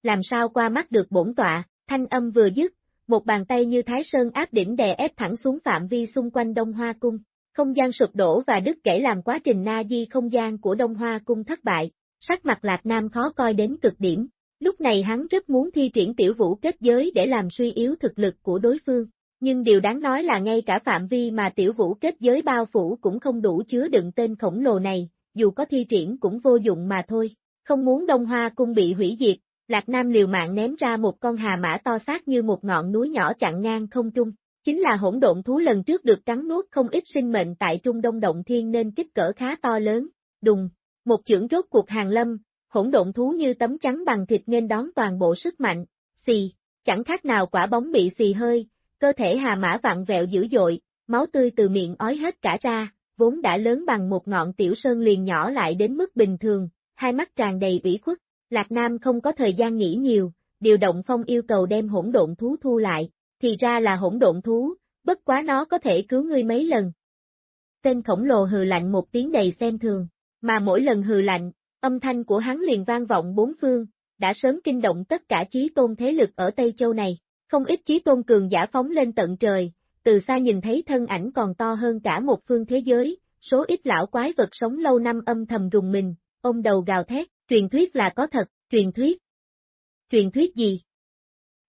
Làm sao qua mắt được bổn tọa, thanh âm vừa dứt, một bàn tay như thái sơn áp đỉnh đè ép thẳng xuống phạm vi xung quanh đông hoa cung, không gian sụp đổ và đứt gãy làm quá trình na di không gian của đông hoa cung thất bại, sắc mặt lạc nam khó coi đến cực điểm, Lúc này hắn rất muốn thi triển tiểu vũ kết giới để làm suy yếu thực lực của đối phương, nhưng điều đáng nói là ngay cả phạm vi mà tiểu vũ kết giới bao phủ cũng không đủ chứa đựng tên khổng lồ này, dù có thi triển cũng vô dụng mà thôi. Không muốn Đông Hoa cung bị hủy diệt, Lạc Nam liều mạng ném ra một con hà mã to xác như một ngọn núi nhỏ chặn ngang không trung, Chính là hỗn độn thú lần trước được cắn nuốt không ít sinh mệnh tại Trung Đông Động Thiên nên kích cỡ khá to lớn, đùng, một chưởng rốt cuộc hàng lâm, hỗn độn thú như tấm trắng bằng thịt nên đón toàn bộ sức mạnh, xì, chẳng khác nào quả bóng bị xì hơi, cơ thể hà mã vặn vẹo dữ dội, máu tươi từ miệng ói hết cả ra, vốn đã lớn bằng một ngọn tiểu sơn liền nhỏ lại đến mức bình thường, hai mắt tràn đầy ủy khuất, Lạc Nam không có thời gian nghĩ nhiều, điều động phong yêu cầu đem hỗn độn thú thu lại, thì ra là hỗn độn thú, bất quá nó có thể cứu ngươi mấy lần. Tên khổng lồ hừ lạnh một tiếng đầy xem thường, mà mỗi lần hừ lạnh, âm thanh của hắn liền vang vọng bốn phương, đã sớm kinh động tất cả chí tôn thế lực ở Tây Châu này, không ít chí tôn cường giả phóng lên tận trời, từ xa nhìn thấy thân ảnh còn to hơn cả một phương thế giới, số ít lão quái vật sống lâu năm âm thầm rùng mình, ôm đầu gào thét, truyền thuyết là có thật, truyền thuyết. Truyền thuyết gì?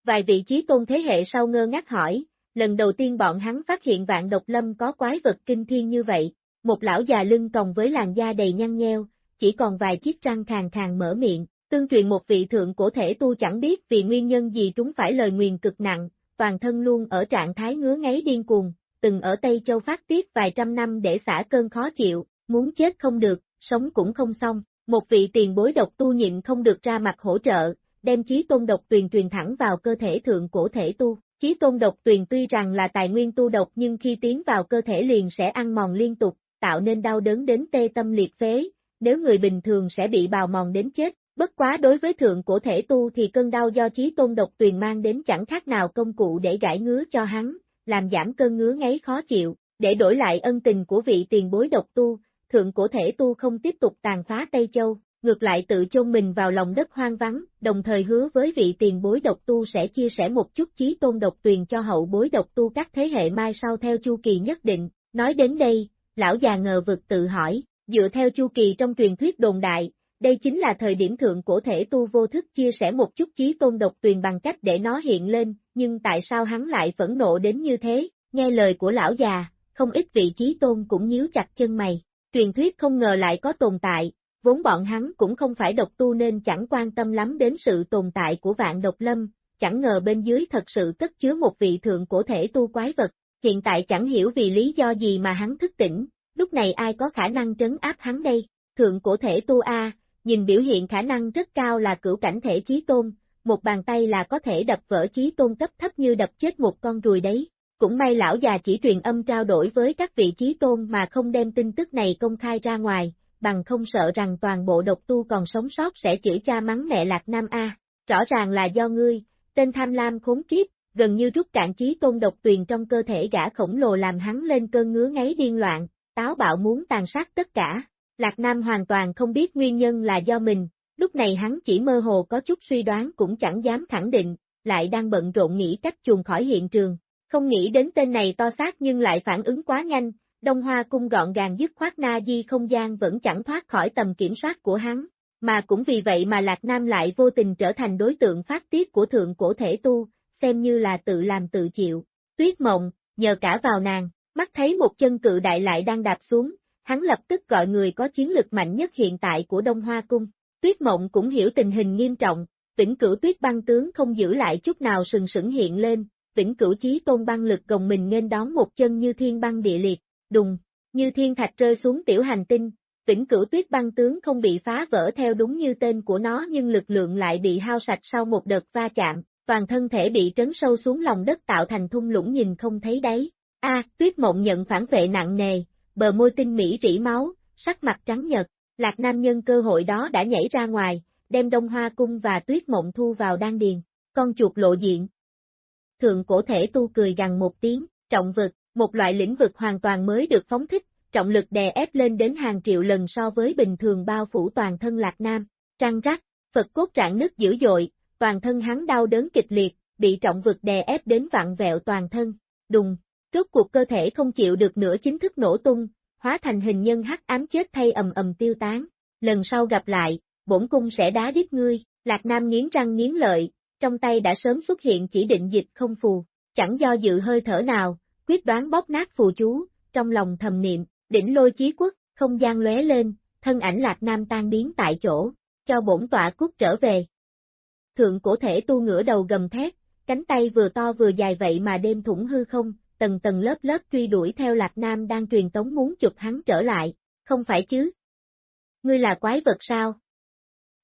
Vài vị trí tôn thế hệ sau ngơ ngác hỏi, lần đầu tiên bọn hắn phát hiện vạn độc lâm có quái vật kinh thiên như vậy, một lão già lưng còng với làn da đầy nhăn nheo, chỉ còn vài chiếc răng khàng khàng mở miệng, tương truyền một vị thượng cổ thể tu chẳng biết vì nguyên nhân gì trúng phải lời nguyền cực nặng, toàn thân luôn ở trạng thái ngứa ngáy điên cuồng, từng ở Tây Châu phát tiết vài trăm năm để xả cơn khó chịu, muốn chết không được, sống cũng không xong, một vị tiền bối độc tu nhịn không được ra mặt hỗ trợ, đem chí tôn độc tuyền truyền thẳng vào cơ thể thượng cổ thể tu. Chí tôn độc tuyền tuy rằng là tài nguyên tu độc nhưng khi tiến vào cơ thể liền sẽ ăn mòn liên tục, tạo nên đau đớn đến tê tâm liệt phế, nếu người bình thường sẽ bị bào mòn đến chết. Bất quá đối với thượng cổ thể tu thì cơn đau do trí tôn độc tuyền mang đến chẳng khác nào công cụ để gãi ngứa cho hắn, làm giảm cơn ngứa ngáy khó chịu, để đổi lại ân tình của vị tiền bối độc tu, thượng cổ thể tu không tiếp tục tàn phá Tây Châu, ngược lại tự chôn mình vào lòng đất hoang vắng, đồng thời hứa với vị tiền bối độc tu sẽ chia sẻ một chút trí tôn độc tuyền cho hậu bối độc tu các thế hệ mai sau theo chu kỳ nhất định. Nói đến đây, lão già ngờ vực tự hỏi, dựa theo chu kỳ trong truyền thuyết đồn đại, đây chính là thời điểm thượng cổ thể tu vô thức chia sẻ một chút chí tôn độc tuyền bằng cách để nó hiện lên, nhưng tại sao hắn lại phẫn nộ đến như thế, nghe lời của lão già, không ít vị chí tôn cũng nhíu chặt chân mày, truyền thuyết không ngờ lại có tồn tại, vốn bọn hắn cũng không phải độc tu nên chẳng quan tâm lắm đến sự tồn tại của vạn độc lâm, chẳng ngờ bên dưới thật sự cất chứa một vị thượng cổ thể tu quái vật, hiện tại chẳng hiểu vì lý do gì mà hắn thức tỉnh, lúc này ai có khả năng trấn áp hắn đây, thượng cổ thể tu A, nhìn biểu hiện khả năng rất cao là cửu cảnh thể chí tôn, một bàn tay là có thể đập vỡ chí tôn cấp thấp như đập chết một con ruồi đấy. Cũng may lão già chỉ truyền âm trao đổi với các vị trí tôn mà không đem tin tức này công khai ra ngoài, bằng không sợ rằng toàn bộ độc tu còn sống sót sẽ chửi cha mắng mẹ Lạc Nam A. Rõ ràng là do ngươi, tên tham lam khốn kiếp, gần như rút cạn trí tôn độc tuyền trong cơ thể gã khổng lồ làm hắn lên cơn ngứa ngáy điên loạn, táo bạo muốn tàn sát tất cả. Lạc Nam hoàn toàn không biết nguyên nhân là do mình, lúc này hắn chỉ mơ hồ có chút suy đoán cũng chẳng dám khẳng định, lại đang bận rộn nghĩ cách chuồn khỏi hiện trường. Không nghĩ đến tên này to xác nhưng lại phản ứng quá nhanh, Đông Hoa cung gọn gàng dứt khoát na di không gian vẫn chẳng thoát khỏi tầm kiểm soát của hắn, mà cũng vì vậy mà Lạc Nam lại vô tình trở thành đối tượng phát tiết của thượng cổ thể tu, xem như là tự làm tự chịu. Tuyết mộng, nhờ cả vào nàng, mắt thấy một chân cự đại lại đang đạp xuống, hắn lập tức gọi người có chiến lực mạnh nhất hiện tại của Đông Hoa Cung. Tuyết Mộng cũng hiểu tình hình nghiêm trọng, vĩnh cửu tuyết băng tướng không giữ lại chút nào sừng sững hiện lên, vĩnh cửu chí tôn băng lực gồng mình nên đón một chân như thiên băng địa liệt, đùng, như thiên thạch rơi xuống tiểu hành tinh, vĩnh cửu tuyết băng tướng không bị phá vỡ theo đúng như tên của nó nhưng lực lượng lại bị hao sạch sau một đợt va chạm, toàn thân thể bị trấn sâu xuống lòng đất tạo thành thung lũng nhìn không thấy đáy. A, tuyết mộng nhận phản vệ nặng nề, bờ môi tinh mỹ rỉ máu, sắc mặt trắng nhật, lạc nam nhân cơ hội đó đã nhảy ra ngoài, đem đông hoa cung và tuyết mộng thu vào đan điền, con chuột lộ diện. Thượng cổ thể tu cười gằn một tiếng, trọng vực, một loại lĩnh vực hoàn toàn mới được phóng thích, trọng lực đè ép lên đến hàng triệu lần so với bình thường bao phủ toàn thân Lạc Nam. Trăng rắc, Phật cốt trạng nứt dữ dội, toàn thân hắn đau đớn kịch liệt, bị trọng vực đè ép đến vặn vẹo toàn thân. Đùng, rốt cuộc cơ thể không chịu được nữa chính thức nổ tung, hóa thành hình nhân hắc ám chết thay ầm ầm tiêu tán. Lần sau gặp lại, bổn cung sẽ đá đít ngươi, Lạc Nam nghiến răng nghiến lợi, trong tay đã sớm xuất hiện chỉ định dịch không phù, chẳng do dự hơi thở nào, quyết đoán bóp nát phù chú, trong lòng thầm niệm, đỉnh lôi chí quốc, không gian lóe lên, thân ảnh lạc nam tan biến tại chỗ, cho bổn tọa cút trở về. Thượng cổ thể tu ngửa đầu gầm thét, cánh tay vừa to vừa dài vậy mà đêm thủng hư không, tầng tầng lớp lớp truy đuổi theo Lạc Nam đang truyền tống muốn chụp hắn trở lại, không phải chứ? Ngươi là quái vật sao?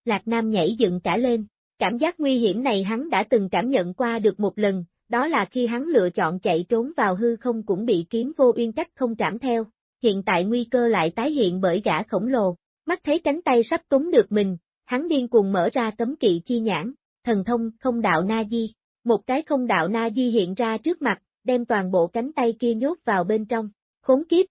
Lạc Nam nhảy dựng cả lên, cảm giác nguy hiểm này hắn đã từng cảm nhận qua được một lần, đó là khi hắn lựa chọn chạy trốn vào hư không cũng bị kiếm vô uyên cách không trảm theo, hiện tại nguy cơ lại tái hiện bởi gã khổng lồ, mắt thấy cánh tay sắp túng được mình, hắn điên cuồng mở ra tấm kỵ chi nhãn, thần thông không đạo na di, một cái không đạo na di hiện ra trước mặt, đem toàn bộ cánh tay kia nhốt vào bên trong, khốn kiếp.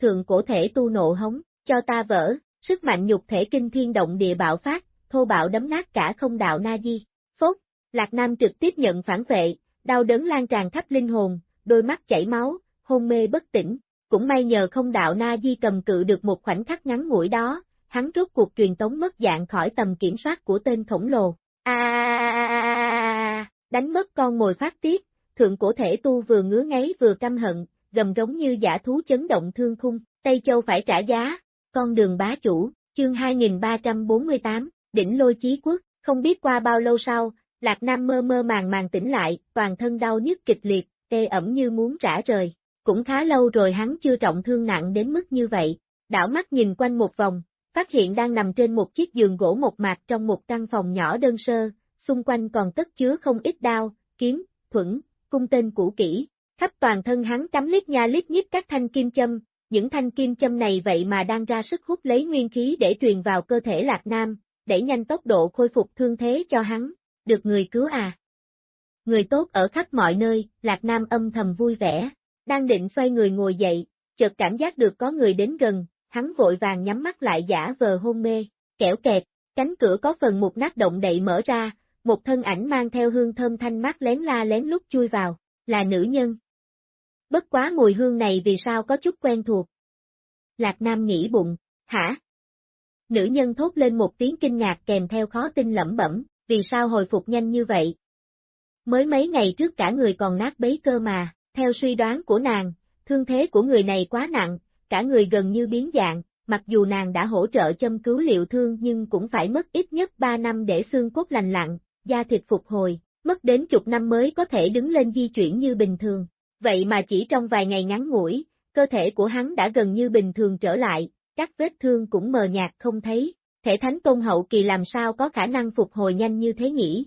Thượng cổ thể tu nộ hống, cho ta vỡ, sức mạnh nhục thể kinh thiên động địa bạo phát, thô bạo đấm nát cả không đạo na di, phốt, Lạc Nam trực tiếp nhận phản vệ, đau đớn lan tràn khắp linh hồn, đôi mắt chảy máu, hôn mê bất tỉnh, cũng may nhờ không đạo na di cầm cự được một khoảnh khắc ngắn ngủi đó, hắn rút cuộc truyền tống mất dạng khỏi tầm kiểm soát của tên khổng lồ. A đánh mất con mồi phát tiết, thượng cổ thể tu vừa ngứa ngáy vừa căm hận, gầm rống như giả thú chấn động thương khung, Tây Châu phải trả giá, con đường bá chủ, chương 2348, đỉnh lôi chí quốc, không biết qua bao lâu sau, Lạc Nam mơ mơ màng màng tỉnh lại, toàn thân đau nhức kịch liệt, tê ẩm như muốn rã rời. Cũng khá lâu rồi hắn chưa trọng thương nặng đến mức như vậy, đảo mắt nhìn quanh một vòng, phát hiện đang nằm trên một chiếc giường gỗ một mạc trong một căn phòng nhỏ đơn sơ, xung quanh còn tất chứa không ít đao, kiếm, thuẫn, cung tên cũ kỹ, khắp toàn thân hắn cắm lít nha lít nhít các thanh kim châm, những thanh kim châm này vậy mà đang ra sức hút lấy nguyên khí để truyền vào cơ thể Lạc Nam, để nhanh tốc độ khôi phục thương thế cho hắn, được người cứu à. Người tốt ở khắp mọi nơi, Lạc Nam âm thầm vui vẻ, đang định xoay người ngồi dậy, chợt cảm giác được có người đến gần, hắn vội vàng nhắm mắt lại giả vờ hôn mê, kẻo kẹt, cánh cửa có phần một nát động đậy mở ra, một thân ảnh mang theo hương thơm thanh mát lén la lén lút chui vào, là nữ nhân. Bất quá mùi hương này vì sao có chút quen thuộc. Lạc Nam nghĩ bụng, hả? Nữ nhân thốt lên một tiếng kinh ngạc kèm theo khó tin lẩm bẩm, vì sao hồi phục nhanh như vậy? Mới mấy ngày trước cả người còn nát bấy cơ mà, theo suy đoán của nàng, thương thế của người này quá nặng, cả người gần như biến dạng, mặc dù nàng đã hỗ trợ châm cứu liệu thương nhưng cũng phải mất ít nhất 3 năm để xương cốt lành lặn, da thịt phục hồi, mất đến chục năm mới có thể đứng lên di chuyển như bình thường. Vậy mà chỉ trong vài ngày ngắn ngủi, cơ thể của hắn đã gần như bình thường trở lại, các vết thương cũng mờ nhạt không thấy, thể thánh tôn hậu kỳ làm sao có khả năng phục hồi nhanh như thế nhỉ?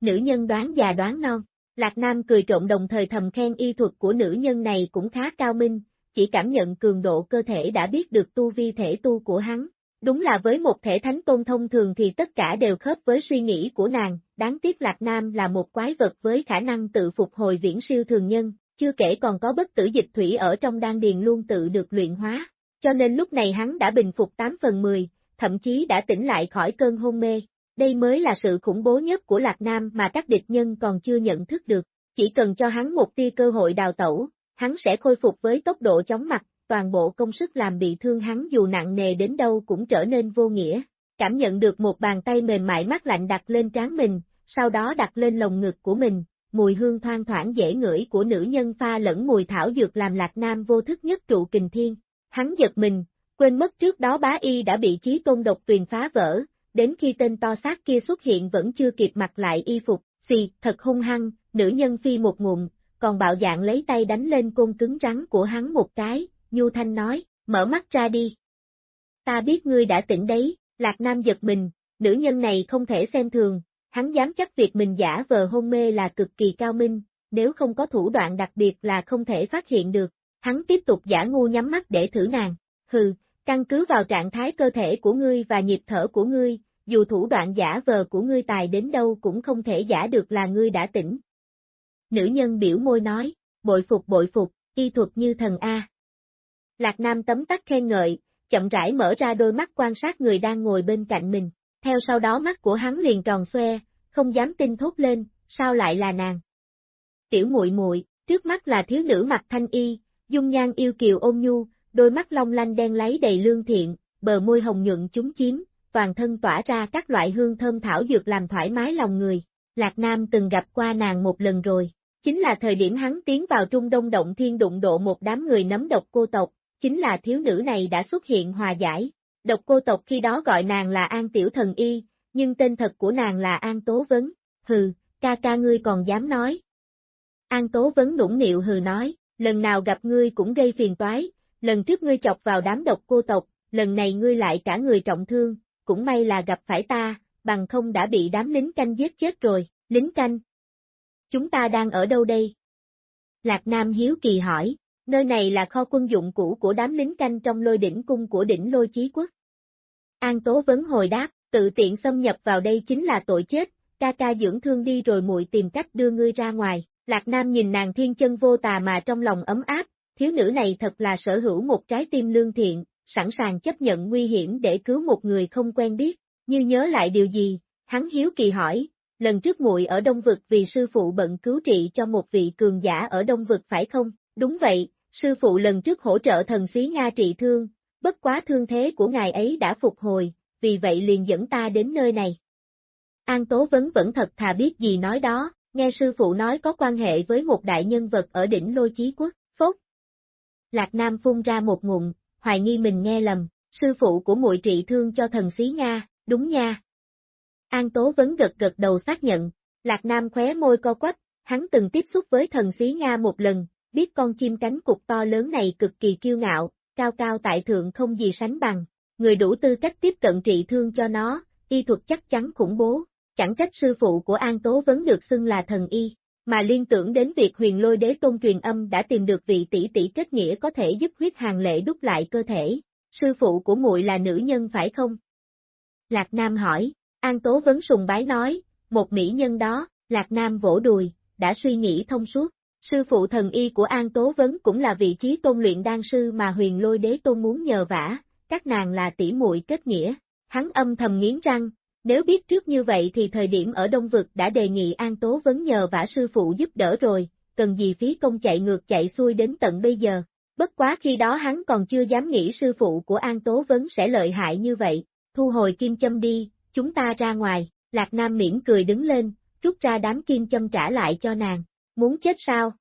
Nữ nhân đoán già đoán non, Lạc Nam cười trộn đồng thời thầm khen y thuật của nữ nhân này cũng khá cao minh, chỉ cảm nhận cường độ cơ thể đã biết được tu vi thể tu của hắn. Đúng là với một thể thánh tôn thông thường thì tất cả đều khớp với suy nghĩ của nàng, đáng tiếc Lạc Nam là một quái vật với khả năng tự phục hồi viễn siêu thường nhân, chưa kể còn có bất tử dịch thủy ở trong đan điền luôn tự được luyện hóa, cho nên lúc này hắn đã bình phục 8 phần 10, thậm chí đã tỉnh lại khỏi cơn hôn mê. Đây mới là sự khủng bố nhất của Lạc Nam mà các địch nhân còn chưa nhận thức được, chỉ cần cho hắn một tia cơ hội đào tẩu, hắn sẽ khôi phục với tốc độ chóng mặt, toàn bộ công sức làm bị thương hắn dù nặng nề đến đâu cũng trở nên vô nghĩa. Cảm nhận được một bàn tay mềm mại mát lạnh đặt lên trán mình, sau đó đặt lên lồng ngực của mình, mùi hương thoang thoảng dễ ngửi của nữ nhân pha lẫn mùi thảo dược làm lạc nam vô thức nhất trụ kình thiên. Hắn giật mình, quên mất trước đó bá y đã bị chí tôn độc tuyền phá vỡ, đến khi tên to xác kia xuất hiện vẫn chưa kịp mặc lại y phục, xì, thật hung hăng, nữ nhân phi một ngụm, còn bạo dạng lấy tay đánh lên côn cứng rắn của hắn một cái, Nhu Thanh nói, mở mắt ra đi. Ta biết ngươi đã tỉnh đấy, Lạc Nam giật mình, nữ nhân này không thể xem thường, hắn dám chắc việc mình giả vờ hôn mê là cực kỳ cao minh, nếu không có thủ đoạn đặc biệt là không thể phát hiện được, hắn tiếp tục giả ngu nhắm mắt để thử nàng, hừ, căn cứ vào trạng thái cơ thể của ngươi và nhịp thở của ngươi, dù thủ đoạn giả vờ của ngươi tài đến đâu cũng không thể giả được là ngươi đã tỉnh. Nữ nhân biểu môi nói, bội phục bội phục, y thuật như thần A. Lạc Nam tấm tắc khen ngợi, chậm rãi mở ra đôi mắt quan sát người đang ngồi bên cạnh mình, theo sau đó mắt của hắn liền tròn xoe, không dám tin thốt lên, sao lại là nàng. Tiểu muội muội, trước mắt là thiếu nữ mặt thanh y, dung nhan yêu kiều ôn nhu, đôi mắt long lanh đen lấy đầy lương thiện, bờ môi hồng nhuận chúng chiếm, toàn thân tỏa ra các loại hương thơm thảo dược làm thoải mái lòng người. Lạc Nam từng gặp qua nàng một lần rồi, chính là thời điểm hắn tiến vào Trung Đông Động Thiên đụng độ một đám người nấm độc cô tộc, chính là thiếu nữ này đã xuất hiện hòa giải. Độc cô tộc khi đó gọi nàng là An Tiểu Thần Y, nhưng tên thật của nàng là An Tố Vấn. Hừ, ca ca ngươi còn dám nói. An Tố Vấn nũng nịu hừ nói, lần nào gặp ngươi cũng gây phiền toái, lần trước ngươi chọc vào đám độc cô tộc, lần này ngươi lại cả người trọng thương, cũng may là gặp phải ta, bằng không đã bị đám lính canh giết chết rồi, lính canh. Chúng ta đang ở đâu đây? Lạc Nam hiếu kỳ hỏi, nơi này là kho quân dụng cũ của đám lính canh trong lôi đỉnh cung của đỉnh lôi chí quốc. An Tố Vấn hồi đáp, tự tiện xâm nhập vào đây chính là tội chết, ca ca dưỡng thương đi rồi muội tìm cách đưa ngươi ra ngoài. Lạc Nam nhìn nàng thiên chân vô tà mà trong lòng ấm áp, thiếu nữ này thật là sở hữu một trái tim lương thiện, sẵn sàng chấp nhận nguy hiểm để cứu một người không quen biết, như nhớ lại điều gì, hắn hiếu kỳ hỏi, lần trước muội ở Đông Vực vì sư phụ bận cứu trị cho một vị cường giả ở Đông Vực phải không? Đúng vậy, sư phụ lần trước hỗ trợ thần xí Nga trị thương, bất quá thương thế của ngài ấy đã phục hồi, vì vậy liền dẫn ta đến nơi này. An Tố Vấn vẫn thật thà biết gì nói đó, nghe sư phụ nói có quan hệ với một đại nhân vật ở đỉnh lôi chí quốc, phốt. Lạc Nam phun ra một ngụm, hoài nghi mình nghe lầm, sư phụ của muội trị thương cho thần xí Nga, đúng nha. An Tố Vấn gật gật đầu xác nhận, Lạc Nam khóe môi co quắp, hắn từng tiếp xúc với thần xí Nga một lần, biết con chim cánh cục to lớn này cực kỳ kiêu ngạo, cao cao tại thượng không gì sánh bằng, người đủ tư cách tiếp cận trị thương cho nó, y thuật chắc chắn khủng bố, chẳng trách sư phụ của An Tố Vấn được xưng là thần y, mà liên tưởng đến việc huyền lôi đế tôn truyền âm đã tìm được vị tỷ tỷ kết nghĩa có thể giúp huyết hàng lệ đúc lại cơ thể, sư phụ của muội là nữ nhân phải không? Lạc Nam hỏi, An Tố Vấn sùng bái nói, một mỹ nhân đó, Lạc Nam vỗ đùi, đã suy nghĩ thông suốt. Sư phụ thần y của An Tố Vấn cũng là vị trí tôn luyện đan sư mà huyền lôi đế tôn muốn nhờ vả, các nàng là tỷ muội kết nghĩa. Hắn âm thầm nghiến răng, nếu biết trước như vậy thì thời điểm ở Đông Vực đã đề nghị An Tố Vấn nhờ vả sư phụ giúp đỡ rồi, cần gì phí công chạy ngược chạy xuôi đến tận bây giờ. Bất quá khi đó hắn còn chưa dám nghĩ sư phụ của An Tố Vấn sẽ lợi hại như vậy, thu hồi kim châm đi, chúng ta ra ngoài, Lạc Nam miễn cười đứng lên, rút ra đám kim châm trả lại cho nàng, muốn chết sao?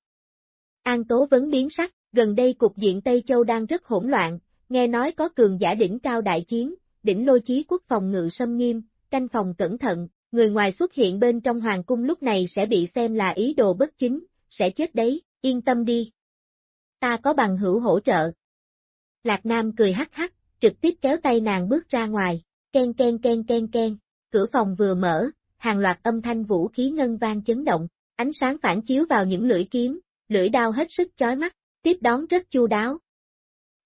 An Tố Vấn biến sắc, gần đây cục diện Tây Châu đang rất hỗn loạn, nghe nói có cường giả đỉnh cao đại chiến, đỉnh lôi chí quốc phòng ngự xâm nghiêm, canh phòng cẩn thận, người ngoài xuất hiện bên trong hoàng cung lúc này sẽ bị xem là ý đồ bất chính, sẽ chết đấy, yên tâm đi. Ta có bằng hữu hỗ trợ. Lạc Nam cười hắc hắc, trực tiếp kéo tay nàng bước ra ngoài, ken ken ken ken ken, cửa phòng vừa mở, hàng loạt âm thanh vũ khí ngân vang chấn động, ánh sáng phản chiếu vào những lưỡi kiếm, lưỡi đao hết sức chói mắt, tiếp đón rất chu đáo.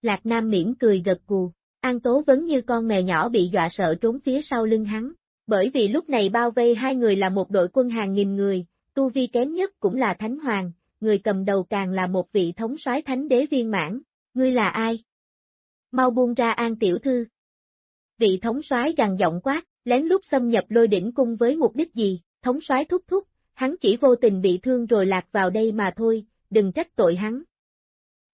Lạc Nam miễn cười gật gù, An Tố vẫn như con mèo nhỏ bị dọa sợ trốn phía sau lưng hắn, bởi vì lúc này bao vây hai người là một đội quân hàng nghìn người, tu vi kém nhất cũng là Thánh Hoàng, người cầm đầu càng là một vị thống soái thánh đế viên mãn, ngươi là ai? Mau buông ra An Tiểu Thư. Vị thống soái gằn giọng quát, lén lút xâm nhập lôi đỉnh cung với mục đích gì, thống soái thúc thúc, hắn chỉ vô tình bị thương rồi lạc vào đây mà thôi, đừng trách tội hắn.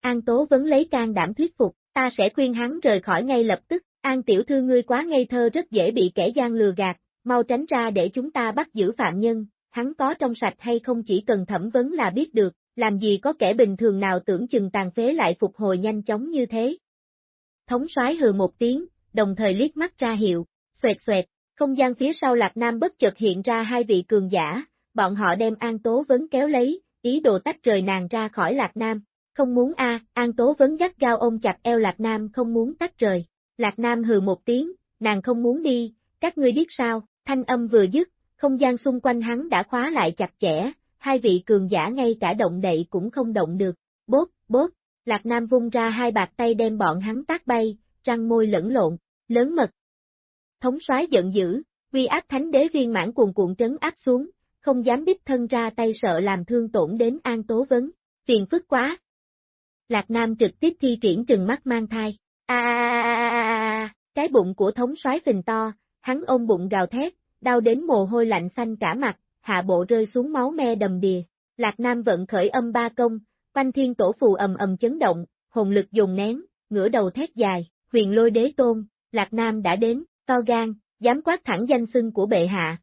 An Tố vẫn lấy can đảm thuyết phục, ta sẽ khuyên hắn rời khỏi ngay lập tức, An tiểu thư ngươi quá ngây thơ rất dễ bị kẻ gian lừa gạt, mau tránh ra để chúng ta bắt giữ phạm nhân, hắn có trong sạch hay không chỉ cần thẩm vấn là biết được, làm gì có kẻ bình thường nào tưởng chừng tàn phế lại phục hồi nhanh chóng như thế. Thống soái hừ một tiếng, đồng thời liếc mắt ra hiệu, xoẹt xoẹt, không gian phía sau Lạc Nam bất chợt hiện ra hai vị cường giả, bọn họ đem An Tố Vấn kéo lấy, ý đồ tách rời nàng ra khỏi Lạc Nam. Không muốn a, An Tố Vấn gắt gao ôm chặt eo Lạc Nam không muốn tách rời. Lạc Nam hừ một tiếng, nàng không muốn đi, các ngươi biết sao, thanh âm vừa dứt, không gian xung quanh hắn đã khóa lại chặt chẽ, hai vị cường giả ngay cả động đậy cũng không động được. Bốt, bốt, Lạc Nam vung ra hai bạc tay đem bọn hắn tác bay, răng môi lẫn lộn, lớn mật. Thống soái giận dữ, uy áp thánh đế viên mãn cuồn cuộn trấn áp xuống, không dám đích thân ra tay sợ làm thương tổn đến An Tố Vấn, phiền phức quá. Lạc Nam trực tiếp thi triển trừng mắt mang thai, a cái bụng của thống soái phình to, hắn ôm bụng gào thét, đau đến mồ hôi lạnh xanh cả mặt, hạ bộ rơi xuống máu me đầm đìa. Lạc Nam vận khởi âm ba công, quanh thiên tổ phù ầm ầm chấn động, hồn lực dùng nén, ngửa đầu thét dài, huyền lôi đế tôn, Lạc Nam đã đến, to gan, dám quát thẳng danh xưng của bệ hạ,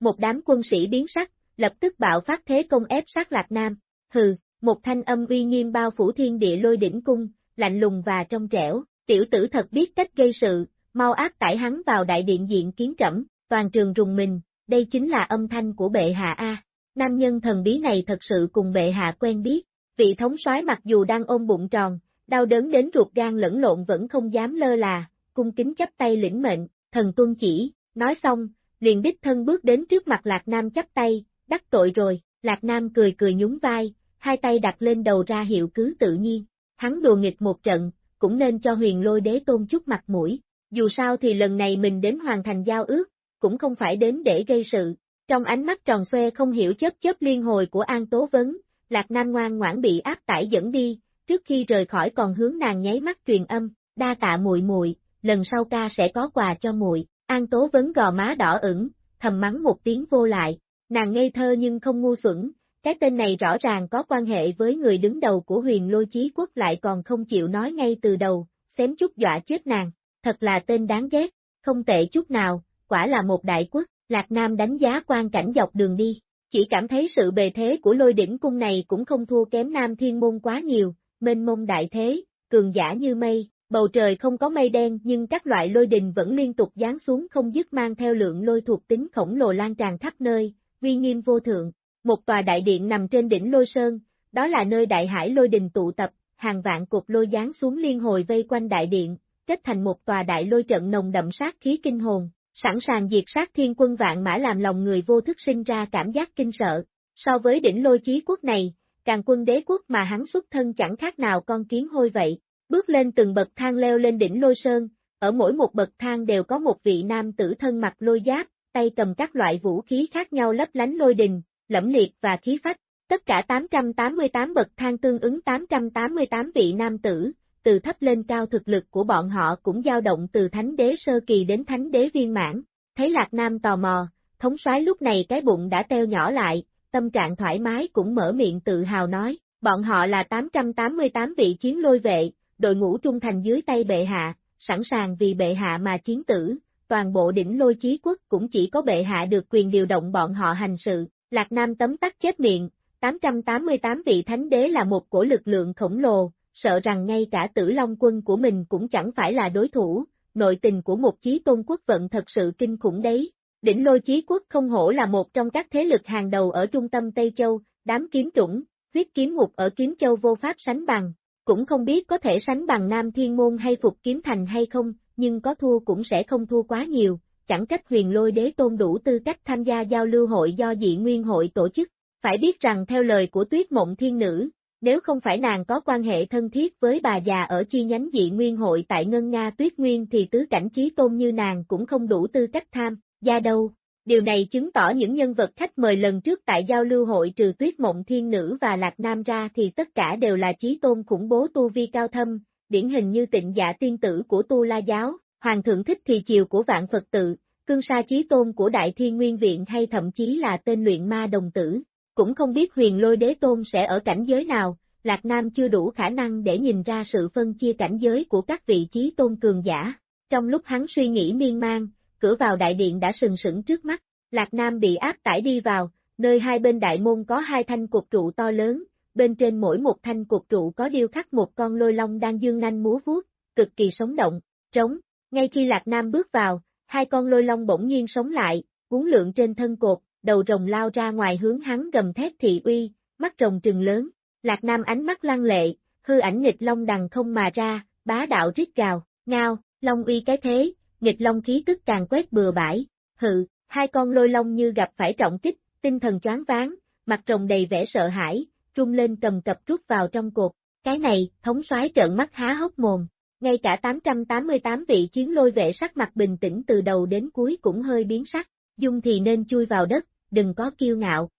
một đám quân sĩ biến sắc, lập tức bạo phát thế công ép sát Lạc Nam. Hừ, một thanh âm uy nghiêm bao phủ thiên địa lôi đỉnh cung, lạnh lùng và trong trẻo, tiểu tử thật biết cách gây sự, mau áp tải hắn vào đại điện diện kiến trẫm, toàn trường rùng mình, đây chính là âm thanh của bệ hạ A. nam nhân thần bí này thật sự cùng bệ hạ quen biết, vị thống soái mặc dù đang ôm bụng tròn, đau đớn đến ruột gan lẫn lộn vẫn không dám lơ là, cung kính chấp tay lĩnh mệnh, thần tuân chỉ, nói xong, liền đích thân bước đến trước mặt Lạc Nam chắp tay, đắc tội rồi, Lạc Nam cười cười nhún vai, hai tay đặt lên đầu ra hiệu cứ tự nhiên, hắn đùa nghịch một trận, cũng nên cho huyền lôi đế tôn chút mặt mũi, dù sao thì lần này mình đến hoàn thành giao ước, cũng không phải đến để gây sự, trong ánh mắt tròn xoe không hiểu chớp chớp liên hồi của An Tố Vấn, Lạc Nam ngoan ngoãn bị áp tải dẫn đi, trước khi rời khỏi còn hướng nàng nháy mắt truyền âm, đa tạ muội muội, lần sau ca sẽ có quà cho muội. An Tố Vấn gò má đỏ ửng, thầm mắng một tiếng vô lại, nàng ngây thơ nhưng không ngu xuẩn, cái tên này rõ ràng có quan hệ với người đứng đầu của huyền lôi chí quốc lại còn không chịu nói ngay từ đầu, xém chút dọa chết nàng, thật là tên đáng ghét, không tệ chút nào, quả là một đại quốc, Lạc Nam đánh giá quan cảnh dọc đường đi, chỉ cảm thấy sự bề thế của lôi đỉnh cung này cũng không thua kém Nam Thiên Môn quá nhiều, mênh mông đại thế, cường giả như mây, bầu trời không có mây đen nhưng các loại lôi đình vẫn liên tục giáng xuống không dứt mang theo lượng lôi thuộc tính khổng lồ lan tràn khắp nơi, uy nghiêm vô thượng. Một tòa đại điện nằm trên đỉnh lôi sơn, đó là nơi đại hải lôi đình tụ tập, hàng vạn cục lôi giáng xuống liên hồi vây quanh đại điện, kết thành một tòa đại lôi trận nồng đậm sát khí kinh hồn, sẵn sàng diệt sát thiên quân vạn mã làm lòng người vô thức sinh ra cảm giác kinh sợ. So với đỉnh lôi chí quốc này, càng quân đế quốc mà hắn xuất thân chẳng khác nào con kiến hôi vậy, bước lên từng bậc thang leo lên đỉnh lôi sơn, ở mỗi một bậc thang đều có một vị nam tử thân mặc lôi giáp, tay cầm các loại vũ khí khác nhau lấp lánh lôi đình, lẫm liệt và khí phách. Tất cả 888 bậc thang tương ứng 888 vị nam tử, từ thấp lên cao thực lực của bọn họ cũng dao động từ thánh đế sơ kỳ đến thánh đế viên mãn. Thấy Lạc Nam tò mò, thống soái lúc này cái bụng đã teo nhỏ lại, tâm trạng thoải mái cũng mở miệng tự hào nói, bọn họ là 888 vị chiến lôi vệ, đội ngũ trung thành dưới tay bệ hạ, sẵn sàng vì bệ hạ mà chiến tử, toàn bộ đỉnh lôi chí quốc cũng chỉ có bệ hạ được quyền điều động bọn họ hành sự, Lạc Nam tấm tắc chết miệng, 888 vị thánh đế là một cổ lực lượng khổng lồ, sợ rằng ngay cả tử long quân của mình cũng chẳng phải là đối thủ, nội tình của một chí tôn quốc vận thật sự kinh khủng đấy. Đỉnh lôi chí quốc không hổ là một trong các thế lực hàng đầu ở trung tâm Tây Châu, đám kiếm trũng, huyết kiếm ngục ở kiếm châu vô pháp sánh bằng, cũng không biết có thể sánh bằng Nam Thiên Môn hay Phục Kiếm Thành hay không, nhưng có thua cũng sẽ không thua quá nhiều, chẳng trách huyền lôi đế tôn đủ tư cách tham gia giao lưu hội do dị nguyên hội tổ chức. Phải biết rằng theo lời của tuyết mộng thiên nữ, nếu không phải nàng có quan hệ thân thiết với bà già ở chi nhánh dị nguyên hội tại Ngân Nga Tuyết Nguyên thì tứ cảnh trí tôn như nàng cũng không đủ tư cách tham, gia đâu. Điều này chứng tỏ những nhân vật khách mời lần trước tại giao lưu hội trừ tuyết mộng thiên nữ và lạc nam ra thì tất cả đều là trí tôn khủng bố tu vi cao thâm, điển hình như tịnh dạ tiên tử của tu la giáo, hoàng thượng thích thì chiều của vạn Phật tự, cương sa trí tôn của đại thiên nguyên viện hay thậm chí là tên luyện ma đồng tử. Cũng không biết huyền lôi đế tôn sẽ ở cảnh giới nào, Lạc Nam chưa đủ khả năng để nhìn ra sự phân chia cảnh giới của các vị trí tôn cường giả. Trong lúc hắn suy nghĩ miên man, cửa vào đại điện đã sừng sững trước mắt, Lạc Nam bị áp tải đi vào, nơi hai bên đại môn có hai thanh cột trụ to lớn, bên trên mỗi một thanh cột trụ có điêu khắc một con lôi long đang dương nanh múa vuốt, cực kỳ sống động, trống. Ngay khi Lạc Nam bước vào, hai con lôi long bỗng nhiên sống lại, cuốn lượng trên thân cột, đầu rồng lao ra ngoài hướng hắn gầm thét thị uy, mắt rồng trừng lớn. Lạc Nam ánh mắt lăng lệ, hư ảnh nghịch long đằng không mà ra, bá đạo rít gào, ngao, long uy cái thế, nghịch long khí tức càng quét bừa bãi, hự, hai con lôi long như gặp phải trọng kích, tinh thần choáng váng, mặt rồng đầy vẻ sợ hãi, rung lên cầm cập rút vào trong cột, cái này, thống soái trợn mắt há hốc mồm. Ngay cả 888 vị chiến lôi vệ sắc mặt bình tĩnh từ đầu đến cuối cũng hơi biến sắc, dung thì nên chui vào đất, đừng có kiêu ngạo.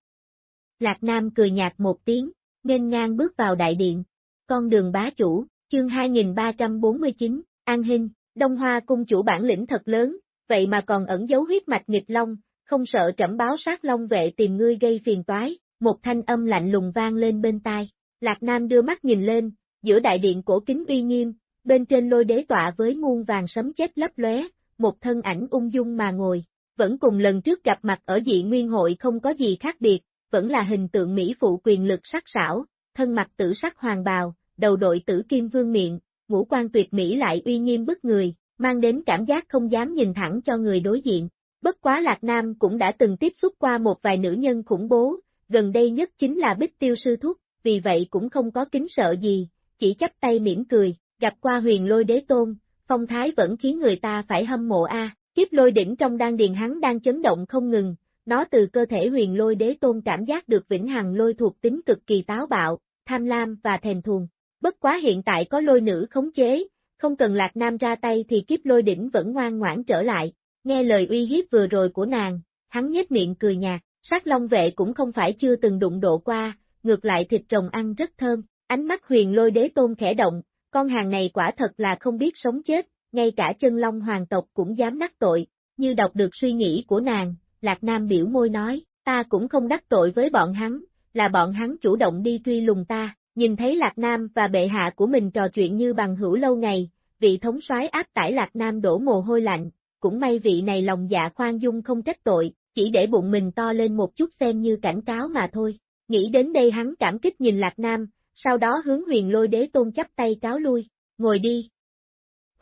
Lạc Nam cười nhạt một tiếng, nên ngang bước vào đại điện. Con đường bá chủ, chương 2349, An Hinh, Đông Hoa cung chủ bản lĩnh thật lớn, vậy mà còn ẩn giấu huyết mạch nghịch long, không sợ trẫm báo sát long vệ tìm ngươi gây phiền toái, một thanh âm lạnh lùng vang lên bên tai. Lạc Nam đưa mắt nhìn lên, giữa đại điện cổ kính uy nghiêm, bên trên lôi đế tọa với muôn vàng sấm chết lấp lóe, một thân ảnh ung dung mà ngồi, vẫn cùng lần trước gặp mặt ở dị nguyên hội không có gì khác biệt, vẫn là hình tượng Mỹ phụ quyền lực sắc sảo, thân mặt tử sắc hoàng bào, đầu đội tử kim vương miệng, ngũ quan tuyệt mỹ lại uy nghiêm bức người, mang đến cảm giác không dám nhìn thẳng cho người đối diện. Bất quá Lạc Nam cũng đã từng tiếp xúc qua một vài nữ nhân khủng bố, gần đây nhất chính là bích tiêu sư thúc, vì vậy cũng không có kính sợ gì, chỉ chắp tay mỉm cười, gặp qua huyền lôi đế tôn, phong thái vẫn khiến người ta phải hâm mộ a. Kiếp lôi đỉnh trong đan điền hắn đang chấn động không ngừng, nó từ cơ thể huyền lôi đế tôn cảm giác được vĩnh hằng lôi thuộc tính cực kỳ táo bạo, tham lam và thèm thuồng. Bất quá hiện tại có lôi nữ khống chế, không cần lạc nam ra tay thì kiếp lôi đỉnh vẫn ngoan ngoãn trở lại, nghe lời uy hiếp vừa rồi của nàng, hắn nhếch miệng cười nhạt, sát long vệ cũng không phải chưa từng đụng độ qua, ngược lại thịt rồng ăn rất thơm, ánh mắt huyền lôi đế tôn khẽ động, con hàng này quả thật là không biết sống chết, ngay cả chân long hoàng tộc cũng dám đắc tội, như đọc được suy nghĩ của nàng, Lạc Nam biểu môi nói, ta cũng không đắc tội với bọn hắn, là bọn hắn chủ động đi truy lùng ta, nhìn thấy Lạc Nam và bệ hạ của mình trò chuyện như bằng hữu lâu ngày, vị thống soái áp tải Lạc Nam đổ mồ hôi lạnh, cũng may vị này lòng dạ khoan dung không trách tội, chỉ để bụng mình to lên một chút xem như cảnh cáo mà thôi. Nghĩ đến đây hắn cảm kích nhìn Lạc Nam, sau đó hướng huyền lôi đế tôn chấp tay cáo lui, ngồi đi.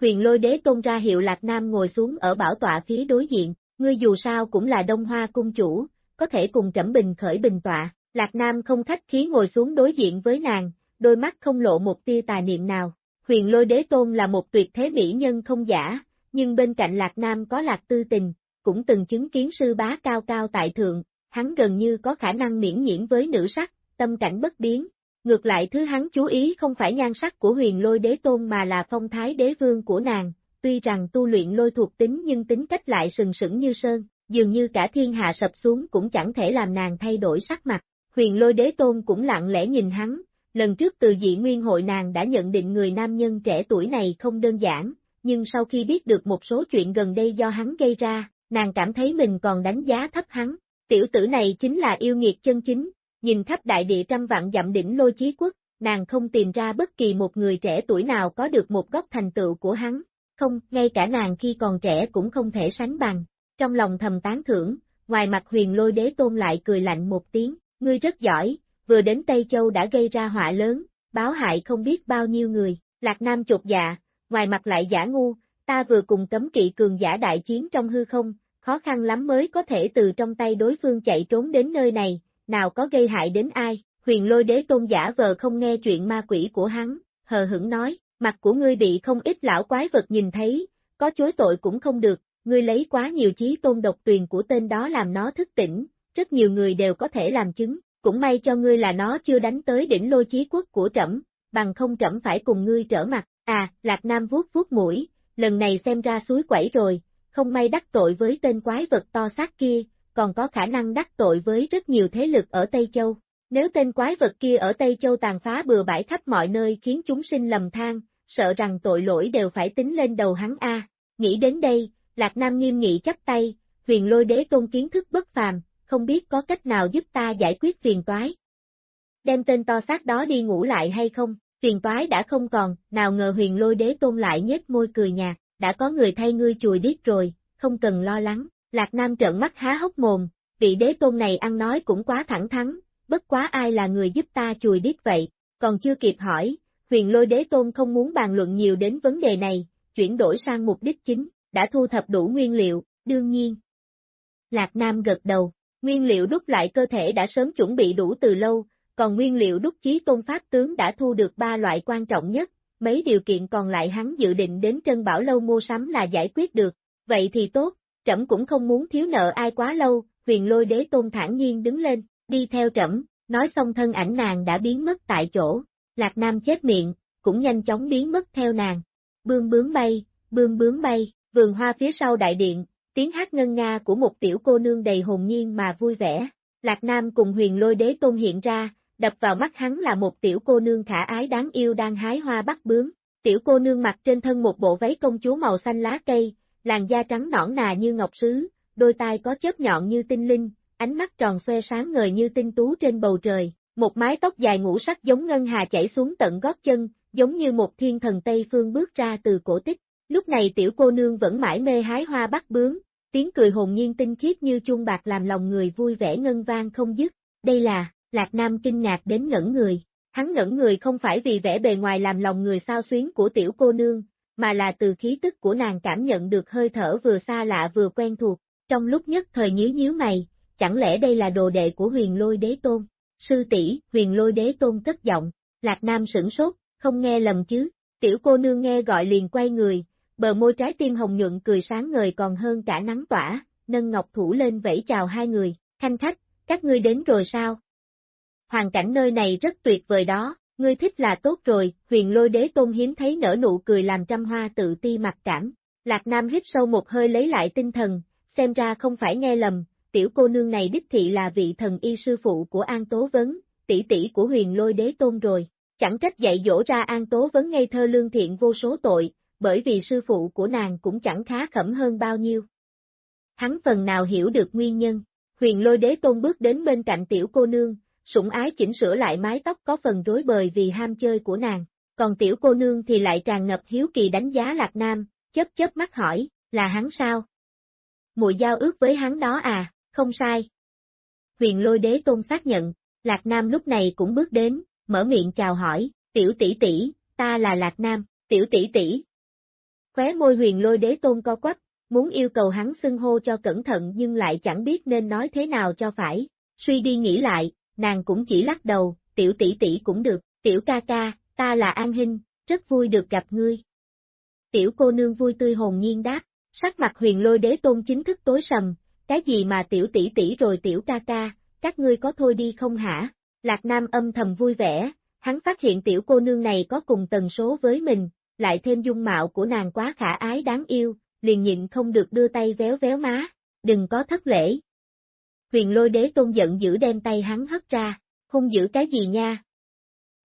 Huyền lôi đế tôn ra hiệu Lạc Nam ngồi xuống ở bảo tọa phía đối diện, ngươi dù sao cũng là Đông Hoa cung chủ, có thể cùng trẫm bình khởi bình tọa, Lạc Nam không khách khí ngồi xuống đối diện với nàng, đôi mắt không lộ một tia tà niệm nào. Huyền lôi đế tôn là một tuyệt thế mỹ nhân không giả, nhưng bên cạnh Lạc Nam có Lạc Tư Tình, cũng từng chứng kiến sư bá cao cao tại thượng, hắn gần như có khả năng miễn nhiễm với nữ sắc, tâm cảnh bất biến. Ngược lại thứ hắn chú ý không phải nhan sắc của huyền lôi đế tôn mà là phong thái đế vương của nàng, tuy rằng tu luyện lôi thuộc tính nhưng tính cách lại sừng sững như sơn, dường như cả thiên hạ sập xuống cũng chẳng thể làm nàng thay đổi sắc mặt. Huyền lôi đế tôn cũng lặng lẽ nhìn hắn, lần trước từ dị nguyên hội nàng đã nhận định người nam nhân trẻ tuổi này không đơn giản, nhưng sau khi biết được một số chuyện gần đây do hắn gây ra, nàng cảm thấy mình còn đánh giá thấp hắn. Tiểu tử này chính là yêu nghiệt chân chính, nhìn khắp đại địa trăm vạn dặm đỉnh lôi chí quốc, nàng không tìm ra bất kỳ một người trẻ tuổi nào có được một góc thành tựu của hắn, không, ngay cả nàng khi còn trẻ cũng không thể sánh bằng. Trong lòng thầm tán thưởng, ngoài mặt huyền lôi đế tôn lại cười lạnh một tiếng, ngươi rất giỏi, vừa đến Tây Châu đã gây ra họa lớn, báo hại không biết bao nhiêu người, Lạc Nam chột dạ, ngoài mặt lại giả ngu, ta vừa cùng cấm kỵ cường giả đại chiến trong hư không, khó khăn lắm mới có thể từ trong tay đối phương chạy trốn đến nơi này, nào có gây hại đến ai, huyền lôi đế tôn giả vờ không nghe chuyện ma quỷ của hắn, hờ hững nói, mặt của ngươi bị không ít lão quái vật nhìn thấy, có chối tội cũng không được, ngươi lấy quá nhiều chí tôn độc tuyền của tên đó làm nó thức tỉnh, rất nhiều người đều có thể làm chứng, cũng may cho ngươi là nó chưa đánh tới đỉnh lôi chí quốc của trẫm, bằng không trẫm phải cùng ngươi trở mặt, à, Lạc Nam vuốt vuốt mũi, lần này xem ra suối quẩy rồi, không may đắc tội với tên quái vật to xác kia, còn có khả năng đắc tội với rất nhiều thế lực ở Tây Châu. Nếu tên quái vật kia ở Tây Châu tàn phá bừa bãi khắp mọi nơi khiến chúng sinh lầm than, sợ rằng tội lỗi đều phải tính lên đầu hắn A. Nghĩ đến đây, Lạc Nam nghiêm nghị chắp tay, huyền lôi đế tôn kiến thức bất phàm, không biết có cách nào giúp ta giải quyết phiền toái. Đem tên to xác đó đi ngủ lại hay không, phiền toái đã không còn, nào ngờ huyền lôi đế tôn lại nhếch môi cười nhạt, đã có người thay ngươi chùi điếc rồi, không cần lo lắng. Lạc Nam trợn mắt há hốc mồm, vị đế tôn này ăn nói cũng quá thẳng thắn, bất quá ai là người giúp ta chùi điếc vậy, còn chưa kịp hỏi, huyền lôi đế tôn không muốn bàn luận nhiều đến vấn đề này, chuyển đổi sang mục đích chính, đã thu thập đủ nguyên liệu, đương nhiên. Lạc Nam gật đầu, nguyên liệu đúc lại cơ thể đã sớm chuẩn bị đủ từ lâu, còn nguyên liệu đúc chí tôn pháp tướng đã thu được ba loại quan trọng nhất, mấy điều kiện còn lại hắn dự định đến Trân Bảo Lâu mua sắm là giải quyết được, vậy thì tốt, trẫm cũng không muốn thiếu nợ ai quá lâu, huyền lôi đế tôn thản nhiên đứng lên, đi theo trẫm, nói xong thân ảnh nàng đã biến mất tại chỗ, Lạc Nam chết miệng, cũng nhanh chóng biến mất theo nàng, bương bướm bay, bương bướm bay, vườn hoa phía sau đại điện, tiếng hát ngân nga của một tiểu cô nương đầy hồn nhiên mà vui vẻ, Lạc Nam cùng huyền lôi đế tôn hiện ra, đập vào mắt hắn là một tiểu cô nương khả ái đáng yêu đang hái hoa bắt bướm. Tiểu cô nương mặc trên thân một bộ váy công chúa màu xanh lá cây, làn da trắng nõn nà như ngọc sứ, đôi tai có chớp nhọn như tinh linh, ánh mắt tròn xoe sáng ngời như tinh tú trên bầu trời, một mái tóc dài ngũ sắc giống ngân hà chảy xuống tận gót chân, giống như một thiên thần Tây Phương bước ra từ cổ tích. Lúc này tiểu cô nương vẫn mãi mê hái hoa bắt bướm, tiếng cười hồn nhiên tinh khiết như chuông bạc làm lòng người vui vẻ ngân vang không dứt. Đây là, Lạc Nam kinh ngạc đến ngẩn người. Hắn ngẩn người không phải vì vẻ bề ngoài làm lòng người sao xuyến của tiểu cô nương, mà là từ khí tức của nàng cảm nhận được hơi thở vừa xa lạ vừa quen thuộc. Trong lúc nhất thời nhíu nhíu mày, chẳng lẽ đây là đồ đệ của huyền lôi đế tôn? Sư tỷ huyền lôi đế tôn cất giọng, Lạc Nam sửng sốt, không nghe lầm chứ, tiểu cô nương nghe gọi liền quay người, bờ môi trái tim hồng nhuận cười sáng ngời còn hơn cả nắng tỏa, nâng ngọc thủ lên vẫy chào hai người, khanh khách, các ngươi đến rồi sao? Hoàn cảnh nơi này rất tuyệt vời đó, ngươi thích là tốt rồi, huyền lôi đế tôn hiếm thấy nở nụ cười làm trăm hoa tự ti mặc cảm. Lạc Nam hít sâu một hơi lấy lại tinh thần, xem ra không phải nghe lầm, tiểu cô nương này đích thị là vị thần y sư phụ của An Tố Vấn, tỷ tỷ của huyền lôi đế tôn rồi. Chẳng trách dạy dỗ ra An Tố Vấn ngây thơ lương thiện vô số tội, bởi vì sư phụ của nàng cũng chẳng khá khẩm hơn bao nhiêu. Hắn phần nào hiểu được nguyên nhân, huyền lôi đế tôn bước đến bên cạnh tiểu cô nương, sủng ái chỉnh sửa lại mái tóc có phần rối bời vì ham chơi của nàng, còn tiểu cô nương thì lại tràn ngập hiếu kỳ đánh giá Lạc Nam, chớp chớp mắt hỏi, là hắn sao? Mùi giao ước với hắn đó à, không sai. Huyền lôi đế tôn xác nhận, Lạc Nam lúc này cũng bước đến, mở miệng chào hỏi, tiểu tỷ tỷ, ta là Lạc Nam, tiểu tỷ tỷ. Khóe môi huyền lôi đế tôn co quắp, muốn yêu cầu hắn xưng hô cho cẩn thận nhưng lại chẳng biết nên nói thế nào cho phải, suy đi nghĩ lại, nàng cũng chỉ lắc đầu, tiểu tỷ tỷ cũng được, tiểu ca ca, ta là An Hinh, rất vui được gặp ngươi. Tiểu cô nương vui tươi hồn nhiên đáp, sắc mặt huyền lôi đế tôn chính thức tối sầm, cái gì mà tiểu tỷ tỷ rồi tiểu ca ca, các ngươi có thôi đi không hả? Lạc Nam âm thầm vui vẻ, hắn phát hiện tiểu cô nương này có cùng tần số với mình, lại thêm dung mạo của nàng quá khả ái đáng yêu, liền nhịn không được đưa tay véo véo má, đừng có thất lễ. Huyền lôi đế tôn giận dữ đem tay hắn hất ra, không giữ cái gì nha?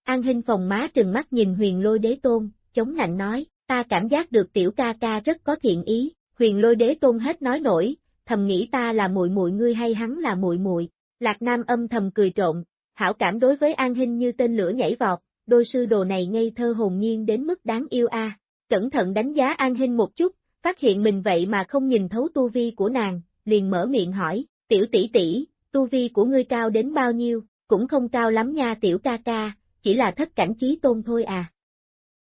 An Hinh phòng má trừng mắt nhìn huyền lôi đế tôn, chống lạnh nói, ta cảm giác được tiểu ca ca rất có thiện ý, huyền lôi đế tôn hết nói nổi, thầm nghĩ ta là muội muội ngươi hay hắn là muội muội. Lạc Nam âm thầm cười trộn, hảo cảm đối với An Hinh như tên lửa nhảy vọt, đôi sư đồ này ngây thơ hồn nhiên đến mức đáng yêu a. Cẩn thận đánh giá An Hinh một chút, phát hiện mình vậy mà không nhìn thấu tu vi của nàng, liền mở miệng hỏi, tiểu tỷ tỷ, tu vi của ngươi cao đến bao nhiêu, cũng không cao lắm nha tiểu ca ca, chỉ là thất cảnh chí tôn thôi à.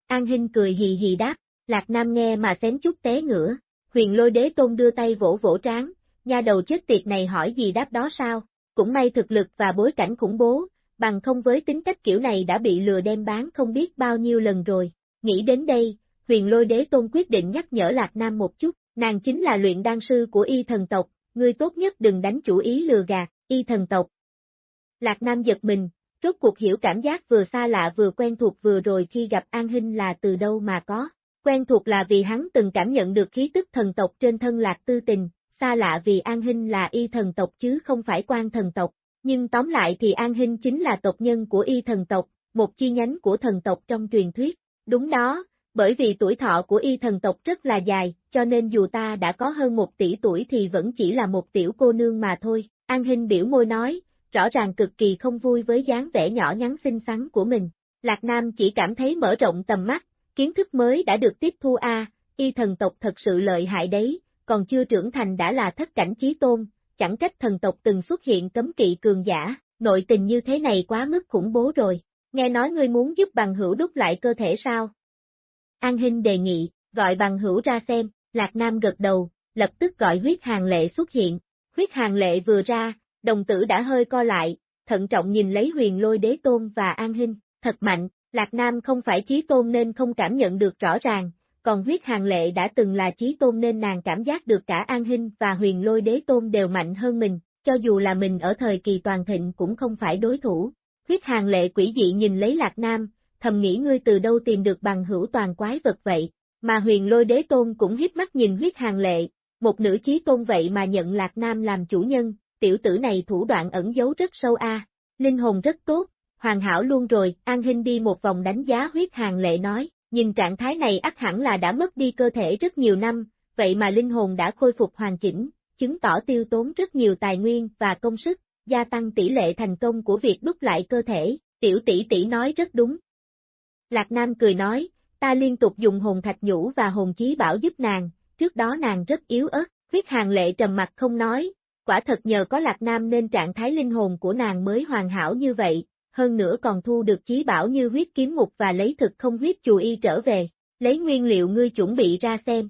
An Hinh cười hì hì đáp, Lạc Nam nghe mà xém chút té ngửa, huyền lôi đế tôn đưa tay vỗ vỗ trán, nha đầu chết tiệt này hỏi gì đáp đó sao, cũng may thực lực và bối cảnh khủng bố, bằng không với tính cách kiểu này đã bị lừa đem bán không biết bao nhiêu lần rồi. Nghĩ đến đây, huyền lôi đế tôn quyết định nhắc nhở Lạc Nam một chút, nàng chính là luyện đan sư của y thần tộc, ngươi tốt nhất đừng đánh chủ ý lừa gạt, y thần tộc. Lạc Nam giật mình, rốt cuộc hiểu cảm giác vừa xa lạ vừa quen thuộc vừa rồi khi gặp An Hinh là từ đâu mà có. Quen thuộc là vì hắn từng cảm nhận được khí tức thần tộc trên thân Lạc Tư Tình, xa lạ vì An Hinh là y thần tộc chứ không phải quan thần tộc. Nhưng tóm lại thì An Hinh chính là tộc nhân của y thần tộc, một chi nhánh của thần tộc trong truyền thuyết. Đúng đó, bởi vì tuổi thọ của y thần tộc rất là dài, cho nên dù ta đã có hơn một tỷ tuổi thì vẫn chỉ là một tiểu cô nương mà thôi. An Hinh biểu môi nói, rõ ràng cực kỳ không vui với dáng vẻ nhỏ nhắn xinh xắn của mình. Lạc Nam chỉ cảm thấy mở rộng tầm mắt, kiến thức mới đã được tiếp thu a, y thần tộc thật sự lợi hại đấy, còn chưa trưởng thành đã là thất cảnh chí tôn, chẳng trách thần tộc từng xuất hiện cấm kỵ cường giả, nội tình như thế này quá mức khủng bố rồi. Nghe nói ngươi muốn giúp bằng hữu đúc lại cơ thể sao? An Hinh đề nghị, gọi bằng hữu ra xem, Lạc Nam gật đầu, lập tức gọi huyết hàng lệ xuất hiện. Huyết hàng lệ vừa ra, đồng tử đã hơi co lại, thận trọng nhìn lấy huyền lôi đế tôn và An Hinh, thật mạnh, Lạc Nam không phải chí tôn nên không cảm nhận được rõ ràng, còn huyết hàng lệ đã từng là chí tôn nên nàng cảm giác được cả An Hinh và huyền lôi đế tôn đều mạnh hơn mình, cho dù là mình ở thời kỳ toàn thịnh cũng không phải đối thủ. Huyết hàng lệ quỷ dị nhìn lấy Lạc Nam, thầm nghĩ ngươi từ đâu tìm được bằng hữu toàn quái vật vậy, mà huyền lôi đế tôn cũng hiếp mắt nhìn huyết hàng lệ, một nữ chí tôn vậy mà nhận Lạc Nam làm chủ nhân, tiểu tử này thủ đoạn ẩn giấu rất sâu a, linh hồn rất tốt, hoàn hảo luôn rồi, An Hinh đi một vòng đánh giá huyết hàng lệ nói, nhìn trạng thái này ắt hẳn là đã mất đi cơ thể rất nhiều năm, vậy mà linh hồn đã khôi phục hoàn chỉnh, chứng tỏ tiêu tốn rất nhiều tài nguyên và công sức, gia tăng tỷ lệ thành công của việc đúc lại cơ thể, tiểu tỷ tỷ nói rất đúng. Lạc Nam cười nói, ta liên tục dùng hồn thạch nhũ và hồn chí bảo giúp nàng, trước đó nàng rất yếu ớt, huyết hàng lệ trầm mặt không nói, quả thật nhờ có Lạc Nam nên trạng thái linh hồn của nàng mới hoàn hảo như vậy, hơn nữa còn thu được chí bảo như huyết kiếm mục và lấy thực không huyết chù y trở về, lấy nguyên liệu ngươi chuẩn bị ra xem.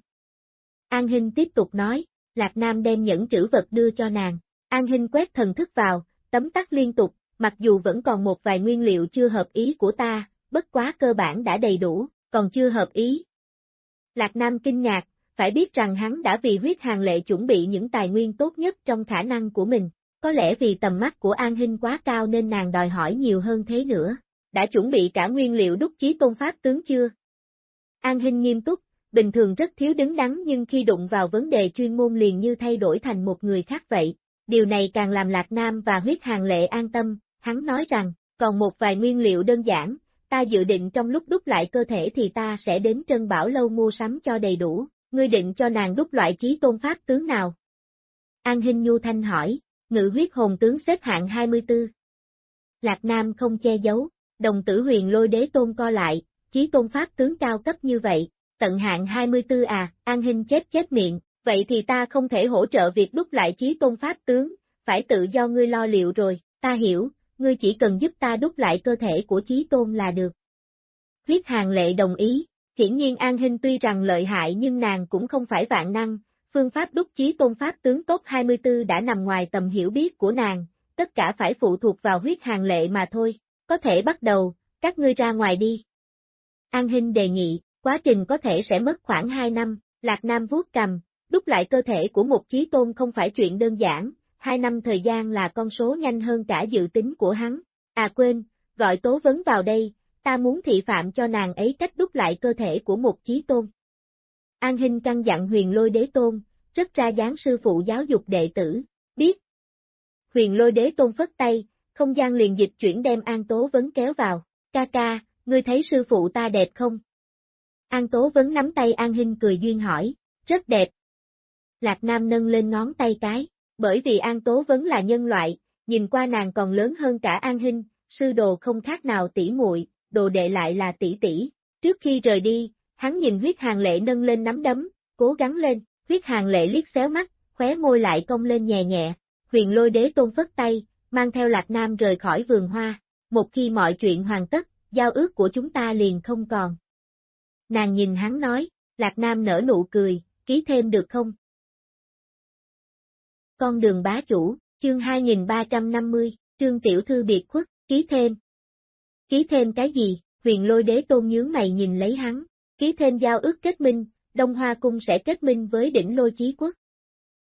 An Hinh tiếp tục nói, Lạc Nam đem những trữ vật đưa cho nàng, An Hinh quét thần thức vào, tấm tắc liên tục, mặc dù vẫn còn một vài nguyên liệu chưa hợp ý của ta, bất quá cơ bản đã đầy đủ, còn chưa hợp ý. Lạc Nam kinh ngạc, phải biết rằng hắn đã vì huyết hàng lệ chuẩn bị những tài nguyên tốt nhất trong khả năng của mình, có lẽ vì tầm mắt của An Hinh quá cao nên nàng đòi hỏi nhiều hơn thế nữa. Đã chuẩn bị cả nguyên liệu đúc chí tôn pháp tướng chưa? An Hinh nghiêm túc, bình thường rất thiếu đứng đắn nhưng khi đụng vào vấn đề chuyên môn liền như thay đổi thành một người khác vậy. Điều này càng làm Lạc Nam và huyết hàng lệ an tâm, hắn nói rằng, còn một vài nguyên liệu đơn giản, ta dự định trong lúc đúc lại cơ thể thì ta sẽ đến Trân Bảo Lâu mua sắm cho đầy đủ, ngươi định cho nàng đúc loại chí tôn pháp tướng nào? An Hinh Nhu Thanh hỏi, ngự huyết hồn tướng xếp hạng 24. Lạc Nam không che giấu, đồng tử huyền lôi đế tôn co lại, chí tôn pháp tướng cao cấp như vậy, tận hạng 24 à, An Hình chết chết miệng, vậy thì ta không thể hỗ trợ việc đúc lại chí tôn pháp tướng, phải tự do ngươi lo liệu rồi, ta hiểu, ngươi chỉ cần giúp ta đúc lại cơ thể của chí tôn là được. Huyết hàng lệ đồng ý, hiển nhiên An Hình tuy rằng lợi hại nhưng nàng cũng không phải vạn năng, phương pháp đúc chí tôn pháp tướng tốt 24 đã nằm ngoài tầm hiểu biết của nàng, tất cả phải phụ thuộc vào huyết hàng lệ mà thôi, có thể bắt đầu, các ngươi ra ngoài đi. An Hinh đề nghị, quá trình có thể sẽ mất khoảng 2 năm, Lạc Nam vuốt cầm, đúc lại cơ thể của một chí tôn không phải chuyện đơn giản, 2 năm thời gian là con số nhanh hơn cả dự tính của hắn. À quên, gọi tố vấn vào đây, ta muốn thị phạm cho nàng ấy cách đúc lại cơ thể của một chí tôn. An Hinh căn dặn huyền lôi đế tôn, rất ra dáng sư phụ giáo dục đệ tử, biết. Huyền lôi đế tôn phất tay, không gian liền dịch chuyển đem An Tố Vấn kéo vào, ca ca, ngươi thấy sư phụ ta đẹp không? An Tố Vấn nắm tay An Hinh cười duyên hỏi, rất đẹp. Lạc Nam nâng lên ngón tay cái, bởi vì An Tố Vấn là nhân loại, nhìn qua nàng còn lớn hơn cả An Hinh, sư đồ không khác nào tỷ muội, đồ đệ lại là tỷ tỷ. Trước khi rời đi, hắn nhìn huyết hàng lệ nâng lên nắm đấm, cố gắng lên, huyết hàng lệ liếc xéo mắt, khóe môi lại cong lên nhẹ nhẹ, huyền lôi đế tôn phất tay, mang theo Lạc Nam rời khỏi vườn hoa, một khi mọi chuyện hoàn tất, giao ước của chúng ta liền không còn. Nàng nhìn hắn nói, Lạc Nam nở nụ cười, ký thêm được không? Con đường bá chủ, chương 2350, trương tiểu thư biệt khuất, ký thêm. Ký thêm cái gì? Huyền lôi đế tôn nhướng mày nhìn lấy hắn, ký thêm giao ước kết minh, Đông Hoa Cung sẽ kết minh với đỉnh lôi chí quốc.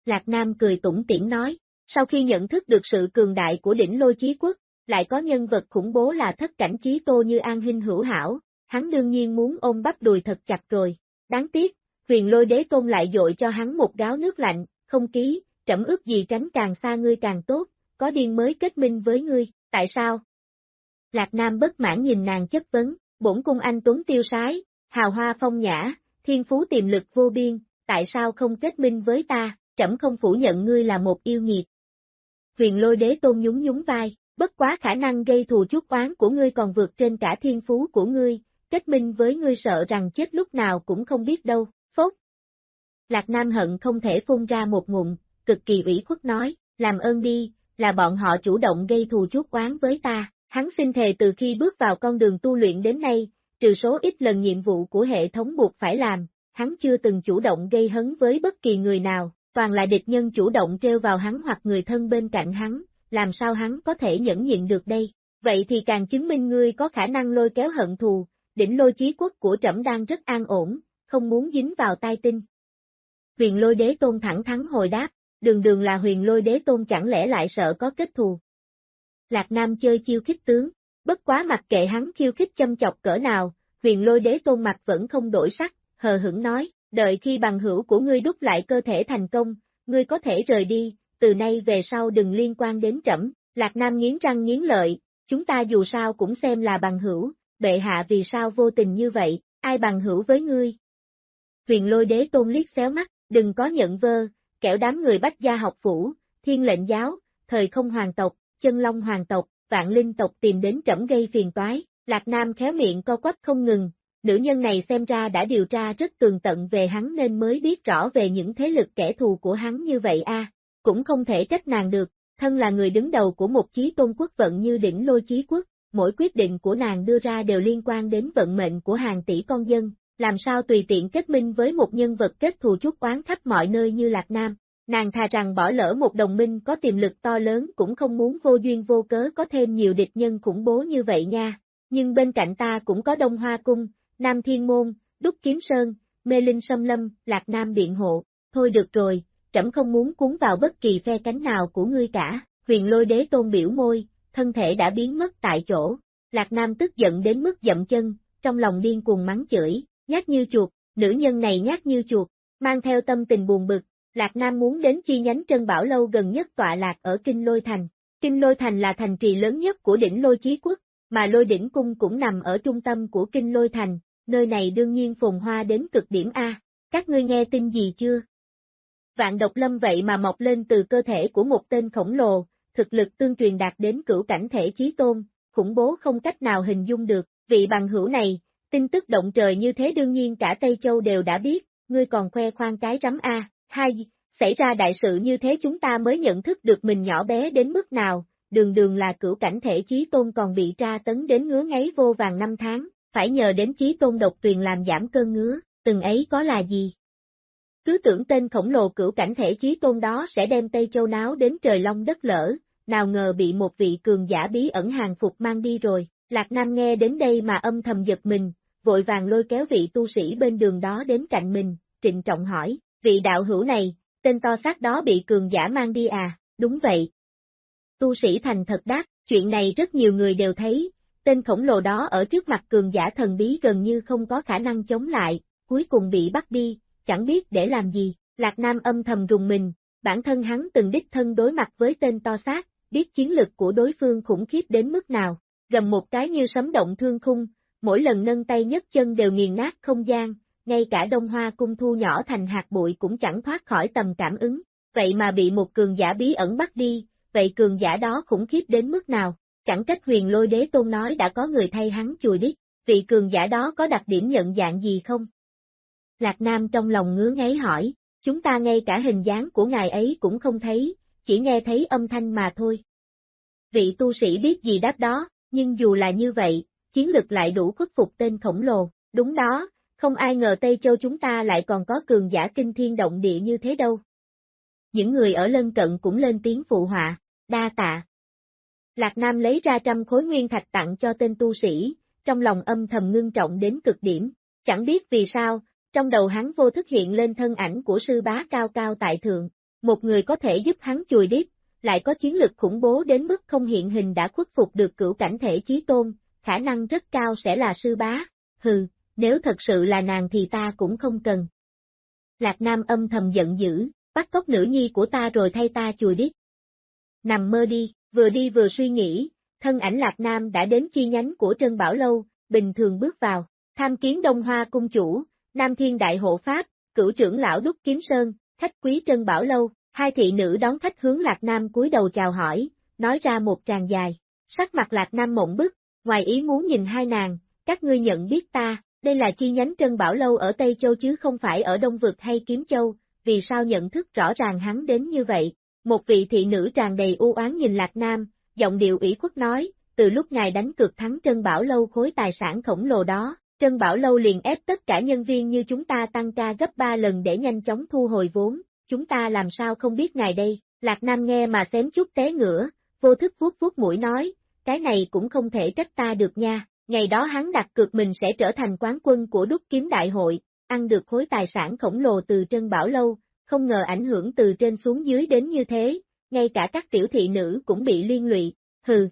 Lạc Nam cười tủm tỉm nói, sau khi nhận thức được sự cường đại của đỉnh lôi chí quốc, lại có nhân vật khủng bố là thất cảnh chí tô như An Hinh hữu hảo, hắn đương nhiên muốn ôm bắp đùi thật chặt rồi. Đáng tiếc, huyền lôi đế tôn lại dội cho hắn một gáo nước lạnh, không ký, trẫm ước gì tránh càng xa ngươi càng tốt, có điên mới kết minh với ngươi, tại sao? Lạc Nam bất mãn nhìn nàng chất vấn, bổn cung anh tuấn tiêu sái, hào hoa phong nhã, thiên phú tiềm lực vô biên, tại sao không kết minh với ta, trẫm không phủ nhận ngươi là một yêu nghiệt. Huyền lôi đế tôn nhún nhún vai, bất quá khả năng gây thù chuốc oán của ngươi còn vượt trên cả thiên phú của ngươi, kết minh với ngươi sợ rằng chết lúc nào cũng không biết đâu, phốt. Lạc Nam hận không thể phun ra một ngụm, cực kỳ ủy khuất nói, làm ơn đi, là bọn họ chủ động gây thù chuốc oán với ta, hắn xin thề từ khi bước vào con đường tu luyện đến nay, trừ số ít lần nhiệm vụ của hệ thống buộc phải làm, hắn chưa từng chủ động gây hấn với bất kỳ người nào, toàn là địch nhân chủ động treo vào hắn hoặc người thân bên cạnh hắn, làm sao hắn có thể nhẫn nhịn được đây? Vậy thì càng chứng minh ngươi có khả năng lôi kéo hận thù, đỉnh lôi chí quốc của trẫm đang rất an ổn, không muốn dính vào tai tinh. Huyền lôi đế tôn thẳng thắn hồi đáp, đường đường là huyền lôi đế tôn chẳng lẽ lại sợ có kết thù. Lạc Nam chơi chiêu khích tướng, bất quá mặc kệ hắn khiêu khích châm chọc cỡ nào, huyền lôi đế tôn mặt vẫn không đổi sắc, hờ hững nói, đợi khi bằng hữu của ngươi đúc lại cơ thể thành công, ngươi có thể rời đi, từ nay về sau đừng liên quan đến trẫm. Lạc Nam nghiến răng nghiến lợi, chúng ta dù sao cũng xem là bằng hữu, bệ hạ vì sao vô tình như vậy, ai bằng hữu với ngươi. Huyền lôi đế tôn liếc xéo mắt, đừng có nhận vơ, kẻo đám người bách gia học phủ, thiên lệnh giáo, thời không hoàng tộc, chân long hoàng tộc, vạn linh tộc tìm đến trẫm gây phiền toái, Lạc Nam khéo miệng co quắp không ngừng, nữ nhân này xem ra đã điều tra rất tường tận về hắn nên mới biết rõ về những thế lực kẻ thù của hắn như vậy a. cũng không thể trách nàng được, thân là người đứng đầu của một chí tôn quốc vận như đỉnh lôi chí quốc, mỗi quyết định của nàng đưa ra đều liên quan đến vận mệnh của hàng tỷ con dân, làm sao tùy tiện kết minh với một nhân vật kết thù chút oán khắp mọi nơi như Lạc Nam, nàng thà rằng bỏ lỡ một đồng minh có tiềm lực to lớn cũng không muốn vô duyên vô cớ có thêm nhiều địch nhân khủng bố như vậy nha. Nhưng bên cạnh ta cũng có Đông Hoa Cung, Nam Thiên Môn, Đúc Kiếm Sơn, Mê Linh Sâm Lâm, Lạc Nam Biện Hộ, thôi được rồi, trẫm không muốn cuốn vào bất kỳ phe cánh nào của ngươi cả, huyền lôi đế tôn biểu môi, thân thể đã biến mất tại chỗ, Lạc Nam tức giận đến mức dậm chân, trong lòng điên cuồng mắng chửi, nhát như chuột, nữ nhân này nhát như chuột, mang theo tâm tình buồn bực, Lạc Nam muốn đến chi nhánh Trân Bảo Lâu gần nhất tọa lạc ở Kinh Lôi Thành. Kinh Lôi Thành là thành trì lớn nhất của đỉnh Lôi Chí Quốc, mà Lôi Đỉnh Cung cũng nằm ở trung tâm của Kinh Lôi Thành, nơi này đương nhiên phồn hoa đến cực điểm A. Các ngươi nghe tin gì chưa? Vạn độc lâm vậy mà mọc lên từ cơ thể của một tên khổng lồ, thực lực tương truyền đạt đến cửu cảnh thể chí tôn, khủng bố không cách nào hình dung được, vị bằng hữu này, tin tức động trời như thế đương nhiên cả Tây Châu đều đã biết, ngươi còn khoe khoang cái rắm A, hai, xảy ra đại sự như thế chúng ta mới nhận thức được mình nhỏ bé đến mức nào, đường đường là cửu cảnh thể chí tôn còn bị tra tấn đến ngứa ngáy vô vàng năm tháng, phải nhờ đến chí tôn độc tuyền làm giảm cơn ngứa, từng ấy có là gì? Cứ tưởng tên khổng lồ cửu cảnh thể chí tôn đó sẽ đem Tây Châu náo đến trời long đất lỡ, nào ngờ bị một vị cường giả bí ẩn hàng phục mang đi rồi, Lạc Nam nghe đến đây mà âm thầm giật mình, vội vàng lôi kéo vị tu sĩ bên đường đó đến cạnh mình, trịnh trọng hỏi, vị đạo hữu này, tên to xác đó bị cường giả mang đi à, đúng vậy. Tu sĩ thành thật đáp, chuyện này rất nhiều người đều thấy, tên khổng lồ đó ở trước mặt cường giả thần bí gần như không có khả năng chống lại, cuối cùng bị bắt đi, chẳng biết để làm gì, Lạc Nam âm thầm rùng mình, bản thân hắn từng đích thân đối mặt với tên to xác, biết chiến lực của đối phương khủng khiếp đến mức nào, gầm một cái như sấm động thương khung, mỗi lần nâng tay nhấc chân đều nghiền nát không gian, ngay cả đông hoa cung thu nhỏ thành hạt bụi cũng chẳng thoát khỏi tầm cảm ứng, vậy mà bị một cường giả bí ẩn bắt đi, vậy cường giả đó khủng khiếp đến mức nào, chẳng trách huyền lôi đế tôn nói đã có người thay hắn chùi đít, vị cường giả đó có đặc điểm nhận dạng gì không? Lạc Nam trong lòng ngứa ngáy hỏi, chúng ta ngay cả hình dáng của ngài ấy cũng không thấy, chỉ nghe thấy âm thanh mà thôi. Vị tu sĩ biết gì đáp đó, nhưng dù là như vậy, chiến lực lại đủ khuất phục tên khổng lồ, đúng đó, không ai ngờ Tây Châu chúng ta lại còn có cường giả kinh thiên động địa như thế đâu. Những người ở lân cận cũng lên tiếng phụ họa, đa tạ. Lạc Nam lấy ra trăm khối nguyên thạch tặng cho tên tu sĩ, trong lòng âm thầm ngưng trọng đến cực điểm, chẳng biết vì sao, trong đầu hắn vô thức hiện lên thân ảnh của sư bá cao cao tại thượng, một người có thể giúp hắn chùi điếp, lại có chiến lực khủng bố đến mức không hiện hình đã khuất phục được cửu cảnh thể chí tôn, khả năng rất cao sẽ là sư bá, hừ, nếu thật sự là nàng thì ta cũng không cần. Lạc Nam âm thầm giận dữ, bắt cóc nữ nhi của ta rồi thay ta chùi đít. Nằm mơ đi, vừa đi vừa suy nghĩ, thân ảnh Lạc Nam đã đến chi nhánh của Trân Bảo Lâu, bình thường bước vào, tham kiến Đông Hoa Cung Chủ, Nam Thiên Đại Hộ Pháp, cửu trưởng lão Đúc Kiếm Sơn, khách quý Trân Bảo Lâu, hai thị nữ đón khách hướng Lạc Nam cúi đầu chào hỏi, nói ra một tràng dài, sắc mặt Lạc Nam mộng bức, ngoài ý muốn nhìn hai nàng, các ngươi nhận biết ta, đây là chi nhánh Trân Bảo Lâu ở Tây Châu chứ không phải ở Đông Vực hay Kiếm Châu, vì sao nhận thức rõ ràng hắn đến như vậy? Một vị thị nữ tràn đầy u oán nhìn Lạc Nam, giọng điệu ủy khuất nói, từ lúc ngài đánh cược thắng Trân Bảo Lâu khối tài sản khổng lồ đó, Trân Bảo Lâu liền ép tất cả nhân viên như chúng ta tăng ca gấp 3 lần để nhanh chóng thu hồi vốn, chúng ta làm sao không biết ngài đây, Lạc Nam nghe mà xém chút té ngửa, vô thức vuốt vuốt mũi nói, cái này cũng không thể trách ta được nha, ngày đó hắn đặt cược mình sẽ trở thành quán quân của đúc kiếm đại hội, ăn được khối tài sản khổng lồ từ Trân Bảo Lâu, không ngờ ảnh hưởng từ trên xuống dưới đến như thế, ngay cả các tiểu thị nữ cũng bị liên lụy, hừ.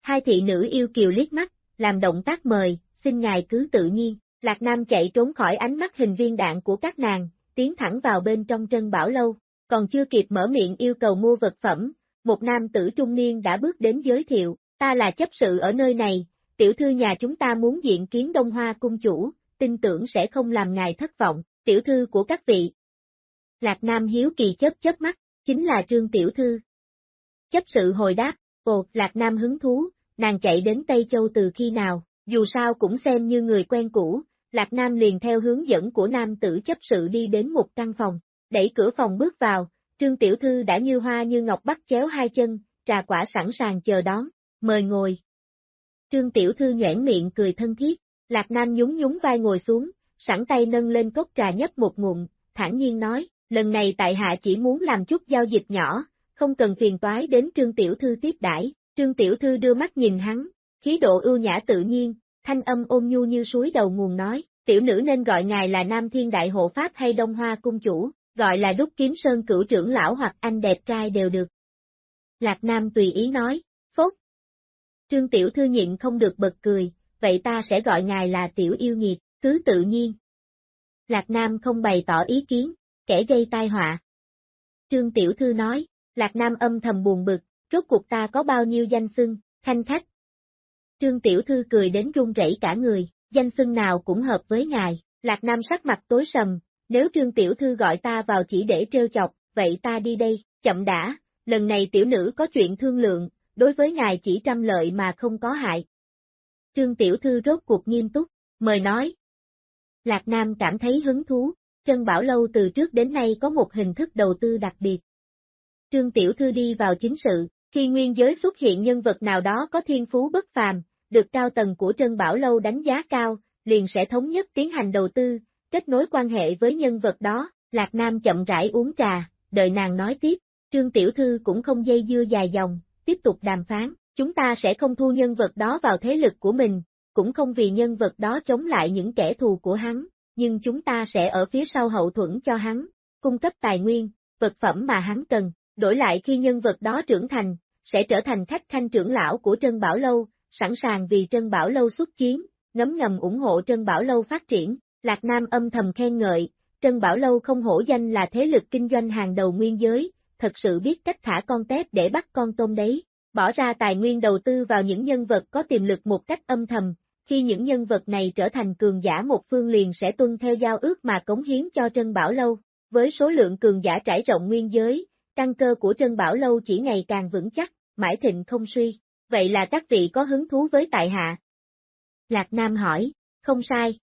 Hai thị nữ yêu kiều liếc mắt, làm động tác mời, xin ngài cứ tự nhiên, Lạc Nam chạy trốn khỏi ánh mắt hình viên đạn của các nàng, tiến thẳng vào bên trong Trân Bảo Lâu, còn chưa kịp mở miệng yêu cầu mua vật phẩm, một nam tử trung niên đã bước đến giới thiệu, ta là chấp sự ở nơi này, tiểu thư nhà chúng ta muốn diện kiến Đông Hoa cung chủ, tin tưởng sẽ không làm ngài thất vọng, tiểu thư của các vị. Lạc Nam hiếu kỳ chớp chớp mắt, chính là Trương Tiểu Thư. Chấp sự hồi đáp, ồ, Lạc Nam hứng thú, nàng chạy đến Tây Châu từ khi nào, dù sao cũng xem như người quen cũ, Lạc Nam liền theo hướng dẫn của nam tử chấp sự đi đến một căn phòng, đẩy cửa phòng bước vào, Trương Tiểu Thư đã như hoa như ngọc bắt chéo hai chân, trà quả sẵn sàng chờ đón, mời ngồi. Trương Tiểu Thư nhoảng miệng cười thân thiết, Lạc Nam nhún nhún vai ngồi xuống, sẵn tay nâng lên cốc trà nhấp một ngụm, thản nhiên nói, lần này tại hạ chỉ muốn làm chút giao dịch nhỏ, không cần phiền toái đến Trương Tiểu Thư tiếp đãi. Trương Tiểu Thư đưa mắt nhìn hắn, khí độ ưu nhã tự nhiên, thanh âm ôm nhu như suối đầu nguồn nói, tiểu nữ nên gọi ngài là Nam Thiên Đại Hộ Pháp hay Đông Hoa Cung Chủ, gọi là Đúc Kiếm Sơn Cửu Trưởng Lão hoặc anh đẹp trai đều được. Lạc Nam tùy ý nói. Trương Tiểu Thư nhịn không được bật cười, vậy ta sẽ gọi ngài là Tiểu Yêu Nghiệt, cứ tự nhiên. Lạc Nam không bày tỏ ý kiến, kẻ gây tai họa. Trương Tiểu Thư nói, Lạc Nam âm thầm buồn bực, rốt cuộc ta có bao nhiêu danh xưng, thanh khách. Trương Tiểu Thư cười đến run rẩy cả người, danh xưng nào cũng hợp với ngài, Lạc Nam sắc mặt tối sầm, nếu Trương Tiểu Thư gọi ta vào chỉ để trêu chọc, vậy ta đi đây, chậm đã, lần này tiểu nữ có chuyện thương lượng, đối với ngài chỉ trăm lợi mà không có hại. Trương Tiểu Thư rốt cuộc nghiêm túc, mời nói. Lạc Nam cảm thấy hứng thú, Trân Bảo Lâu từ trước đến nay có một hình thức đầu tư đặc biệt. Trương Tiểu Thư đi vào chính sự, khi nguyên giới xuất hiện nhân vật nào đó có thiên phú bất phàm, được cao tầng của Trân Bảo Lâu đánh giá cao, liền sẽ thống nhất tiến hành đầu tư, kết nối quan hệ với nhân vật đó, Lạc Nam chậm rãi uống trà, đợi nàng nói tiếp, Trương Tiểu Thư cũng không dây dưa dài dòng, tiếp tục đàm phán, chúng ta sẽ không thu nhân vật đó vào thế lực của mình, cũng không vì nhân vật đó chống lại những kẻ thù của hắn, nhưng chúng ta sẽ ở phía sau hậu thuẫn cho hắn, cung cấp tài nguyên, vật phẩm mà hắn cần, đổi lại khi nhân vật đó trưởng thành, sẽ trở thành khách khanh trưởng lão của Trân Bảo Lâu, sẵn sàng vì Trân Bảo Lâu xuất chiến, ngấm ngầm ủng hộ Trân Bảo Lâu phát triển, Lạc Nam âm thầm khen ngợi, Trân Bảo Lâu không hổ danh là thế lực kinh doanh hàng đầu nguyên giới, thật sự biết cách thả con tép để bắt con tôm đấy, bỏ ra tài nguyên đầu tư vào những nhân vật có tiềm lực một cách âm thầm, khi những nhân vật này trở thành cường giả một phương liền sẽ tuân theo giao ước mà cống hiến cho Trân Bảo Lâu, với số lượng cường giả trải rộng nguyên giới, căn cơ của Trân Bảo Lâu chỉ ngày càng vững chắc, mãi thịnh không suy, vậy là các vị có hứng thú với tại hạ? Lạc Nam hỏi, không sai.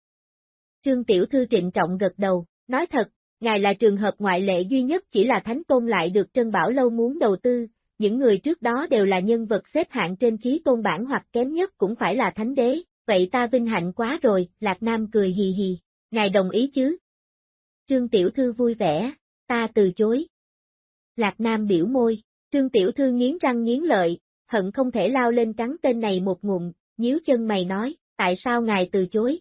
Trương Tiểu Thư trịnh trọng gật đầu, nói thật, ngài là trường hợp ngoại lệ duy nhất chỉ là Thánh Tôn lại được Trân Bảo Lâu muốn đầu tư, những người trước đó đều là nhân vật xếp hạng trên khí tôn bản hoặc kém nhất cũng phải là Thánh Đế, vậy ta vinh hạnh quá rồi, Lạc Nam cười hì hì, ngài đồng ý chứ? Trương Tiểu Thư vui vẻ, ta từ chối. Lạc Nam biểu môi, Trương Tiểu Thư nghiến răng nghiến lợi, hận không thể lao lên cắn tên này một ngụm, nhíu chân mày nói, tại sao ngài từ chối?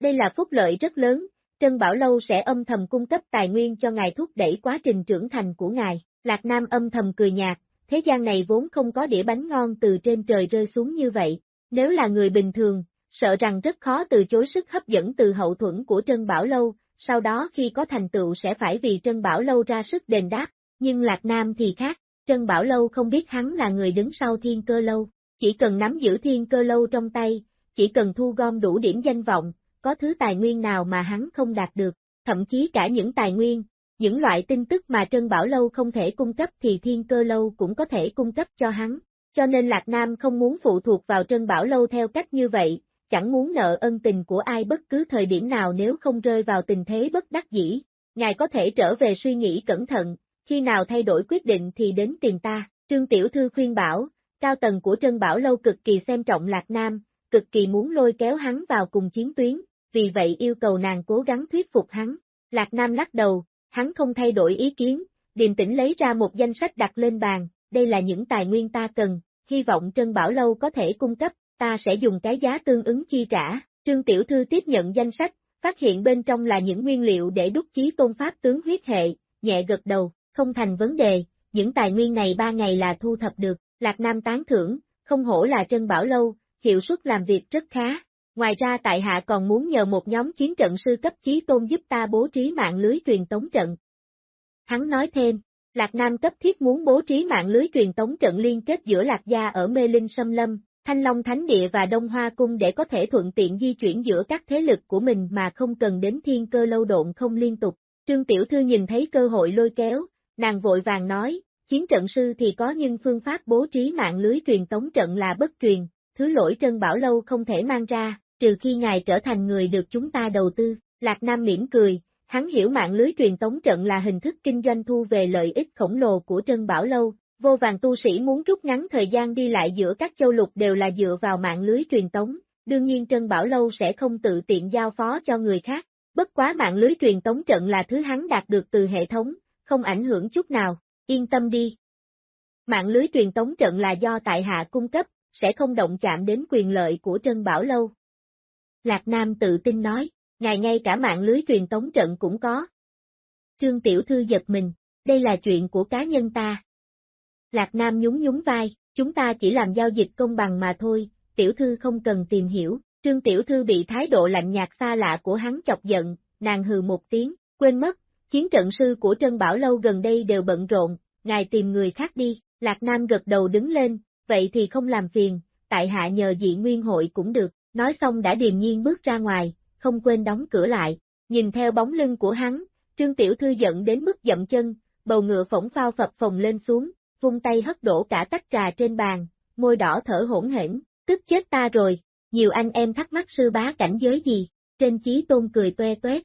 Đây là phúc lợi rất lớn, Trân Bảo Lâu sẽ âm thầm cung cấp tài nguyên cho ngài thúc đẩy quá trình trưởng thành của ngài. Lạc Nam âm thầm cười nhạt, thế gian này vốn không có đĩa bánh ngon từ trên trời rơi xuống như vậy. Nếu là người bình thường, sợ rằng rất khó từ chối sức hấp dẫn từ hậu thuẫn của Trân Bảo Lâu, sau đó khi có thành tựu sẽ phải vì Trân Bảo Lâu ra sức đền đáp. Nhưng Lạc Nam thì khác, Trân Bảo Lâu không biết hắn là người đứng sau thiên cơ lâu, chỉ cần nắm giữ thiên cơ lâu trong tay, chỉ cần thu gom đủ điểm danh vọng, có thứ tài nguyên nào mà hắn không đạt được, thậm chí cả những tài nguyên, những loại tin tức mà Trân Bảo Lâu không thể cung cấp thì Thiên Cơ Lâu cũng có thể cung cấp cho hắn. Cho nên Lạc Nam không muốn phụ thuộc vào Trân Bảo Lâu theo cách như vậy, chẳng muốn nợ ân tình của ai bất cứ thời điểm nào nếu không rơi vào tình thế bất đắc dĩ. Ngài có thể trở về suy nghĩ cẩn thận, khi nào thay đổi quyết định thì đến tìm ta. Trương Tiểu Thư khuyên bảo, cao tầng của Trân Bảo Lâu cực kỳ xem trọng Lạc Nam, cực kỳ muốn lôi kéo hắn vào cùng chiến tuyến, vì vậy yêu cầu nàng cố gắng thuyết phục hắn. Lạc Nam lắc đầu, hắn không thay đổi ý kiến, điềm tĩnh lấy ra một danh sách đặt lên bàn, đây là những tài nguyên ta cần, hy vọng Trân Bảo Lâu có thể cung cấp, ta sẽ dùng cái giá tương ứng chi trả. Trương Tiểu Thư tiếp nhận danh sách, phát hiện bên trong là những nguyên liệu để đúc chí tôn pháp tướng huyết hệ, nhẹ gật đầu, không thành vấn đề, những tài nguyên này ba ngày là thu thập được, Lạc Nam tán thưởng, không hổ là Trân Bảo Lâu, hiệu suất làm việc rất khá. Ngoài ra tại hạ còn muốn nhờ một nhóm chiến trận sư cấp chí tôn giúp ta bố trí mạng lưới truyền tống trận. Hắn nói thêm, Lạc Nam cấp thiết muốn bố trí mạng lưới truyền tống trận liên kết giữa Lạc Gia ở Mê Linh Sâm Lâm, Thanh Long Thánh Địa và Đông Hoa Cung để có thể thuận tiện di chuyển giữa các thế lực của mình mà không cần đến thiên cơ lâu độn không liên tục. Trương Tiểu Thư nhìn thấy cơ hội lôi kéo, nàng vội vàng nói, chiến trận sư thì có nhưng phương pháp bố trí mạng lưới truyền tống trận là bất truyền, thứ lỗi Trân Bảo Lâu không thể mang ra, trừ khi ngài trở thành người được chúng ta đầu tư. Lạc Nam mỉm cười, hắn hiểu mạng lưới truyền tống trận là hình thức kinh doanh thu về lợi ích khổng lồ của Trân Bảo Lâu, vô vàng tu sĩ muốn rút ngắn thời gian đi lại giữa các châu lục đều là dựa vào mạng lưới truyền tống, đương nhiên Trân Bảo Lâu sẽ không tự tiện giao phó cho người khác, Bất quá mạng lưới truyền tống trận là thứ hắn đạt được từ hệ thống, không ảnh hưởng chút nào, yên tâm đi. Mạng lưới truyền tống trận là do tại hạ cung cấp, sẽ không động chạm đến quyền lợi của Trân Bảo Lâu. Lạc Nam tự tin nói, ngài ngay cả mạng lưới truyền tống trận cũng có. Trương Tiểu Thư giật mình, đây là chuyện của cá nhân ta. Lạc Nam nhún nhún vai, chúng ta chỉ làm giao dịch công bằng mà thôi, Tiểu Thư không cần tìm hiểu. Trương Tiểu Thư bị thái độ lạnh nhạt xa lạ của hắn chọc giận, nàng hừ một tiếng, quên mất, chiến trận sư của Trân Bảo Lâu gần đây đều bận rộn, ngài tìm người khác đi, Lạc Nam gật đầu đứng lên, vậy thì không làm phiền, tại hạ nhờ dị nguyên hội cũng được, nói xong đã điềm nhiên bước ra ngoài, không quên đóng cửa lại, nhìn theo bóng lưng của hắn, Trương Tiểu Thư giận đến mức dậm chân, bầu ngựa phỏng phao phập phồng lên xuống, vung tay hất đổ cả tách trà trên bàn, môi đỏ thở hỗn hển, tức chết ta rồi, nhiều anh em thắc mắc sư bá cảnh giới gì, trên chí tôn cười toe toét,